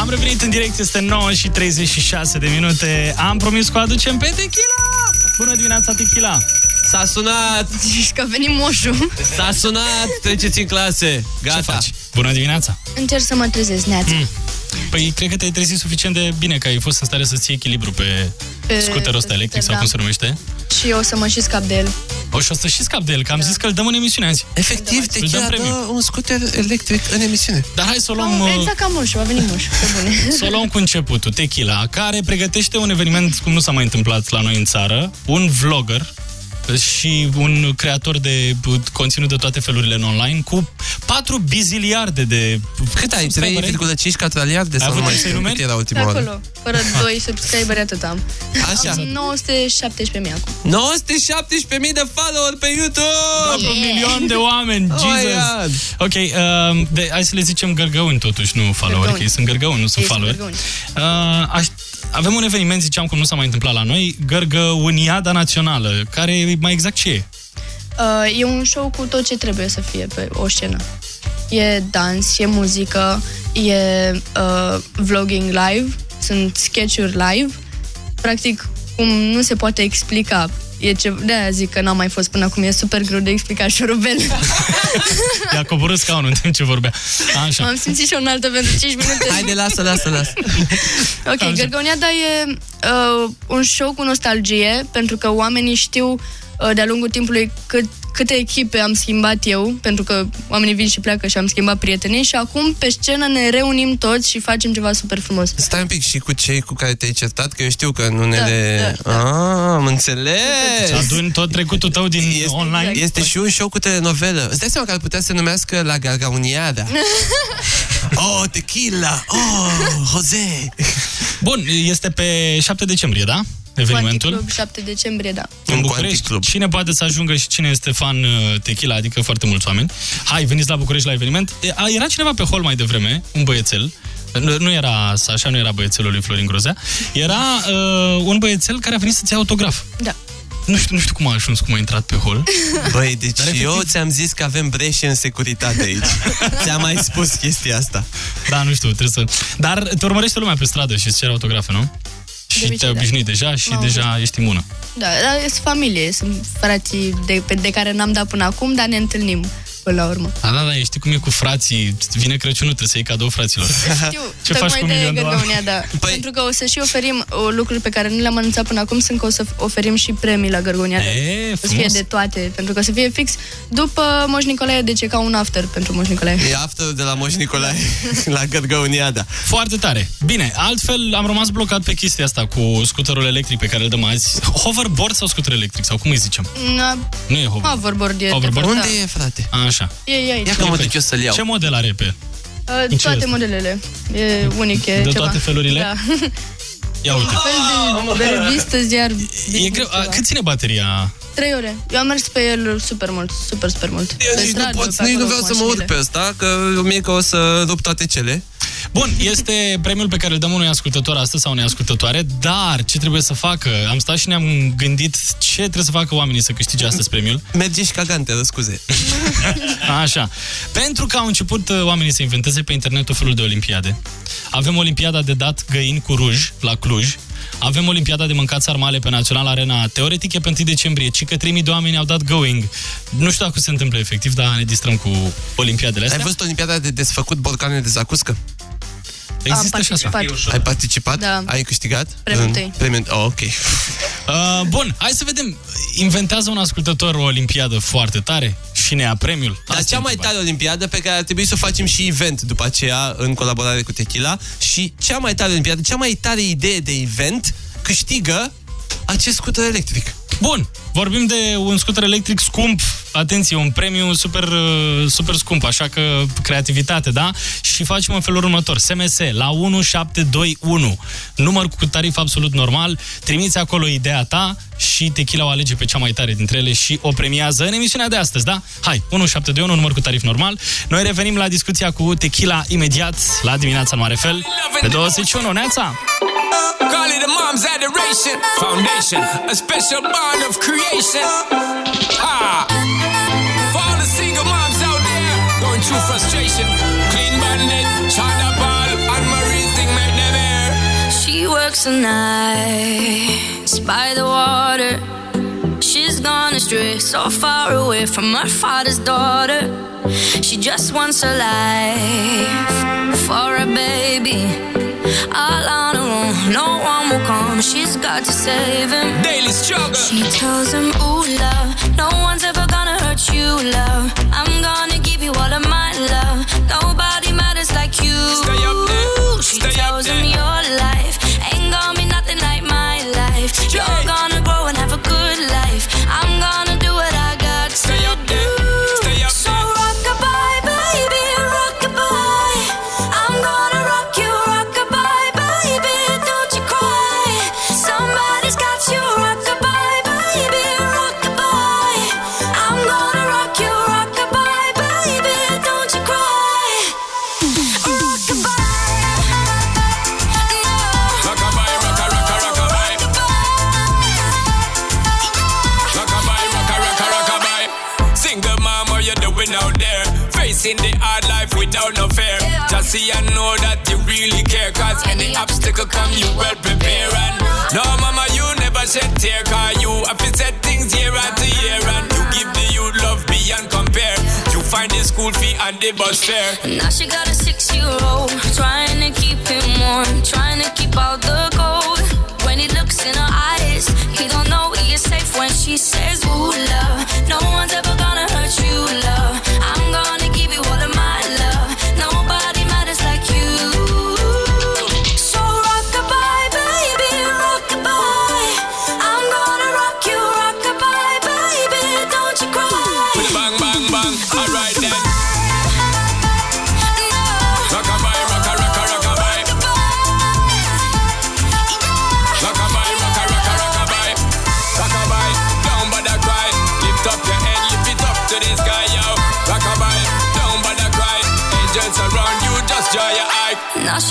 Am revenit în direct, este 9 și 36 de minute. Am promis că o aducem pe Tequila! Bună dimineața, Tequila! S-a sunat! Zici că a venit moșul. S-a sunat! Treceți în clase! Gata! Ce faci? Bună dimineața! Încerc să mă trezesc, neața. Mm. Păi, cred că te-ai trezit suficient de bine, că ai fost în stare să ții echilibru pe Pe scuterul ăsta electric sau da. cum se numește. Și o să mă și scap de el. O și o să și scap de el, că am zis că îl dăm în emisiune azi. Efectiv, Îl dăm Techila premiu. dă un scuter electric în emisiune. Dar hai să o luăm... uh, Exact ca moșu, a venit moșu, pe bune. Să o luăm cu începutul, Tequila, care pregătește un eveniment cum nu s-a mai întâmplat la noi în țară, un vlogger și un creator de uh, conținut de toate felurile în online cu 4 biziliarde de... Cât ai? 3,5 catraliarde? Ai Sau nu avut mai să-i știu numeri? cât era ultima oară? Acolo, fără doi subscriberi atât am. Așa. Am 917.000 acum. 917.000 de follower pe YouTube! Aproape un milion de oameni, Oh, Jesus! yeah. Ok, uh, de, hai să le zicem gărgăuni totuși, nu follower, Gărgăuni. că ei sunt gărgăuni, nu sunt Ei sunt follower. gărgăuni. Uh, aș, avem un eveniment, ziceam, cum nu s-a mai întâmplat la noi, Gărgăuniada Națională, care mai exact ce e? Uh, e un show cu tot ce trebuie să fie pe o scenă. E dans, e muzică, e uh, vlogging live, sunt sketch-uri live. Practic, cum nu se poate explica. E ce, de-aia zic că n-am mai fost până acum, e super greu de explicat șurubel. I-a coborât scaunul în timp ce vorbea. Așa. Am simțit și o înaltă pentru 5 minute. Haide, lasă, lasă, lasă. Ok, Gărgăuniada e uh, un show cu nostalgie, pentru că oamenii știu uh, de-a lungul timpului cât, câte echipe am schimbat eu, pentru că oamenii vin și pleacă și am schimbat prietenii și acum pe scenă ne reunim toți și facem ceva super frumos. Stai un pic și cu cei cu care te-ai certat, că eu știu că în unele... Da, Ah, am înțeles! Și aduni tot trecutul tău din este, online. Este și un show cu telenovelă. Îți dai seama că ar putea să se numească La Gargauniada. oh, tequila! Oh, Jose! Bun, este pe 7 decembrie, da? Evenimentul. Club 7 decembrie, da. În București. Cine poate să ajungă și cine este fan uh, tequila, adică foarte mulți oameni. Hai, veniți la București la eveniment. E, a, Era cineva pe hol mai devreme, un băiețel. Nu, nu era așa, nu era băiețelul lui Florin Grozea. Era uh, un băiețel care a venit să-ți ia autograf. Da. Nu știu, nu știu cum a ajuns, cum a intrat pe hol. Băi, deci Dar efectiv- eu ți-am zis că avem breșe în securitate aici. ți-am mai spus chestia asta. Da, nu știu, trebuie să... Dar te urmărește lumea pe stradă și îți cere autografe, nu? Și obicei, te-ai da. obișnuit deja și M-am deja ești imună. Da, dar sunt familie, sunt frații de, pe, de care n-am dat până acum, dar ne întâlnim până la urmă. Da, da, da, știi cum e cu frații, vine Crăciunul, trebuie să iei cadou fraților. Știu, Ce faci cu un de milion de oameni? Gărgăunia, da. Păi... Pentru că o să și oferim o, lucruri pe care nu le-am anunțat până acum, sunt că o să oferim și premii la Gărgăunia. E, o să fie frumos. de toate, pentru că o să fie fix după Moș Nicolae, deci e ca un after pentru Moș Nicolae. E after de la Moș Nicolae la Gărgăuniada. Foarte tare. Bine, altfel am rămas blocat pe chestia asta cu scuterul electric pe care îl dăm azi. Hoverboard sau scuter electric, sau cum îi zicem? Na, Nu e hoverboard. hoverboard e Hoverboard? de Unde da. e, frate? Așa. E, e aici. Ia că mă duc eu să-l iau. Ce model are pe el? Uh, În ce toate este? modelele. E unic, e De ceva. toate felurile? Da. Ia uite. Un fel de, de revistă, ziar. E greu. A, cât ține bateria? Trei ore. Eu am mers pe el super mult, super, super mult. Eu Pe nici nu, stradă, pot, pe nici nu acolo vreau cu să mă urc mașinile. pe ăsta, că mie că o să rup toate cele. Bun, este premiul pe care îl dăm unui ascultător astăzi sau unei ascultătoare, dar ce trebuie să facă? Am stat și ne-am gândit ce trebuie să facă oamenii să câștige astăzi premiul. Merge și cagante, scuze. Așa. Pentru că au început uh, oamenii să inventeze pe internet o felul de olimpiade. Avem olimpiada de dat găini cu ruj la Cluj. Avem olimpiada de mâncat sarmale pe Național Arena. Teoretic e pe 1 decembrie, ci că 3000 de oameni au dat going. Nu știu dacă se întâmplă efectiv, dar ne distrăm cu olimpiadele astea. Ai văzut Olimpiada de desfăcut borcane de zacuscă? Există și asta. participat. Ai participat? Da. Ai câștigat? Premiul În- tăi. Premiul... Oh, ok. Uh, bun, hai să vedem. Inventează un ascultător o olimpiadă foarte tare și ne ia premiul. Dar cea mai tare olimpiadă pe care ar trebui să o facem și event după aceea în colaborare cu Tequila și cea mai tare olimpiadă, cea mai tare idee de event câștigă acest scuter electric. Bun, vorbim de un scuter electric scump, atenție, un premiu super, uh, super scump, așa că creativitate, da? Și facem în felul următor, SMS la 1721, număr cu tarif absolut normal, trimiți acolo ideea ta și Tequila o alege pe cea mai tare dintre ele și o premiază în emisiunea de astăzi, da? Hai, 1721, număr cu tarif normal. Noi revenim la discuția cu Tequila imediat la dimineața în mare fel, pe 21, Neața! Call it a mom's adoration. Foundation, a special bond of creation. Ah. For all the single moms out there going through frustration. Clean bandit, China ball, and Marie thing made them air. She works the nights by the water. She's gone astray, so far away from her father's daughter. She just wants a life for a baby. All no one will come she's got to save him. Daily struggle. She tells him, Ooh, love, no one's ever gonna hurt you, love. I'm gonna give you all of my love. Nobody matters like you. Stay up there. She Stay up tells him your life And know that you really care. Cause any obstacle come, you well prepare. And no, mama, you never shed tear. Cause you have to things year after year. And you give the youth love beyond compare. You find the school fee and the bus fare. Now she got a six-year-old Trying to keep him warm Trying to keep out the cold When he looks in her eyes He don't know he is safe when she says Ooh, love No one's ever gonna hurt you, love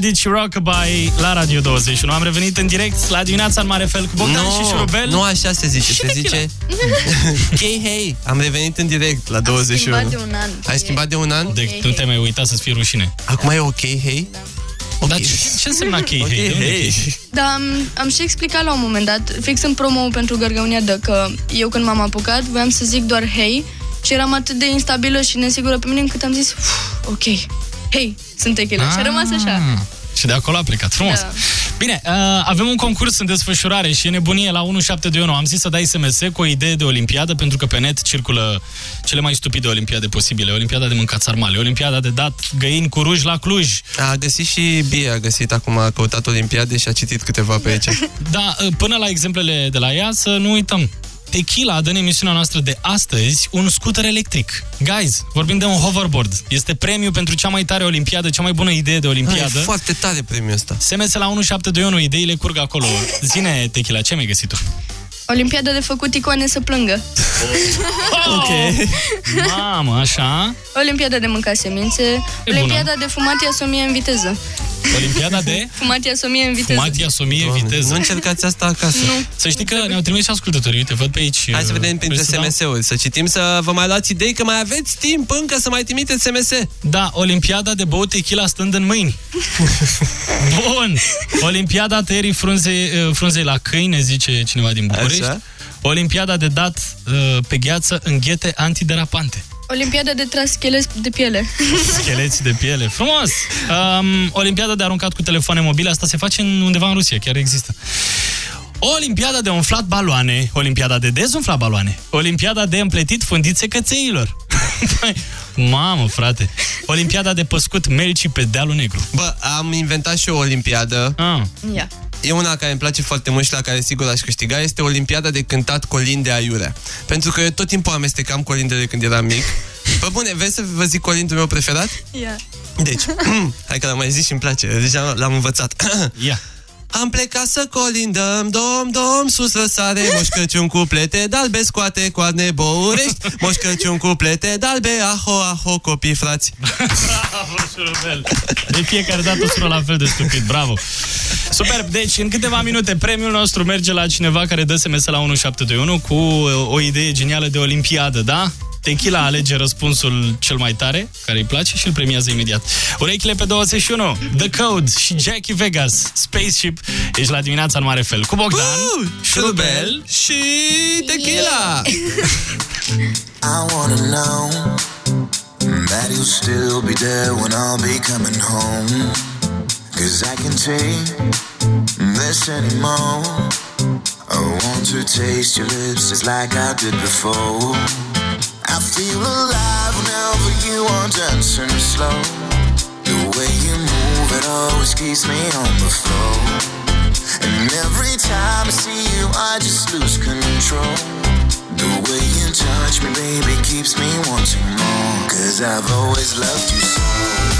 Bandit și Rockabye la Radio 21. Am revenit în direct la dimineața în mare fel cu Bogdan Nu, și Șurubel. nu așa se zice, Și se tequila. zice Hey, hey, am revenit în direct la 21 schimbat de un an. Ai schimbat de un an? De, nu te mai uita să-ți fie rușine. Acum e ok, hey? Dar ce, ce înseamnă ok, Ok, hey? De unde e hey. chei? Da, am, am și explicat la un moment dat, fix în promo pentru Gărgăunia Dă, că eu când m-am apucat voiam să zic doar hei și eram atât de instabilă și nesigură pe mine încât am zis, "Uf, ok, hei, sunt tequila. Și a rămas așa. Ah, Și de acolo a plecat. Frumos. Da. Bine, uh, avem un concurs în desfășurare și e nebunie la 1721. Am zis să dai SMS cu o idee de olimpiadă, pentru că pe net circulă cele mai stupide olimpiade posibile. Olimpiada de mâncat sarmale, olimpiada de dat găini cu ruj la Cluj. A găsit și Bia, a găsit acum, a căutat olimpiade și a citit câteva pe aici. Da, uh, până la exemplele de la ea, să nu uităm. Tequila dă în emisiunea noastră de astăzi un scooter electric. Guys, vorbim de un hoverboard. Este premiu pentru cea mai tare olimpiadă, cea mai bună idee de E olimpiadă. foarte tare premiul ăsta. SMS la 1721, ideile curg acolo. Zine, Tequila, ce mi-ai găsit tu? Olimpiada de făcut icoane să plângă. Ok. Mamă, așa. Olimpiada de mâncat semințe. bună. Olimpiada de fumat iasomie în viteză. Olimpiada de Fumat iasomie în viteză. fumat iasomie în viteză. Nu încercați asta acasă. Nu. Să știi că ne-au trimis și ascultătorii. Uite, văd pe aici. Hai să vedem prin Vreți să dau? SMS-uri, să citim, să vă mai luați idei, că mai aveți timp încă să mai trimiteți SMS. Da, Olimpiada de băut tequila stând în mâini. Bun. Olimpiada tăierii frunzei, uh, frunzei la câini, ne zice cineva din București. Așa. Olimpiada de dat uh, pe gheață în ghete antiderapante. Olimpiada de tras schelet de piele. Scheleți de piele. Frumos! Um, Olimpiada de aruncat cu telefoane mobile, asta se face în, undeva în Rusia, chiar există. Olimpiada de umflat baloane, Olimpiada de dezumflat baloane, Olimpiada de împletit fundițe cățeilor. Păi, Mamă, frate. Olimpiada de păscut melci pe dealul negru. Bă, am inventat și o olimpiadă. Ah. Ia. E una care îmi place foarte mult și la care sigur aș câștiga. Este Olimpiada de cântat colinde aiurea. Pentru că eu tot timpul amestecam colindele când eram mic. Bă, bune, vezi să vă zic colindul meu preferat? Ia. Deci, hai că l-am mai zis și îmi place, deja l-am învățat. Ia. Am plecat să colindăm, dom, dom, sus răsare, Moș Crăciun cu plete dalbe, scoate coarne bourești, Moș Crăciun cu plete dalbe, aho, aho, copii frați. Bravo, șurubel. De fiecare dată sună la fel de stupid, bravo. Superb, deci în câteva minute premiul nostru merge la cineva care dă SMS la 1721 cu uh, o idee genială de olimpiadă, da? Tequila alege răspunsul cel mai tare, care îi place și îl premiază imediat. Urechile pe 21, The Code și Jackie Vegas, Spaceship. Ești la dimineața în mare fel. Cu Bogdan, uh, Șurubel și Tequila. I wanna know that you'll still be there when I'll be coming home. Cause I can take this anymore. I want to taste your lips just like I did before. I feel alive whenever you are dancing slow. The way you move, it always keeps me on the floor. And every time I see you, I just lose control. The way you touch me, baby, keeps me wanting more. Cause I've always loved you so.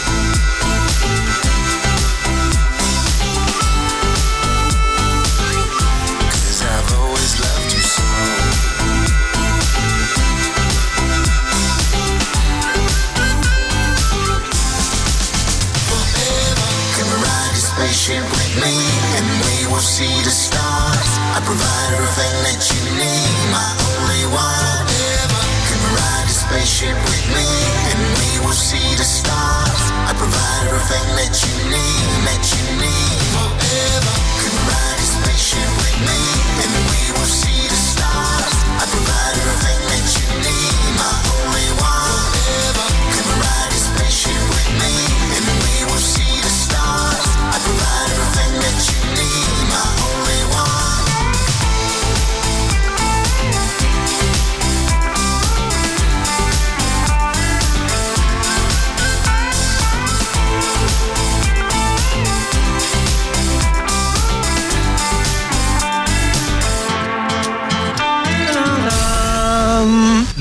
Spaceship with me, and we will see the stars. I provide everything that you need, my only one. Forever, come ride the spaceship with me, and we will see the stars. I provide everything that you need, that you need. Forever, come ride the spaceship with me, and we will see the stars.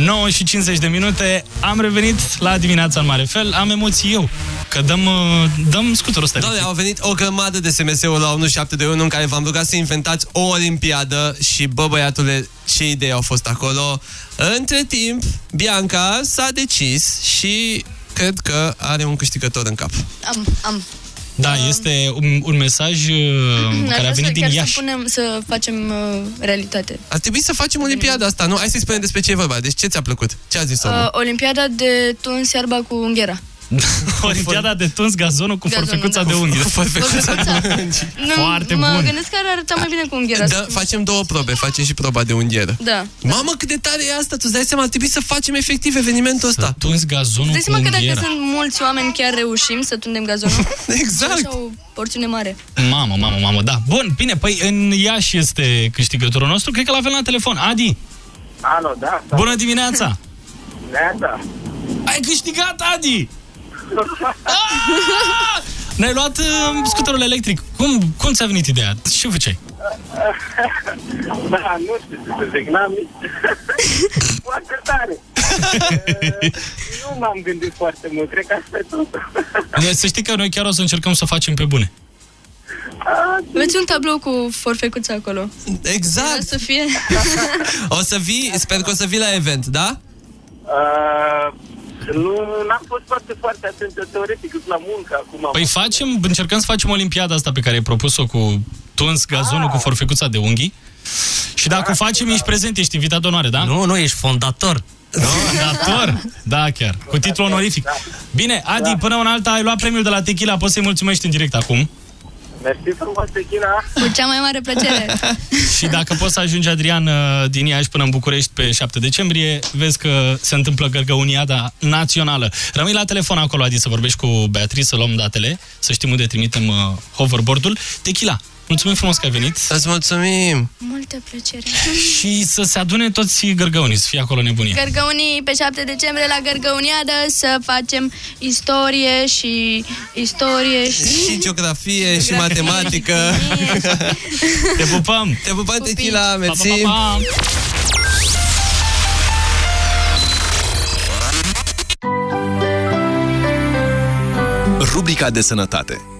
9 și 50 de minute, am revenit la dimineața în mare fel, am emoții eu, că dăm, uh, dăm scuterul ăsta. Doamne, au venit o grămadă de SMS-uri la 1721 în care v-am rugat să inventați o olimpiadă și, bă, băiatule, ce idei au fost acolo. Între timp, Bianca s-a decis și cred că are un câștigător în cap. Am, am. Da, este un, un mesaj uh, Aș care a vrea venit să, din chiar Iași. să, punem, să facem uh, realitate. Ar trebui să facem olimpiada asta, nu? Hai să-i spunem despre ce e vorba. Deci ce ți-a plăcut? Ce a zis omul? Uh, Olimpiada de tuns iarba cu unghera. Olimpiada de tuns gazonul cu Gazonul, forfecuța da. de unghi. Cu forfecuța de unghi. Nu, Foarte mă bun. gândesc că ar arăta mai bine cu unghiera. Da, facem două probe, facem și proba de unghieră. Da. Mamă, cât de tare e asta! Tu îți dai seama, ar trebui să facem efectiv evenimentul ăsta. Tunzi gazonul Dai cu seama că dacă unghiera. sunt mulți oameni, chiar reușim să tundem gazonul? exact. Așa o porțiune mare. Mamă, mamă, mamă, da. Bun, bine, păi în Iași este câștigătorul nostru, cred că l-avem la telefon. Adi, Alo, da. da. bună dimineața! Neața. Ai câștigat, Adi! Ah! Ne-ai luat uh, scuterul electric. Cum, cum ți-a venit ideea? Ce făceai? Da, nu știu ce să zic, n-am nici... foarte tare. Uh, nu m-am gândit foarte mult, cred că asta e tot. Să știi că noi chiar o să încercăm să facem pe bune. Aveți un tablou cu forfecuța acolo. Exact. Vrea să fie... O să vii, sper că o să vii la event, da? Uh, nu, n-am fost foarte, foarte atent eu teoretic, cât la muncă acum. Păi facem, încercăm să facem olimpiada asta pe care ai propus-o cu tuns gazonul cu forfecuța de unghii. Și dacă o facem, ești prezent, ești invitat de onoare, da? Nu, nu, ești fondator. Fondator? Da, chiar. Cu titlu onorific. Bine, Adi, până una alta ai luat premiul de la Tequila, poți să-i mulțumești în direct acum. Mersi frumos, Techina. Cu cea mai mare plăcere. Și dacă poți să ajungi, Adrian, uh, din Iași până în București pe 7 decembrie, vezi că se întâmplă gărgăuniada națională. Rămâi la telefon acolo, Adi, să vorbești cu Beatrice, să luăm datele, să știm unde trimitem uh, hoverboard-ul. Tequila, mulțumim frumos că ai venit. Îți mulțumim! Multă plăcere. Și să se adune toți gărgăunii, să fie acolo nebunie. Gărgăunii pe 7 decembrie la Gărgăuniadă să facem istorie și istorie și... Și geografie și matematică. Te pupăm! Te pupăm, Tequila, mersi! Pa, pa, pa. Rubrica de sănătate.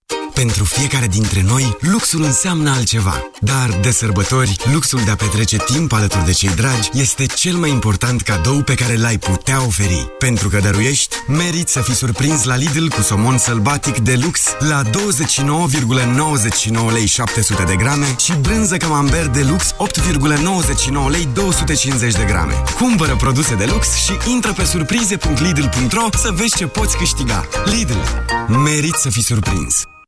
Pentru fiecare dintre noi, luxul înseamnă altceva. Dar, de sărbători, luxul de a petrece timp alături de cei dragi este cel mai important cadou pe care l-ai putea oferi. Pentru că dăruiești, meriți să fii surprins la Lidl cu somon sălbatic de lux la 29,99 lei 700 de grame și brânză camembert de lux 8,99 lei 250 de grame. Cumpără produse de lux și intră pe surprize.lidl.ro să vezi ce poți câștiga. Lidl. Meriți să fii surprins.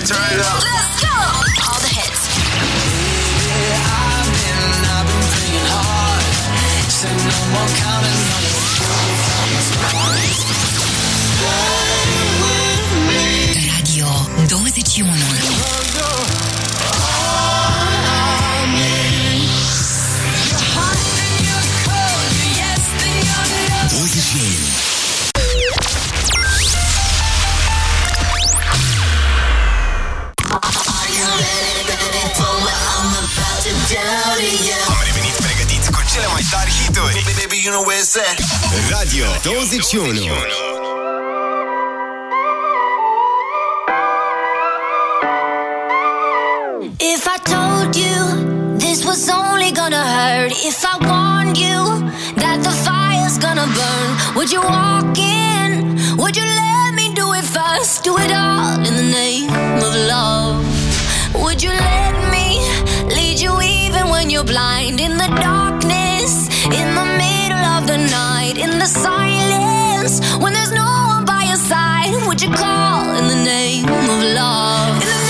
Turn it up. let's go. All the hits. Radio 21. Am revenit pregătiți cu cele mai tari hituri Baby, you know where it's at Radio 21 If I told you this was only gonna hurt, if I warned you that the fire's gonna burn, would you walk in? Would you let me do it first? Do it all in the name of love. Would you let me? You're blind? In the darkness, in the middle of the night, in the silence, when there's no one by your side, would you call in the name of love?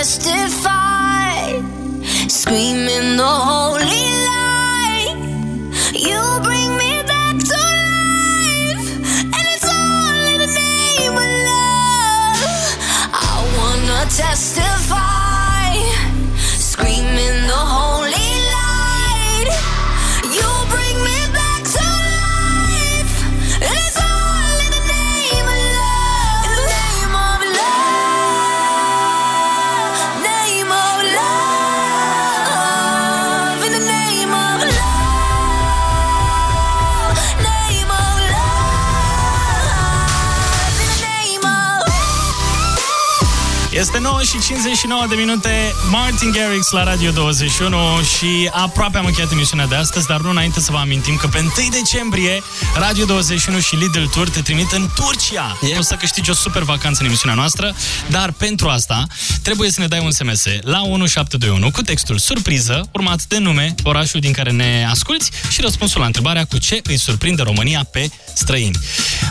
testify, screaming the holy Este 9 și 59 de minute. Martin Garrix la Radio 21 Și aproape am încheiat emisiunea de astăzi Dar nu înainte să vă amintim că pe 1 decembrie Radio 21 și Lidl Tour te trimit în Turcia. Yep. O să câștigi o super vacanță în emisiunea noastră Dar pentru asta trebuie să ne dai un SMS la 1721 Cu textul surpriză Urmat de nume, orașul din care ne asculti Și răspunsul la întrebarea cu ce îi surprinde România pe străini.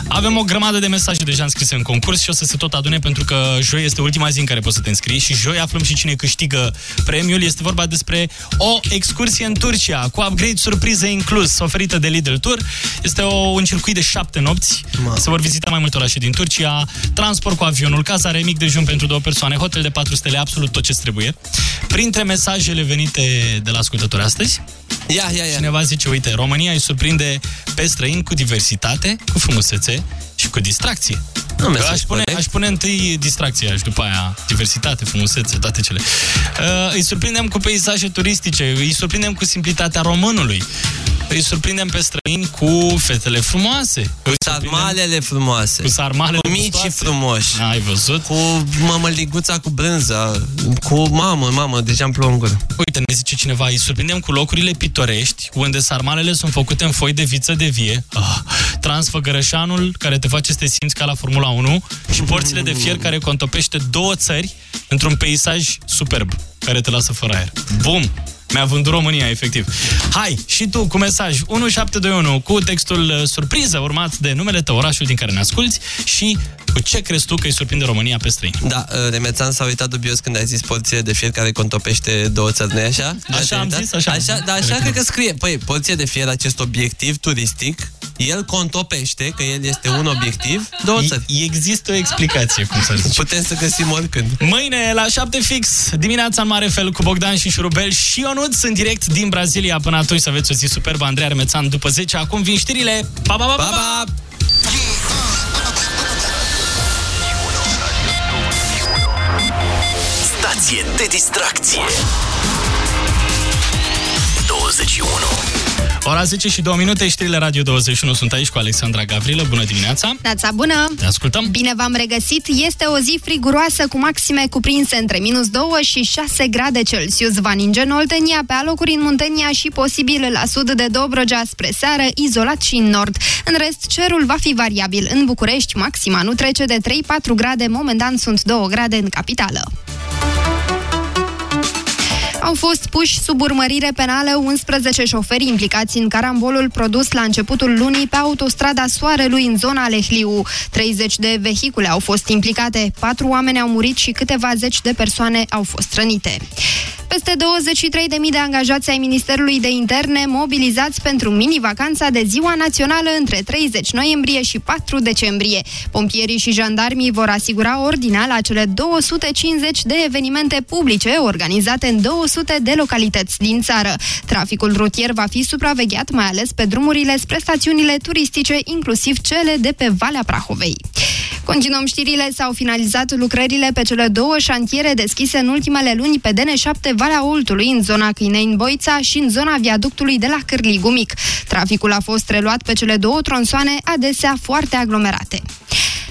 Avem o grămadă de mesaje deja înscrise în concurs Și o să se tot adune pentru că joi este ultima zi în care poți să te înscrii și joi aflăm și cine câștigă premiul. Este vorba despre o excursie în Turcia cu upgrade surpriză inclus, oferită de Lidl Tour. Este o, un circuit de șapte nopți. Se vor vizita mai multe orașe din Turcia, transport cu avionul, cazare, mic dejun pentru două persoane, hotel de 4 stele, absolut tot ce trebuie. Printre mesajele venite de la ascultători astăzi, Ia, ia, ia. Cineva zice, uite, România îi surprinde pe străini cu diversitate, cu frumusețe și cu distracție. Nu Că mesaj aș, pune, corect. aș pune întâi distracția și după aia diversitate, frumusețe, toate cele. Uh, îi surprindem cu peisaje turistice, îi surprindem cu simplitatea românului, îi surprindem pe străini cu fetele frumoase. Cu sarmalele frumoase. Cu sarmalele Cu micii gustoase. frumoși. Ai văzut? Cu mămăliguța cu brânză. Cu mamă, mamă, deja îmi plouă în gură. Uite, ne zice cineva, îi surprindem cu locurile pitorești, unde sarmalele sunt făcute în foi de viță de vie, ah, transfăgărășanul care te face să te simți ca la Formula 1 și porțile de fier care contopește două țări într-un peisaj superb care te lasă fără aer. Bum! Mi-a vândut România, efectiv. Hai, și tu cu mesaj 1721 cu textul uh, surpriză urmat de numele tău, orașul din care ne asculti și cu ce crezi tu că îi surprinde România pe străini. Da, uh, Remețan s-a uitat dubios când ai zis porție de fier care contopește două țări, nu așa? Așa am zis, așa am Așa, zis. da, așa cred că scrie. Păi, porție de fier, acest obiectiv turistic, el contopește, că el este un obiectiv, două țări. Există o explicație, cum să zice. Putem să găsim oricând. Mâine, la 7 fix, dimineața în mare fel cu Bogdan și Șurubel și Ionut sunt direct din Brazilia. Până atunci să aveți o zi superbă. Andrei Armețan după 10. Acum vin știrile. Pa, pa, pa, pa! pa! pa! Stație de distracție. 21. Ora 10 și 2 minute, știrile Radio 21 sunt aici cu Alexandra Gavrilă. Bună dimineața! Dața bună! Ne ascultăm! Bine v-am regăsit! Este o zi friguroasă cu maxime cuprinse între minus 2 și 6 grade Celsius. Va ninge în Oltenia, pe alocuri în Muntenia și posibil la sud de Dobrogea spre seară, izolat și în nord. În rest, cerul va fi variabil. În București, maxima nu trece de 3-4 grade, momentan sunt 2 grade în capitală. Au fost puși sub urmărire penală 11 șoferi implicați în carambolul produs la începutul lunii pe autostrada Soarelui în zona Lehliu. 30 de vehicule au fost implicate, 4 oameni au murit și câteva zeci de persoane au fost rănite. Peste 23.000 de angajați ai Ministerului de Interne mobilizați pentru mini-vacanța de Ziua Națională între 30 noiembrie și 4 decembrie. Pompierii și jandarmii vor asigura ordinea la cele 250 de evenimente publice organizate în 200 de localități din țară. Traficul rutier va fi supravegheat mai ales pe drumurile spre stațiunile turistice, inclusiv cele de pe Valea Prahovei. Continuăm știrile, s-au finalizat lucrările pe cele două șantiere deschise în ultimele luni pe DN7 Valea Oltului, în zona Câinei-Boița și în zona viaductului de la Cârligu Mic. Traficul a fost reluat pe cele două tronsoane, adesea foarte aglomerate.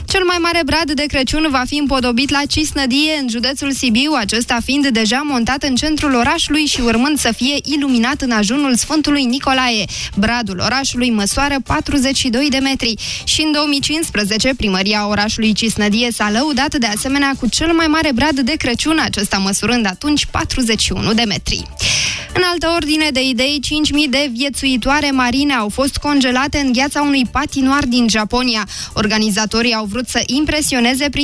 Cel mai mare brad de Crăciun va fi împodobit la Cisnădie, în județul Sibiu, acesta fiind deja montat în centrul orașului și urmând să fie iluminat în ajunul Sfântului Nicolae. Bradul orașului măsoară 42 de metri și în 2015 primăria orașului Cisnădie s-a lăudat de asemenea cu cel mai mare brad de Crăciun, acesta măsurând atunci 41 de metri. În altă ordine de idei, 5.000 de viețuitoare marine au fost congelate în gheața unui patinoar din Japonia. Organizatorii au vrut să impresioneze prin